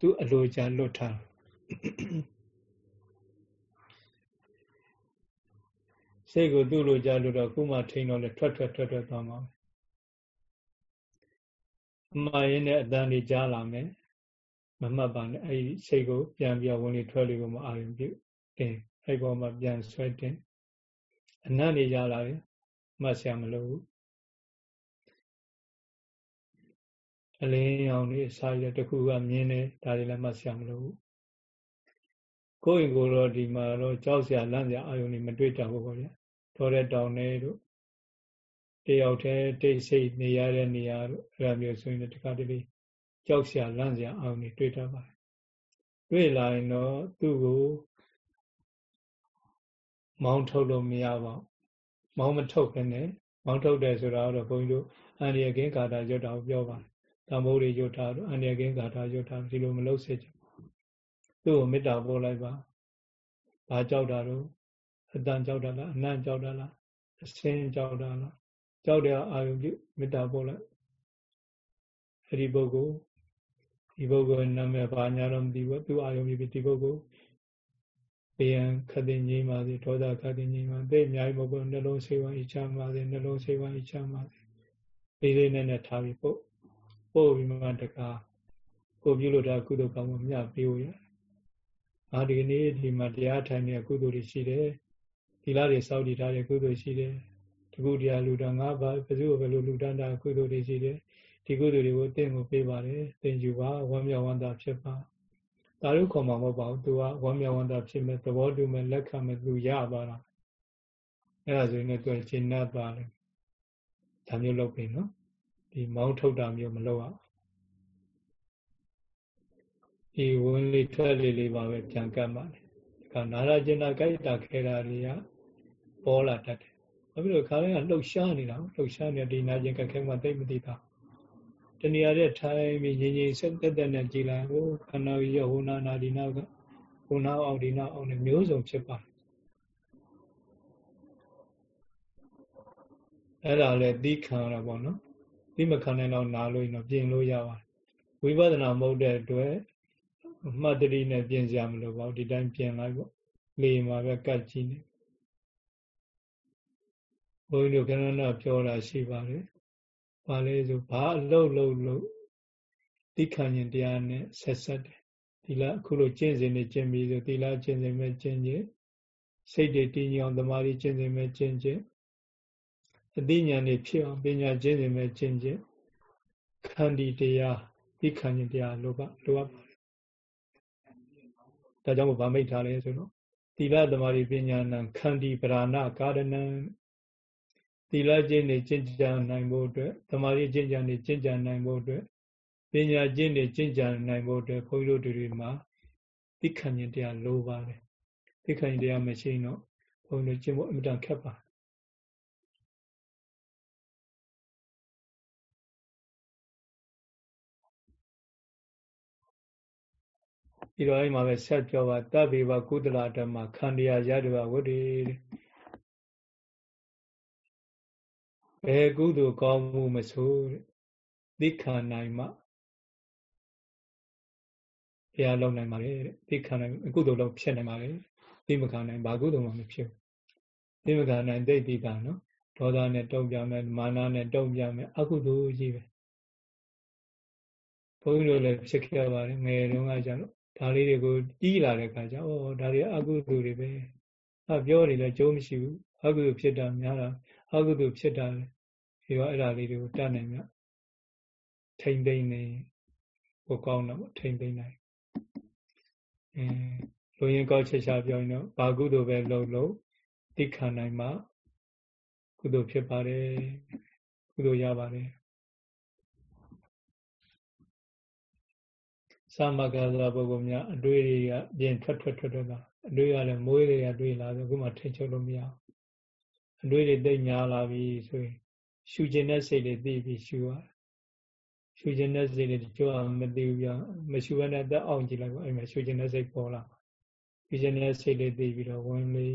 သူ့အလိုချလွတ်ထားစိတ်ကိုသူ့လိုချလွတ်တော့ခုမှထိန်တော့လေထွက်ထွက်ထွက်ထွက်သွားမှာအမှားရင်းနဲ့အတန်ကြီးကြားလာမယ်မမှတ်ပါနဲ့အဲ့ဒီစိတ်ကိုပြန်ပြဝင်လေထွက်လေကိုမအာရုံပြုတင်အဲ့ပေါ်မှာပြန်ဆွဲတင်အနတ်နေရလာတယ်မှတ်ဆရာမလို့ အလင်းရောင်လေးစာရတခုကမြင်တယ်ဒါတွေလည်းမှတ်ဆရာမလို့ဘူးကိုယ့်ရင်ကိုယ်တော့ဒီမှာတော့ကြောက်စရာလန့်စရာအာယုန်တွေမတွေ့တော့ဘူးပေါ့ဗျာတော်တဲ့တောင်တွေတို့တယောက်တည်းတိတ်ဆိတ်နေရတဲ့နေရာတို့အဲ့လိုမျိုးဆိုရင်တခါတလေကြောက်စရာလန့်စရာအာယုန်တွေတွေ့တတ်ပါတယ်တွေ့လာရင်တော့သူ့ကိုမောင်းထုတ်လို့မရပါဘူးမောင်းမထုတ်ခင်နဲ့မောင်းထုတ်တယ်ဆိုတာတော့ဘုန်းကြီးတို့အန္တရာယ်ကင်းကာတာရွတ်တာကိုပြောပါတယ် တံမိုးတွေရွတ်တာတို့အန္တရာယ်ကင်းကာတာရွတ်တာဒီလိုမလုပ်စေချင်သူ့ကိုမေတ္တာပို့လိုက်ပါဘာကြောက်တာတော့အတန်ကြောက်တာလားအနံ့ကြောက်တာလားအစင်းကြောက်တာလားကြောက်တဲ့အာယုပြုမေတ္တာပို့လိုက်အဲ့ဒီပုဂ္ဂိုလ်ဒီပုဂ္ဂိုလ်နာမည်ဘာညာတော့မသိဘူးသူအာယုပြုပြီးဒီပုဂ္ဂိုလ်ဘေးရန်ခတိငြိမ်းပါစေဒေါသခတိငြိမ်းပါသိအများကြီးမဟုတ်ဘူးနှလုံးစိတ်ဝမ်းအချမ်းပါစေနှလုံးစိတ်ဝမ်းအချမ်းပါစေလေးလေးနဲ့နဲ့ထားပြီးပို့ ပို့ပြီးမှတကားကိုပြုလို့တာကုသိုလ်ကောင်းမှုမြတ်ပေးဖို့ရအာဒီကနေ့ဒီမှာတရားထိုင်နေတဲ့ကုသိုလ်တွေရှိတယ်ဒီလားတွေစောက်တည်ထားတဲ့ကုသိုလ်ရှိတယ်တကုတရားလူတာငါးပါးဘယ်သူဘယ်လိုလူတန်းတာကုသိုလ်တွေရှိတယ်ဒီကုသိုလ်တွေကိုအသင်ကိုပေးပါတယ်သင်ယူပါဝမ်းမြောက်ဝမ်းသာဖြစ်ပါဒါလို့ခေါ်မှာမဟုတ်ပါဘူးသူကဝမ်းမြောက်ဝမ်းသာဖြစ်မဲ့သဘောတူမဲ့လက်ခံမဲ့သူရပါတာအဲ့ဒါဆိုရင်လည်းသူရှင်း납သွားတယ်ဒါမျိုးလုပ်ပြီနော် ဒီမောင်းထုတ်တာမျိုးမလုပ်အောင်ဒီဝင်လေထွက်လေလေးပါပဲပြန်ကတ်ပါလေဒီကနာရကျင်တာကြိုက်တာခဲတာတွေကပေါ်လာတတ်တယ်ဘာဖြစ်လို့ခါလေးကလှုပ်ရှားနေတာလှုပ်ရှားနေဒီနာကျင်ကခဲမှသိမသိတာတဏှာတဲ့ထိုင်ပြီးငြိမ်ငြိမ်ဆက်တက်တက်နဲ့ကြည်လိုက်ဟိုခန္ဓာကြီးရဟိုနာနာဒီနာကဟိုနာအောင်ဒီနာအောင်နဲ့မျိုးစုံဖြစ်ပါတယ်အဲ့ဒါလည်းသီးခံရတာပေါ့နော် သီးမခံနိုင်တော့နာလို့ရင်တော့ပြင်လို့ရပါတယ်ဝိပဿနာမဟုတ်တဲ့အတွက်မှတ်တတိနဲ့ပြင်စရာမလိုပါဘူးဒီတိုင်းပြင်လိုက်ပေါ့လေမှာပဲကတ်ကြည့်နေဘုန်းကြီးတို့ကဏ္ဍနာပြောတာရှိပါတယ်ဘာလဲဆိုဘာအလုပ်လုပ်လို့တိခဏ်ရင်တရားနဲ့ဆက်ဆက်တယ်ဒီလားအခုလိုကျင့်စဉ်နဲ့ကျင့်ပြီးဆိုဒီလားကျင့်စဉ်မဲ့ကျင့်ခြင်းစိတ်တွေတည်ငြိမ်အောင်တမာရီကျင့်စဉ်မဲ့ကျင့်ခြင်း အသိဉာဏ်တွေဖြစ်အောင်ပညာကျင့်နေမဲ့ကျင့်ခြင်းခန္တီတရားဒီခန္တီတရားလိုပါလိုအပ်ပါတယ်ဒါကြောင့်ဗာမိတ်ထားလဲဆိုတော့သီလသမารိပညာနံခန္တီပရဏကာရဏံသီလကျင့်နေကျင့်ကြံနိုင်ဖို့အတွက်သမာဓိကျင့်ကြံနေကျင့်ကြံနိုင်ဖို့အတွက်ပညာကျင့်နေကျင့်ကြံနိုင်ဖို့အတွက်ဘုန်းကြီးတို့တွေမှာသိခဏ်ဉာဏ်တရားလိုပါတယ်သိခဏ်ဉာဏ်တရားမရှိရင်တော့ဘုန်းကြီးတို့ကျင့်ဖို့အမြဲတမ်းခက်ပါတယ် ပြီးတော့အဲ့မှာပဲဆက်ပြောပါတဗ္ဗေဝကုသလဓမ္မခန္တီယာရတ္တဝဝတ္တိဘယ်ကုသိုလ်ကောင်းမှုမဆိုသိခာနိုင်မှဘုရားလုံနိုင်ပါလေတဲ့သိခာနိုင်ကုသိုလ်လုံးဖြစ်နိုင်ပါလေသိမခာနိုင်ဘာကုသိုလ်မှမဖြစ်ဘူးသိမခာနိုင်သိတိတာနော်ဒေါသနဲ့တုံ့ပြန်မယ်မာနနဲ့တုံ့ပြန်မယ်အကုသိုလ်ကြီးပဲဘုန်းကြီးတို့လည်းဖြစ်ခဲ့ပါတယ်ငယ်တုန်းကကျတော့ ဒါလေးတွေကိုကြီးလာတဲ့အခါကျဩဒါတွေအကုသိုလ်တွေပဲအပြောနေလဲကျိုးမရှိဘူးအကုသိုလ်ဖြစ်တာများတာအကုသိုလ်ဖြစ်တာဒီတော့အဲ့ဒါလေးတွေကိုတတ်နိုင်မြထိမ့်သိမ့်နေဟိုကောင်းတော့ထိမ့်သိမ့်နိုင်အဲလူရင်ကောက်ချက်ချပြောရင်တော့ဘာကုသိုလ်ပဲလုပ်လို့သိခံနိုင်မှကုသိုလ်ဖြစ်ပါတယ်ကုသိုလ်ရပါတယ် မကသာပုဂ္ဂိုလ်များအတွေ့တွေကပြင်ထွက်ထွက်ထွက်ထွက်တာအတွေ့ကလည်းမွေးတွေကတွေ့လာဆိုအခုမှထိချုပ်လို့မရဘူးအတွေ့တွေတိတ်များလာပြီဆိုရင်ရှူခြင်းတဲ့စိတ်တွေသိပြီးရှူရရှူခြင်းတဲ့စိတ်တွေကြိုးအောင်မသိဘူးပြမရှူရတဲ့တက်အောင်ကြည့်လိုက်ပေါ့အဲ့မှာရှူခြင်းတဲ့စိတ်ပေါ်လာရှူခြင်းတဲ့စိတ်တွေသိပြီးတော့ဝင်လေ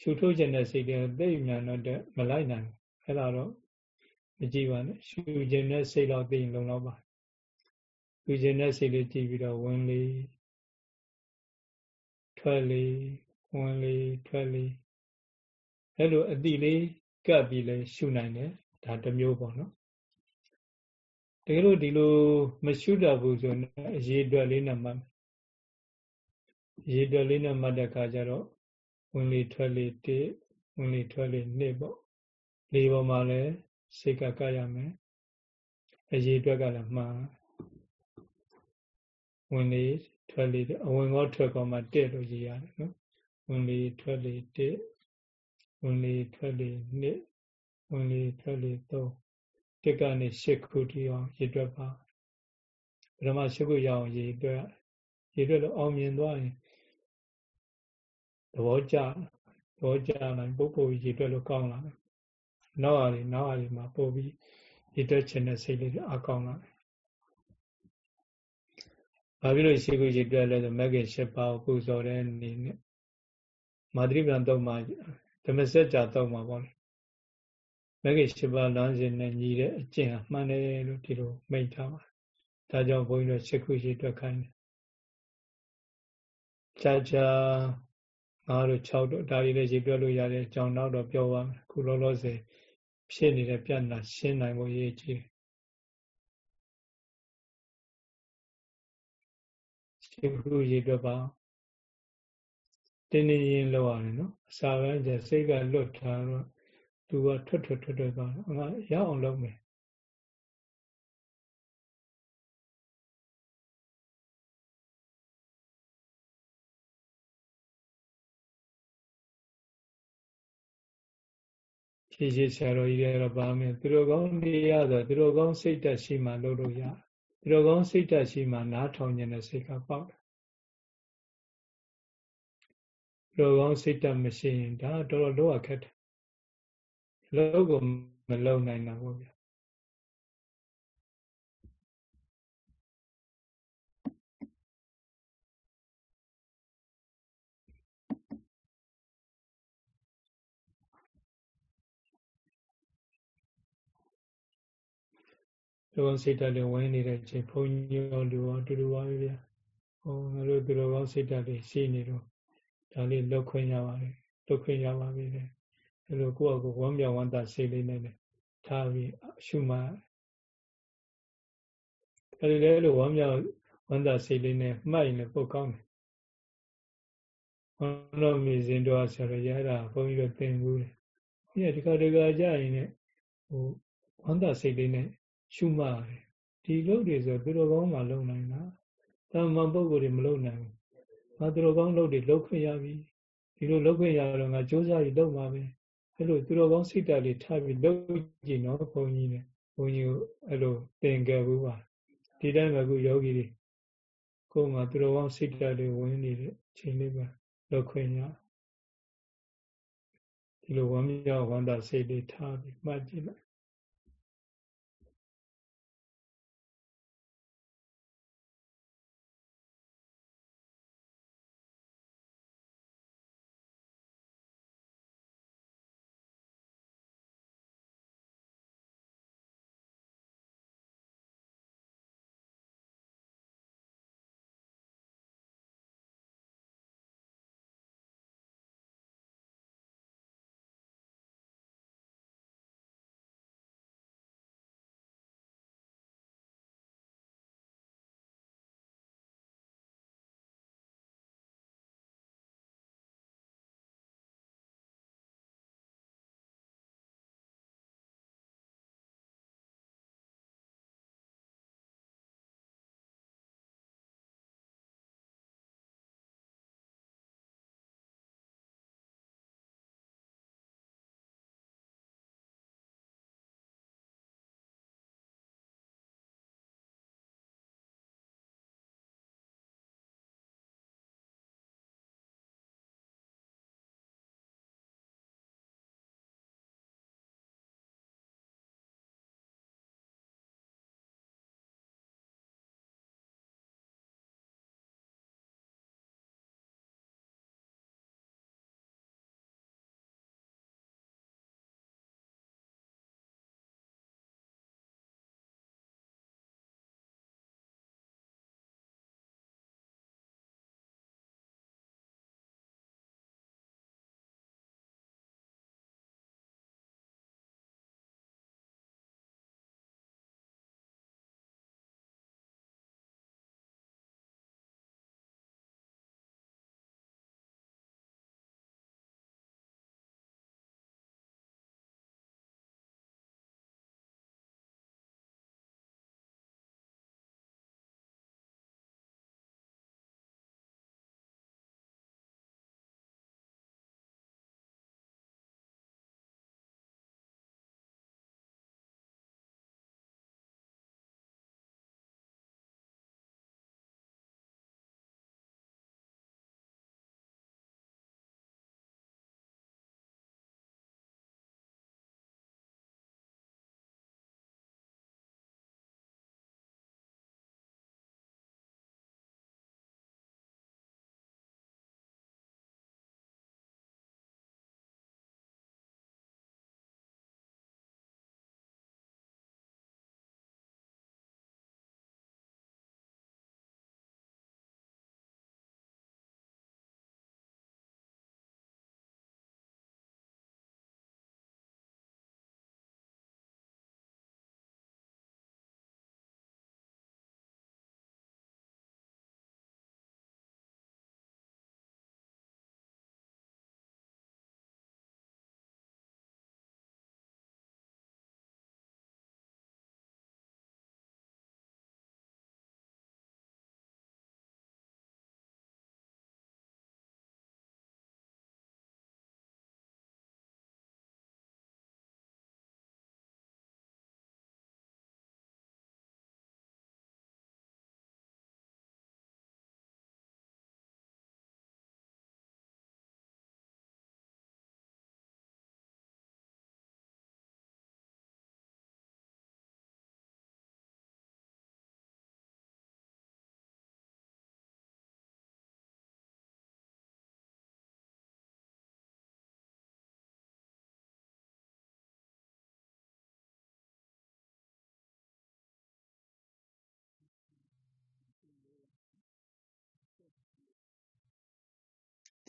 ရှူထုတ်ခြင်းတဲ့စိတ်တွေသိမြန်တော့မလိုက်နိုင်ဘူးအဲ့ဒါတော့မကြည့်ပါနဲ့ရှူခြင်းတဲ့စိတ်တော့သိရင်လုံလောက်ပါ ရှူခြင်းတဲ့စိတ်လေးကြည့်ပြီးတော့ဝင်လေထွက်လေဝင်လေထွက်လေအဲ့လိုအတိလေးကပ်ပြီးလဲရှုနိုင်တယ်ဒါတစ်မျိုးပေါ့နော်တကယ်လို့ဒီလိုမရှုတတ်ဘူးဆိုရင်အရေးအတွက်လေးနဲ့မှတ်အရေးအတွက်လေးနဲ့မှတ်တဲ့အခါကျတော့ဝင်လေထွက်လေတိဝင်လေထွက်လေနှစ်ပေါ့လေပေါ်မှာလဲစိတ်ကကပ်ရမယ်အရေးအတွက်ကလည်းမှန် ဝင်လေထွက်လေအဝင်ကောထွက်ကောမှတဲ့လို့ရေးရတယ်နော်ဝင်လေထွက်လေတဲ့ဝင်လေထွက်လေနှစ်ဝင်လေထွက်လေသုံးတစ်ကနေ၈ခုထိအောင်ရေတွက်ပါပထမ၈ခုရအောင်ရေတွက်ရေတွက်လို့အောင်မြင်သွားရင်သဘောကျသဘောကျနိုင်ပုပ်ပုပ်ရေတွက်လို့ကောင်းလာတယ်နောက်အရီနောက်အရီမှာပို့ပြီးရေတွက်ခြင်းနဲ့စိတ်လေးအကောင်းလာတယ် ဘာဖြစ်လို့ရှိခိုးရေတွက်လဲဆိုမဂ္ဂင်၈ပါးကိုပူဇော်တဲ့အနေနဲ့မာတိပြန်တော့မှာဓမ္မစကြာတော့မှာပေါ့လေမဂ္ဂင်၈ပါးလမ်းစဉ်နဲ့ညီတဲ့အကျင့်အမှန်တယ်လို့ဒီလိုမိန့်ထားပါတယ်ဒါကြောင့်ဘုန်းကြီးတို့ရှိခိုးရေတွက်ခိုင်းတယ်ကြာကြာငါတို့6တို့ဒါတွေလည်းရေတွက်လို့ရတယ်အကြောင်းနောက်တော့ပြောပါမယ်ခုလောလောဆယ်ဖြစ်နေတဲ့ပြဿနာရှင်းနိုင်ဖို့ရည်ကြီးတယ် ၈ခုရေတွက်ပါတင်းတင်းရင်းလောက်ရတယ်နော်အစာပဲကျစိတ်ကလွတ်ထားတော့သူကထွက်ထွက်ထွက်ထွက်သွားငါရအောင်လုပ်မယ်ဖြည့်ဖြည့်ဆရာတော်ကြီးတွေတော့ပါမယ်သူတို့ကောင်းတရားဆိုသူတို့ကောင်းစိတ်ဓာတ်ရှိမှလုပ်လို့ရတယ် သူတော်ကောင်းစိတ်တက်ရှိမှနားထောင်ခြင်းနဲ့စိတ်ကပေါက်တယ်လောကောင်းစိတ်တမရှိရင်ဒါတော်တော်လောရခက်တယ်လောကမလုံနိုင်တာပေါ့ဗျာ လောကစိတ်တလည်းဝင်နေတဲ့အချိန်ဘုန်းကြီးရောလူရောအတူတူပါပဲဗျာဟောငါတို့သူတော်ကောင်းစိတ်တတွေရှိနေတော့ဒါလေးလောက်ခွင့်ရပါတယ်လောက်ခွင့်ရပါပြီလေအဲလိုကိုယ့်အကူဝမ်းမြောက်ဝမ်းသာစိတ်လေးနဲ့ထားပြီးရှုမှအဲဒီလေလိုဝမ်းမြောက်ဝမ်းသာစိတ်လေးနဲ့မှတ်ရင်လည်းပိုကောင်းတယ်ဘုန်းတော်မြည်စဉ်တော်ဆရာရတာဘုန်းကြီးတို့သင်ဘူးလေ။ဒီဒီကဒီကကြရင်လည်းဟိုဝမ်းသာစိတ်လေးနဲ့ ရှုမှတ်တယ်။ဒီလုပ်တွေဆိုသူတော်ကောင်းမှလုပ်နိုင်တာ။တာမန်ပုဂ္ဂိုလ်တွေမလုပ်နိုင်ဘူးငါသူတော်ကောင်းလုပ်တွေလုပ်ခွင့်ရပြီဒီလိုလုပ်ခွင့်ရတော့ငါစ조사ပြီးလုပ်မှာပဲအဲ့လိုသူတော်ကောင်းစိတ်ဓာတ်လေးထားပြီးလုပ်ကြည့်နော်ဘုန်းကြီးနဲ့ဘုန်းကြီးကိုအဲ့လိုသင်ခဲ့ဘူးပါဒီတိုင်းမှာခုယောဂီတွေကိုယ်မှာသူတော်ကောင်းစိတ်ဓာတ်လေးဝင်နေတဲ့ချိန်လေးပါလုပ်ခွင့်ရဒီလိုဝမ်းမြောက်ဝမ်းသာစိတ်လေးထားပြီးမှတ်ကြည့်လိုက်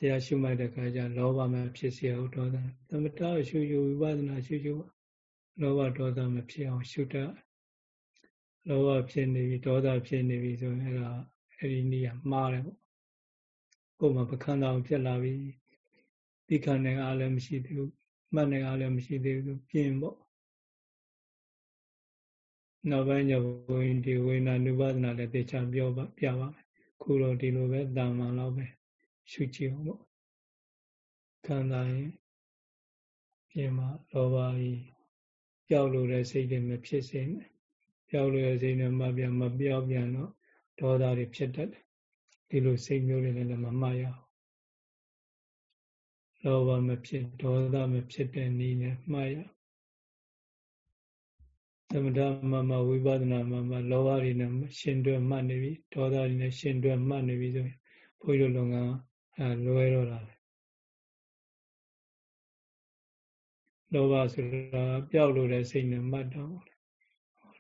တရားရှုမှတ်တဲ့ခါကျလောဘမဖြစ်စေအောင်ဒေါသသမထရှုရှုဝိပဿနာရှုရှုလောဘဒေါသမဖြစ်အောင်ရှုတတ်လောဘဖြစ်နေပြီဒေါသဖြစ်နေပြီဆိုရင်အဲ့ဒါအဲ့ဒီနေရာမှားတယ်ပေါ့ကိုယ်မှာပခန္ဓာအောင်ဖြစ်လာပြီဒီခန္ဓာအားလည်းမရှိသေးဘူးမှတ်နေအားလည်းမရှိသေးဘူးပြင်ပေါ့နောက်ပိုင်းကျဘုရင်ဒီဝိညာဉ်နုပါဒနာလည်းတေချာပြောပါပြပါမယ်ခုတော့ဒီလိုပဲတာမန်တော့ပဲ ရှုကြည့်အောင်ပေါ့ခံစားရင်ပြင်မှာလောဘကြီးပျောက်လို့တဲ့စိတ်တွေမဖြစ်စေနဲ့ပျောက်လို့တဲ့စိတ်နဲ့မပြမပြောက်ပြန်တော့ဒေါသတွေဖြစ်တတ်တယ်ဒီလိုစိတ်မျိုးတွေလည်းမမှတ်ရအောင်လောဘမဖြစ်ဒေါသမဖြစ်တဲ့နည်းနဲ့မှတ်ရသမထမမဝိပဿနာမမလောဘတွေနဲ့ရှင်တွဲမှတ်နေပြီဒေါသတွေနဲ့ရှင်တွဲမှတ်နေပြီဆိုရင်ဘုန်းကြီးတို့လုံက အဲလွဲတော့တာပဲလောဘဆိုတာပျောက်လို့တဲ့စိတ်နဲ့မှတ်တော့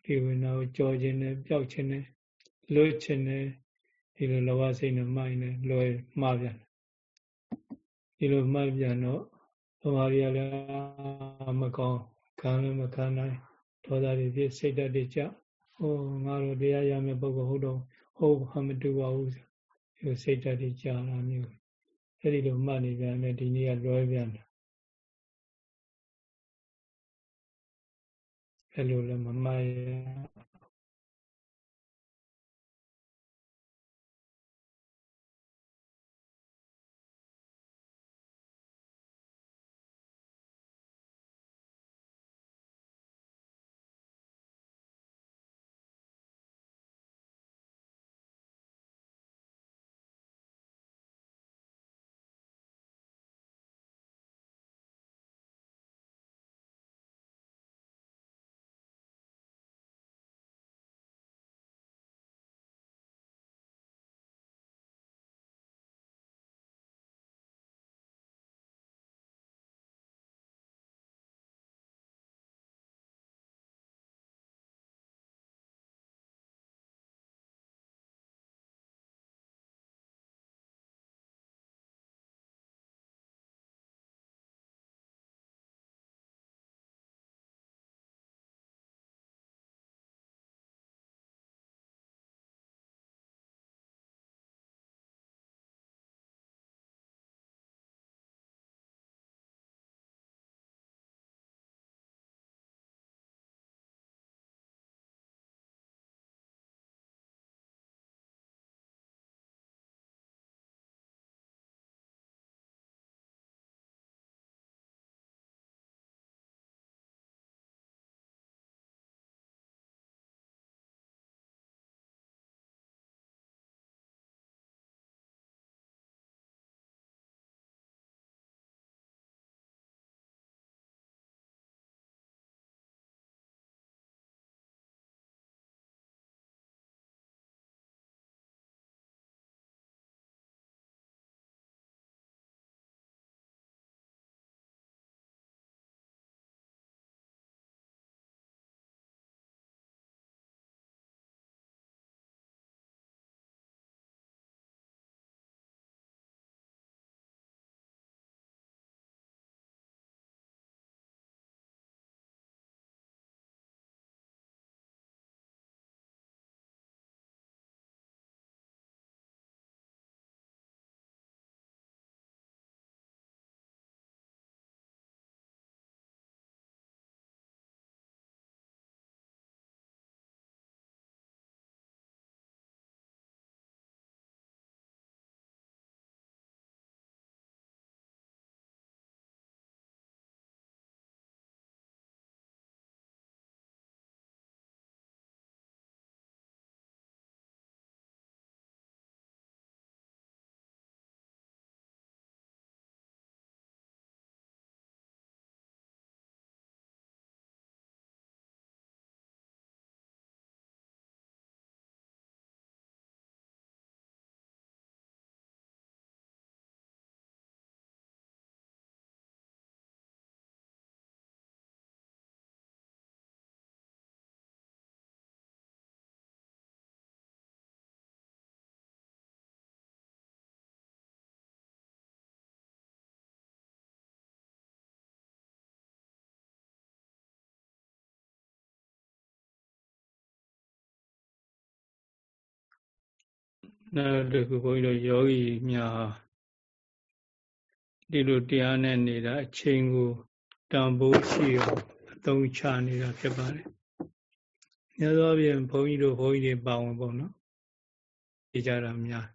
ဒီဝိညာဉ်ကိုကြောခြင်းနဲ့ပျောက်ခြင်းနဲ့လွတ်ခြင်းနဲ့ဒီလိုလောဘစိတ်နဲ့မှိုင်းနဲ့လွယ်မှားပြန်ဒီလိုမှတ်ပြန်တော့ဘဝရီကလည်းမကောင်းခံလည်းမခံနိုင်ဒေါသတွေဖြစ်စိတ်ဓာတ်တွေကြဟိုငါတို့တရားရမယ့်ပုဂ္ဂိုလ်ဟုတ်တော့ဟုတ်ဟာမတူပါဘူးဒီစိတ်ဓာတ်တွေကြာလာမျိုး အဲ့ဒီလိုမှတ်နေပြန်တယ်ဒီနေ့ကလွဲပြန်တယ်အဲ့လိုလည်းမမှတ်ရ နောက်တစ်ခုဘုန်းကြီးတို့ယောဂီများဒီလိုတရားနဲ့နေတာအချိန်ကိုတန်ဖိုးရှိအောင်အသုံးချနေတာဖြစ်ပါတယ်။ညသောဖြင့်ဘုန်းကြီးတို့ဘုန်းကြီးတွေပါဝင်ပေါ့နော်။ဒီကြတာများ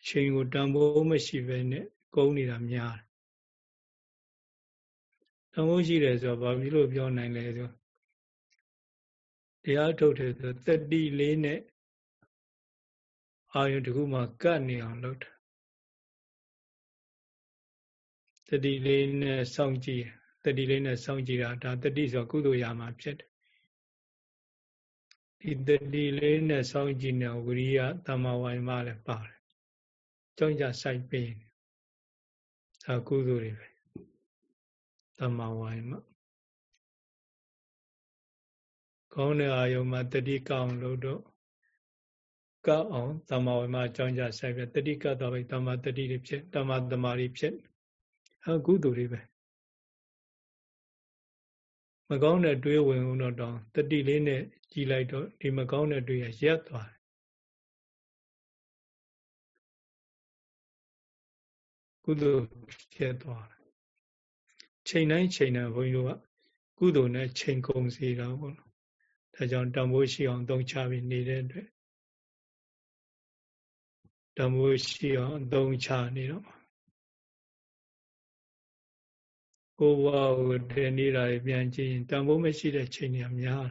အချိန်ကိုတန်ဖိုးမရှိဘဲနဲ့ကုန်နေတာများတန်ဖိုးရှိတယ်ဆိုတော့ဘာဖြစ်လို့ပြောနိုင်လဲဆိုတရားထုတ်တယ်ဆိုသက်တိလေးနဲ့ အာယုတခုမှကတ်နေအောင်လုပ်တာတတိလေးနဲ့စောင့်ကြည့်တတိလေးနဲ့စောင့်ကြည့်တာဒါတတိဆိုကုသိုလ်ရာမှာဖြစ်တယ်ဒီတတိလေးနဲ့စောင့်ကြည့်နေဝိရိယတမဝိုင်မလည်းပါတယ်ကြောင့်ကြစိုက်ပေးဒါကုသိုလ်တွေပဲတမဝိုင်မကောင်းတဲ့အာယုံမှာတတိကောင်းလို့တော့ ကောက်အောင်တမ္မာဝိမာအကြောင်းကြဆိုင်ပြတတိကတ်တော့ပဲတမ္မာတတိတွေဖြစ်တမ္မာတမာတွေဖြစ်အကုသိုလ်တွေပဲမကောင်းတဲ့တွေးဝင်ဦးတော့တောင်တတိလေးနဲ့ကြည်လိုက်တော့ဒီမကောင်းတဲ့တွေးရရက်သွားတယ်ကုသိုလ်ဖြစ်သွားတယ်ချိန်တိုင်းချိန်တိုင်းဘုန်းကြီးတို့ကကုသိုလ်နဲ့ချိန်ကုန်စီတာပေါ့နော်ဒါကြောင့်တန်ဖိုးရှိအောင်သုံးချပြီးနေတဲ့အတွက် တန်ဖိုးရှိအောင်အသုံးချနေတော့ကိုယ်ဘဝကိုတည်နေတာပြန်ကြည့်ရင်တန်ဖိုးမရှိတဲ့ချိန်တွေကများ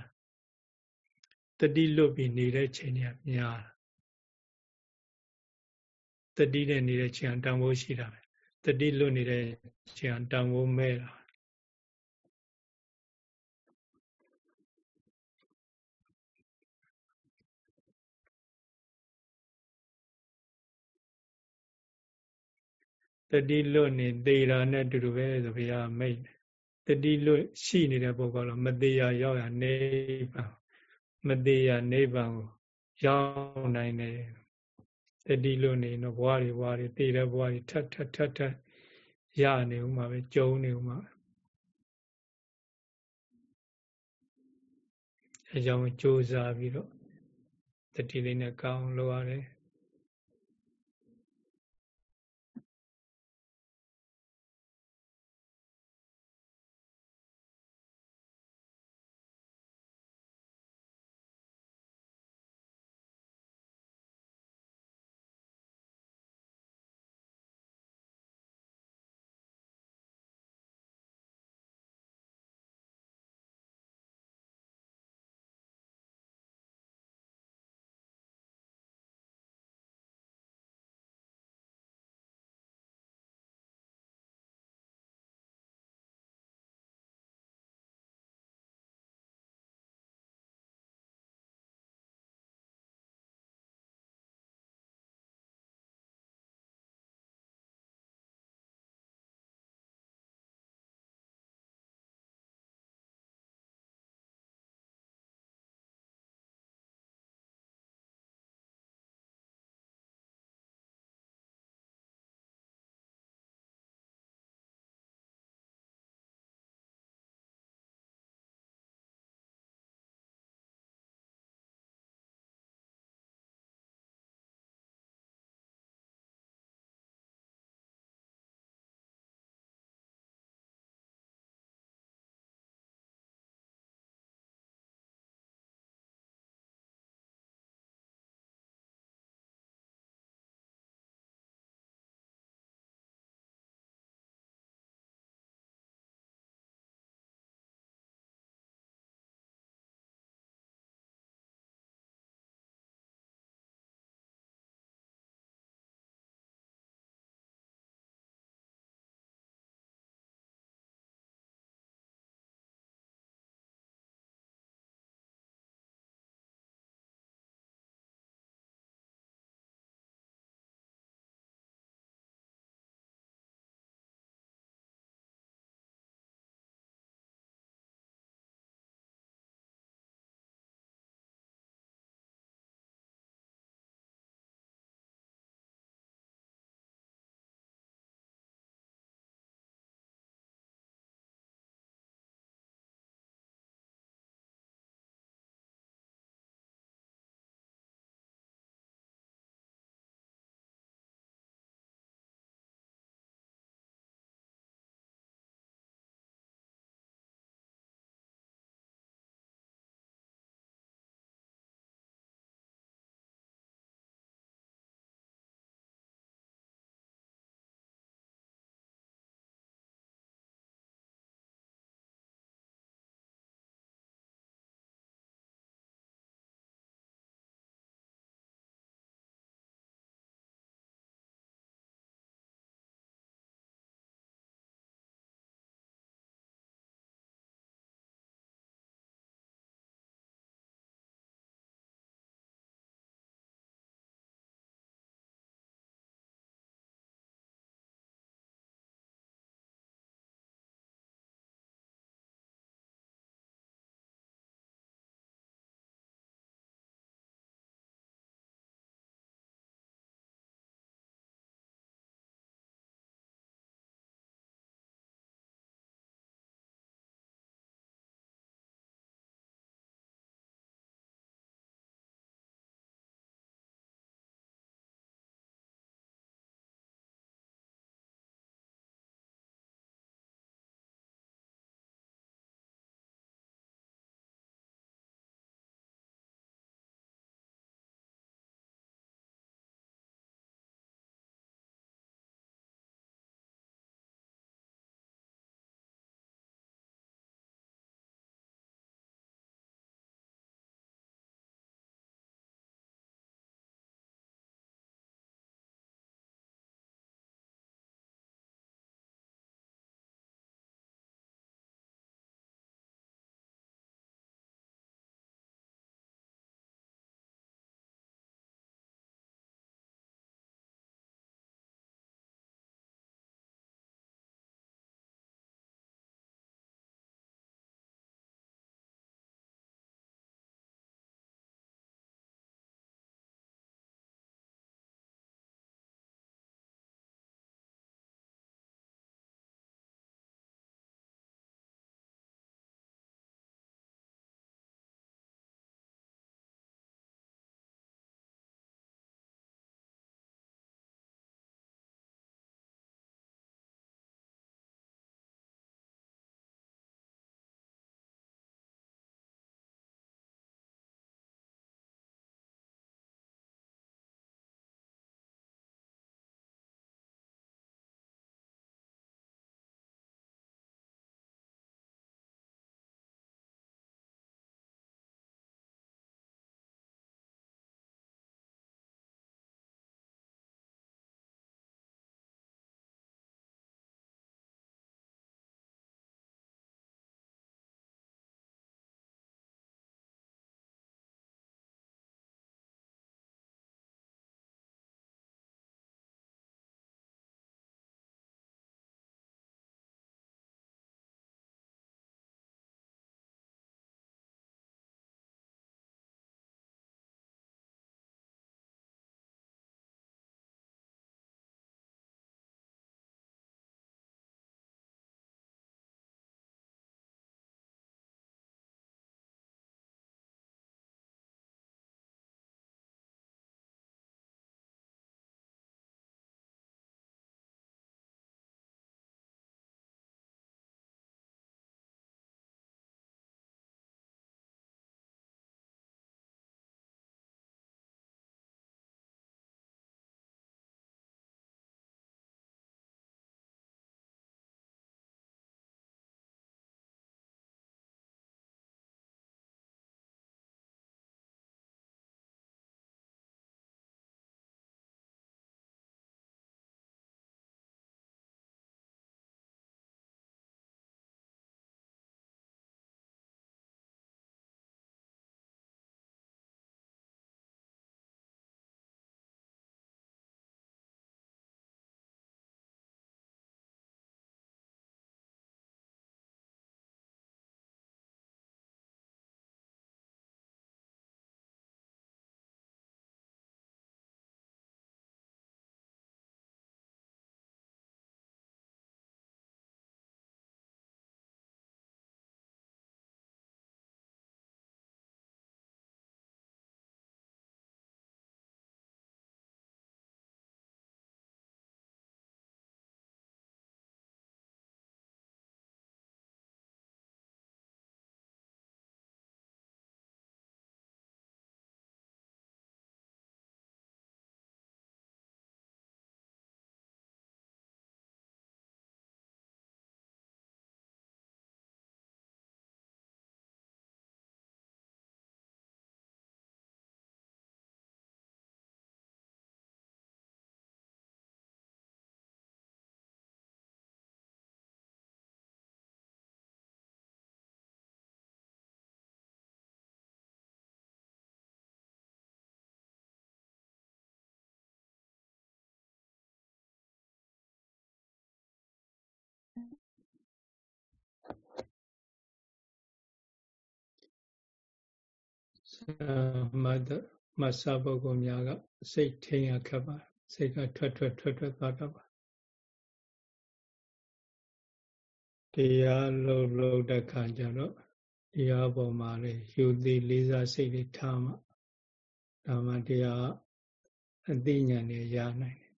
တတိလွတ်ပြီးနေတဲ့ချိန်တွေကများတတိနဲ့နေတဲ့ချိန်တန်ဖိုးရှိတာပဲတတိလွတ်နေတဲ့ချိန်တန်ဖိုးမဲ့တာ တတိလွတ်နေသေတာနဲ့တူတူပဲဆိုဘုရားမိတ်တတိလွတ်ရှိနေတဲ့ပုဂ္ဂိုလ်တော့မသေးရရောက်ရနိဗ္ဗာန်မသေးရနိဗ္ဗာန်ကိုရောက်နိုင်တယ်တတိလွတ်နေတော့ဘဝတွေဘဝတွေသေတဲ့ဘဝတွေထပ်ထပ်ထပ်ထပ်ရနေဦးမှာပဲကြုံနေဦးမှာအဲကြောင့်ကြိုးစားပြီးတော့တတိလေးနဲ့ကောင်းလုပ်ရတယ် မတ်မဆာပုဂ္ဂိုလ်များကစိတ်ထိန်ရခက်ပါစိတ်ကထွက်ထွက်ထွက်ထွက်သွားတတ်ပါတရားလုံးလုံးတဲ့ခါကျတော့တရားပေါ်မှာလေယူသည်လေးစားစိတ်လေးထားမှဒါမှတရားအသိဉာဏ်နဲ့ရနိုင်တယ်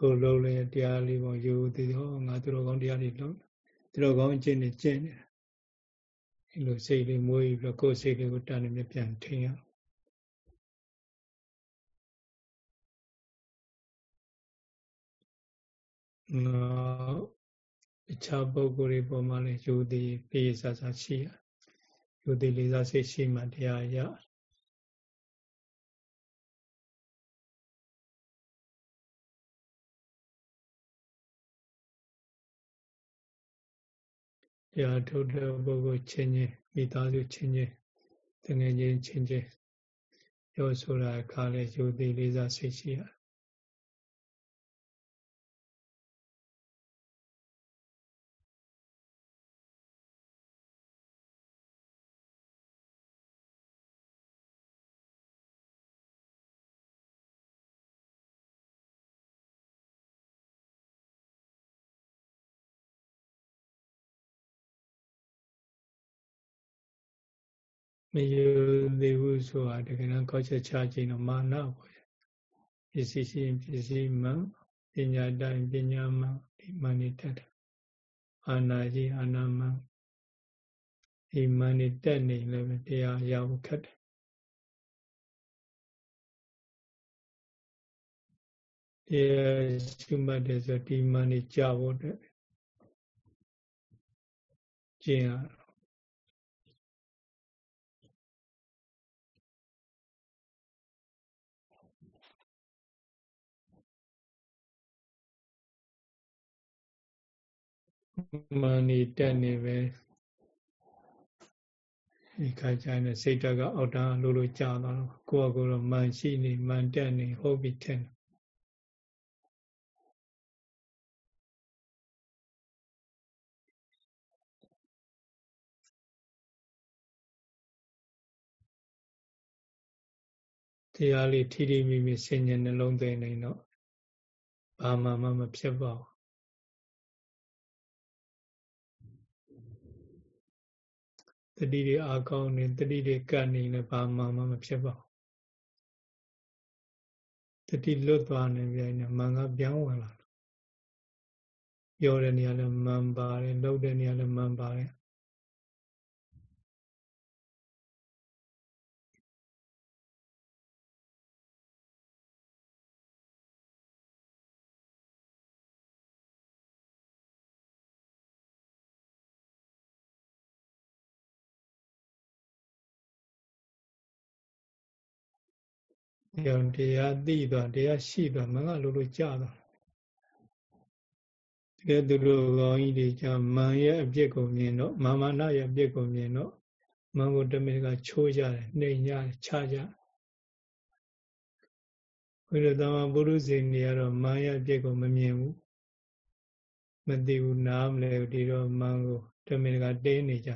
ကိုလုံးလေတရားလေးပေါ်ယူသည်ဟောငါသူတော်ကောင်းတရားတွေလုံးသူတော်ကောင်းကျင့်နေကျင့်နေ အဲလိုစိတ်လေးမွေးပြီးတော့ကိုယ်စိတ်လေးကိုတန်နေပြန်ထိန်ရနောက်အခြားပုဂ္ဂိုလ်တွေပေါ်မှာလည်းယူသည်လေးစားစားရှိရယူသည်လေးစားစိတ်ရှိမှတရားရ တရားထုတ်တဲ့ပုဂ္ဂိုလ်ချင်းချင်းမိသားစုချင်းချင်းတငယ်ချင်းချင်းချင်းပြောဆိုတာအခါလဲယူသည်လေးစားစိတ်ရှိရ မယူသေးဘူးဆိုတာတကယ်တော့ကောက်ချက်ချခြင်းတော့မာနပေါ့ပစ္စည်းရှိပစ္စည်းမှပညာတိုင်းပညာမှဒီမှန်နေတတ်တယ်အာနာကြီးအာနာမှဒီမှန်နေတက်နေလည်းတရားရဖို့ခက်တယ်တရားရှုမှတ်တယ်ဆိုဒီမှန်နေကြဖို့အတွက်ကျင့်ရ မန်နေတက်နေပဲဒီခါကျရင်စိတ်ဓာတ်ကအောက်တန်းလို့လို့ကြာသွားတော့ကိုယ့်အကိုတော့မန်ရှိနေမန်တက်နေဟုတ်ပြီထင်တရားလေးထိထိမိမိဆင်ញံနှလုံးသွင်းနေတော့ဘာမှမမဖြစ်ပါဘူး တတိတွေအာကောင်းနေတတိတွေကတ်နေလည်းဘာမှမမဖြစ်ပါဘူးတတိလွတ်သွားနေပြန်နေမန်ကပြောင်းဝင်လာပြောတဲ့နေရာလည်းမန်ပါတယ်လှုပ်တဲ့နေရာလည်းမန်ပါတယ် ရောတရားသိသွားတရားရှိသွားမငါလိုလိုကြာသွားတကယ်သူတို့ကောင်းကြီးတွေကြာမန်ရဲ့အပြစ်ကိုမြင်တော့မာမနာရဲ့အပြစ်ကိုမြင်တော့မန်ကိုတမင်ကချိုးကြတယ်နှိမ်ကြတယ်ခြားကြဘုရားသမပုရုဇဉ်တွေကတော့မန်ရဲ့အပြစ်ကိုမမြင်ဘူးမသိဘူးနားမလဲဒီတော့မန်ကိုတမင်ကတင်းနေကြ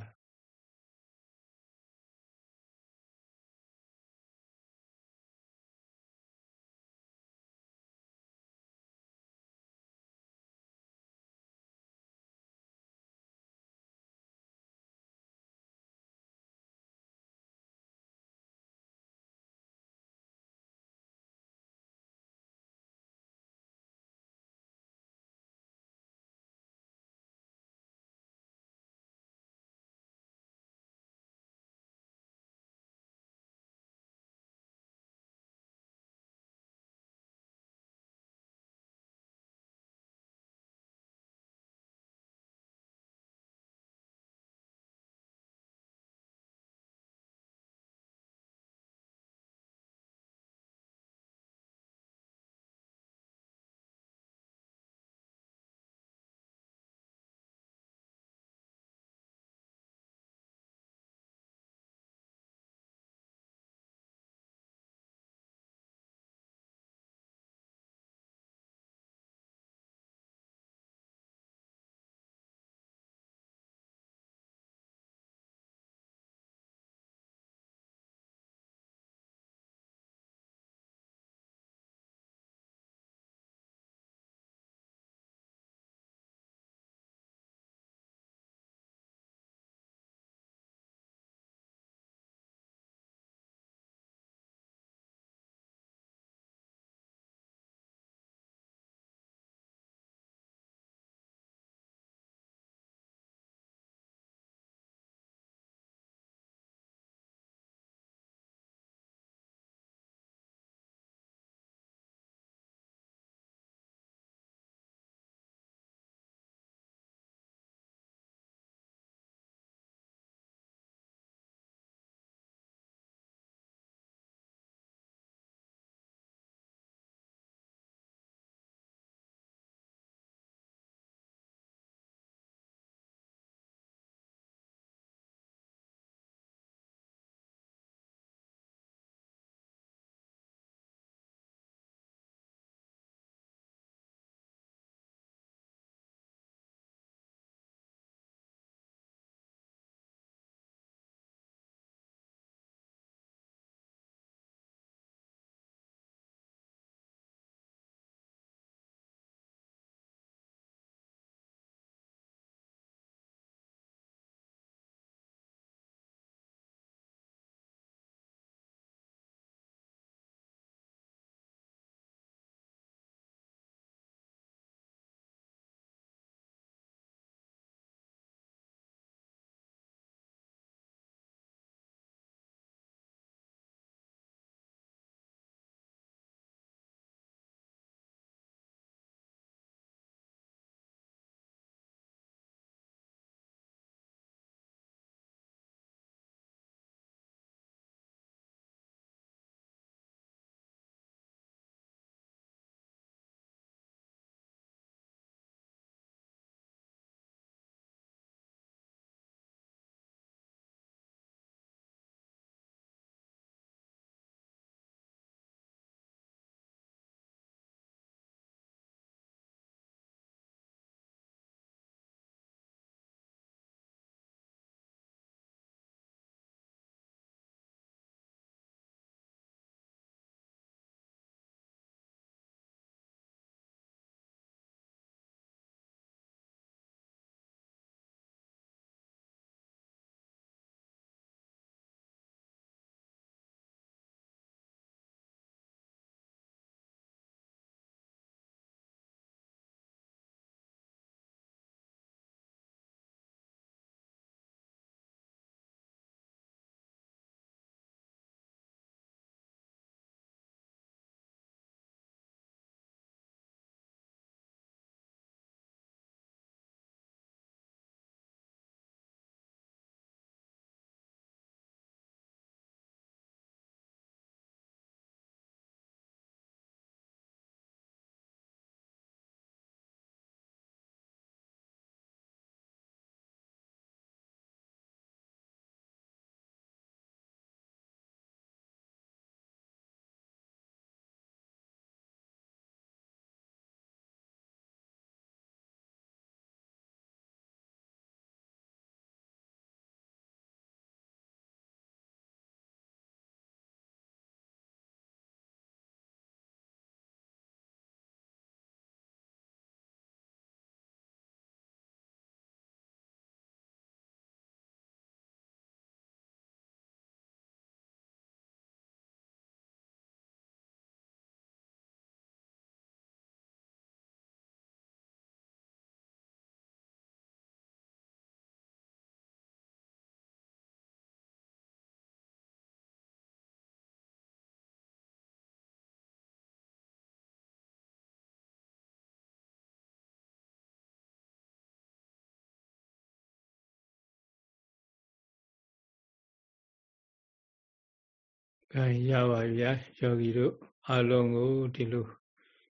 ခံရပါဗျာယောဂီတို့အလုံးကိုဒီလို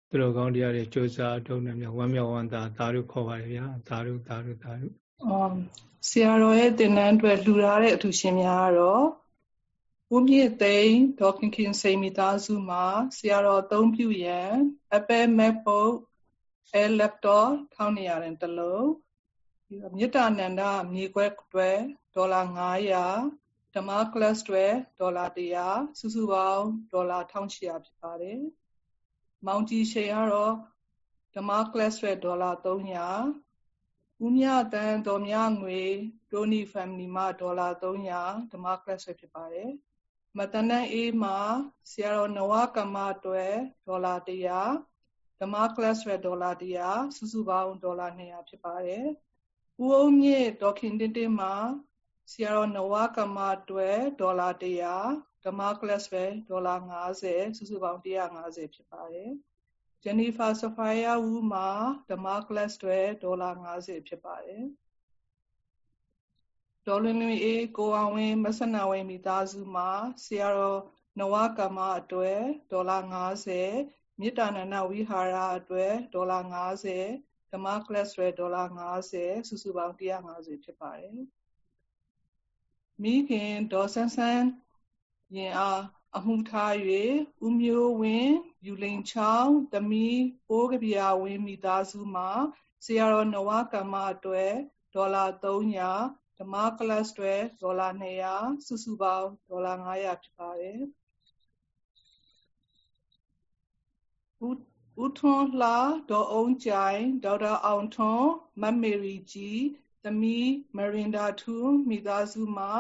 သူတော်ကောင်းတရားတွေစ조사တုံးနေမြဝမ်းမြောက်ဝမ်းသာသာဓုခေါ်ပါတယ်ဗျာသာဓုသာဓုသာဓုအော်ဆရာတော်ရဲ့တင်နန်းအတွက်လှူထားတဲ့အထူရှင်များကတော့ဦးမြင့်သိန်းဒေါခင်ခင်စိန်မိသားစုမှာဆရာတော်အသုံးပြုရန် Apple MacBook Air laptop 1200တလုံးမြစ်တာနန္ဒမြေခွဲတွဲဒေါ်လာ900 ဓမ္မကလပ်တွဲဒေါ်လာ100စုစုပေါင်းဒေါ်လာ1800ဖြစ်ပါတယ်။မောင်ကြီးရှေကတော့ဓမ္မကလပ်တွဲဒေါ်လာ300ဦးမြတန်တော်မြငွေတိုနီ family မှာဒေါ်လာ300ဓမ္မကလပ်တွဲဖြစ်ပါတယ်။မတနန်အေးမှာဆရာတော်နဝကမ္မတွဲဒေါ်လာ100ဓမ္မကလပ်တွဲဒေါ်လာ100စုစုပေါင်းဒေါ်လာ200ဖြစ်ပါတယ်။ဦးအုံးမြင့်ဒေါခင်တင်းတင်းမှာ ဆရာတော်နဝကမတွဲဒေါ်လာ100ဓမ္မကလပ်ပဲဒေါ်လာ90စုစုပေါင်း150ဖြစ်ပါတယ်ဂျန်နီဖာဆဖိုင်ယာဝူမှာဓမ္မကလပ်တွဲဒေါ်လာ90ဖြစ်ပါတယ်ဒေါ်လင်းလင်းအေးကိုအောင်ဝင်းမဆနာဝင်းမိသားစုမှာဆရာတော်နဝကမအတွဲဒေါ်လာ90မေတ္တာနန္ဒဝိဟာရအတွဲဒေါ်လာ90ဓမ္မကလပ်ရဲဒေါ်လာ90စုစုပေါင်း150ဖြစ်ပါတယ် မိခင်ဒေါ်ဆန်းဆန်းရင်အားအမှုထား၍ဦးမျိုးဝင်းယူလိန်ချောင်းတမီပိုးကပြာဝင်းမိသားစုမှာဆရာတော်နဝကမ္မအတွက်ဒေါ်လာ300ဓမ္မကလပ်တွေဒေါ်လာ200စုစုပေါင်းဒေါ်လာ900ဖြစ်ပါတယ်ဦးဦးထွန်းလှဒေါ်အုံးကြိုင်ဒေါက်တာအောင်ထွန်းမတ်မေရီကြီး သမီးမရင်ဒါထူမိသားစုမှာ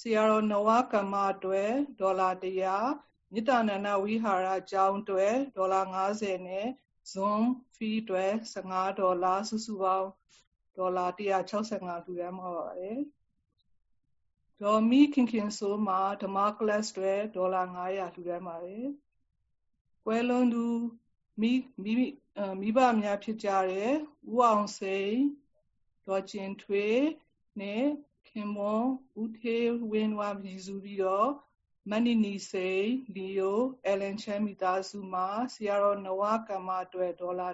ဆရာတော်နဝကမ္မအတွက်ဒေါ်လာ100မြစ်တာနန္ဒဝိဟာရကျောင်းအတွက်ဒေါ်လာ90နဲ့ Zoom fee အတွက်15ဒေါ်လာစုစုပေါင်းဒေါ်လာ165လူရမ်းမှာပါတယ်ဒေါ်မီခင်ခင်ဆိုမှာဓမ္မကလပ်တွေဒေါ်လာ900လူရမ်းပါတယ်ကွယ်လွန်သူမိမိမိဘများဖြစ်ကြတဲ့ဦးအောင်စိန် ဒေါ်ကျင်ထွေးနဲ့ခင်မွန်ဦးသေးဝင်းဝါပြည်စုပြီးတော့မဏိနီစိန်လီယိုအလန်ချမ်းမိသားစုမှာဆရာတော်နဝကမ္မအတွက်ဒေါ်လာ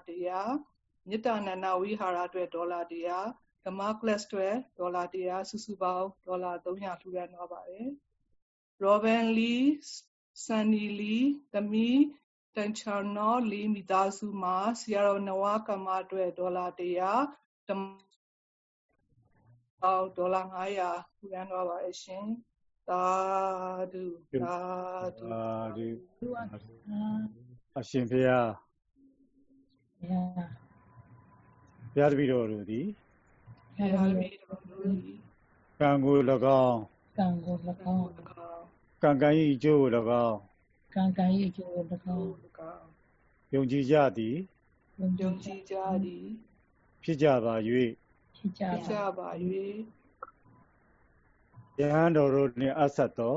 100မေတ္တာနန္ဒဝိဟာရအတွက်ဒေါ်လာ100ဓမ္မကလပ်အတွက်ဒေါ်လာ100စုစုပေါင်းဒေါ်လာ300လှူဒါန်းသွားပါတယ်ရောဘန်လီဆန်နီလီသမီးတန်ချာနော်လီမိသားစုမှာဆရာတော်နဝကမ္မအတွက်ဒေါ်လာ100ဓမ္မအော်ဒေါ်လာ900ပူရန်တော့ပါရဲ့ရှင်သာဓုသာဓုသာဓုအရှင်ဖေယဘုရားတပည့်တော်တို့သည်ဘုရားတပည့်တော်တို့သည်ကံကို၎င်းကံကို၎င်းကံကံဤအကျိုးကို၎င်းကံကံ၏အကျိုးကို၎င်းယုံကြည်ကြသည်ယုံကြည်ကြသည်ဖြစ်ကြပါ၍ ဖြစ်ကြပါ၍ယဟန်တော်တို့နှင့်အဆက်သော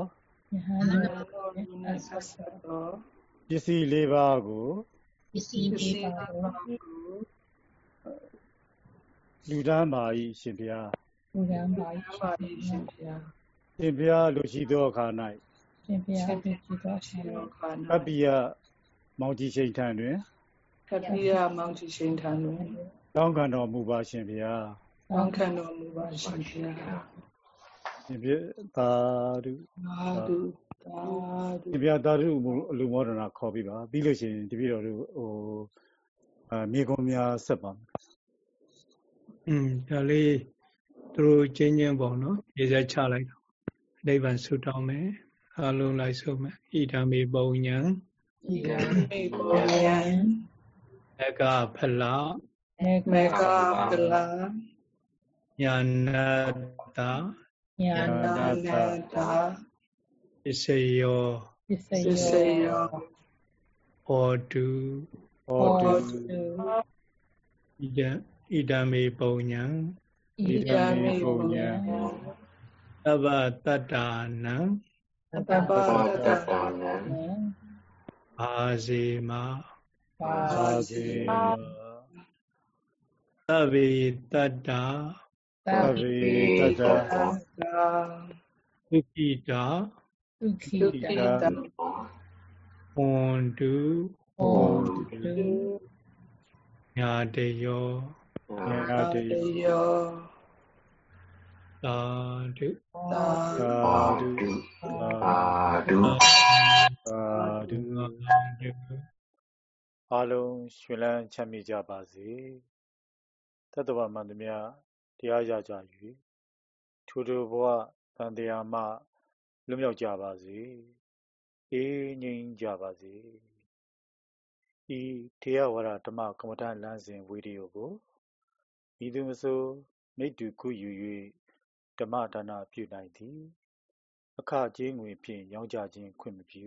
ယဟန်တော်တို့နှင့်အဆက်သောပစ္စည်းလေးပါးကိုပစ္စည်းလေးပါးကိုလူဒန်းပါ၏ရှင်ဘုရားလူဒန်းပါ၏ရှင်ဘုရားရှင်ဘုရားလူရှိသောအခါ၌ရှင်ဘုရားပြုကြည်သောရှင်ခါကပ္ပိယမောင်ကြီးရှိန်ထံတွင်ကပ္ပိယမောင်ကြီးရှိန်ထံတွင်တောင်းခံတော်မူပါရှင်ဘုရား တောင်းခံတော်မူပါရှင်ဘုရားရှင်ဘုရားသာဓုသာဓုသာဓုရှင်ဘုရားသာဓုအလူမောဒနာခေါ်ပြီးပါပြီးလို့ရှိရင်တပည့်တော်တို့ဟိုအာမြေကုံများဆက်ပါမယ်อืมဒါလေးသူတို့ချင်းချင်းပေါ့နော်ရေစက်ချလိုက်တော့နိဗ္ဗာန်ဆုတောင်းမယ်အလုံးလိုက်ဆုံးမယ်ဣဒံမေပုံညာဣဒံမေပုံညာမကဖလမကဖလ ညာနာတညာနာတပစ္စယောပစ္စယောဟောတုဟောတုဣဒံဣဒံမေပုံညာဣဒံမေပုံညာသဗ္ဗတတ္တာနံအပပတတနံအာဇေမအာဇေမသဗ္ဗေတတ္တာ သဗ္ဗေတတ္တာသုခိတာဒုက္ခိတဟွန်တုဟောတုညာတယောညာတေယောသာဓုသာသာဓုသာဓုသာဓုငါဓုအားလုံးရှင်လန်းချမ်းမြေ့ကြပါစေတတ္တဝမှန်သမျှ တရားရကြ၍ထိုထိုဘဝတန်တရားမှလွတ်မြောက်ကြပါစေအေးငြိမ်းကြပါစေဤတရားဝရဓမ္မကမ္မဋ္ဌာန်းလမ်းစဉ်ဝီဒီယိုကိုဤသူမဆိုမိတ္တူခုယူ၍ဓမ္မဒါနပြုနိုင်သည်အခကြေးငွေဖြင့်ရောင်းချခြင်းခွင့်မပြု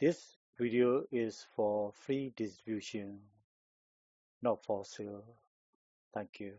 This video is for free distribution not for sale thank you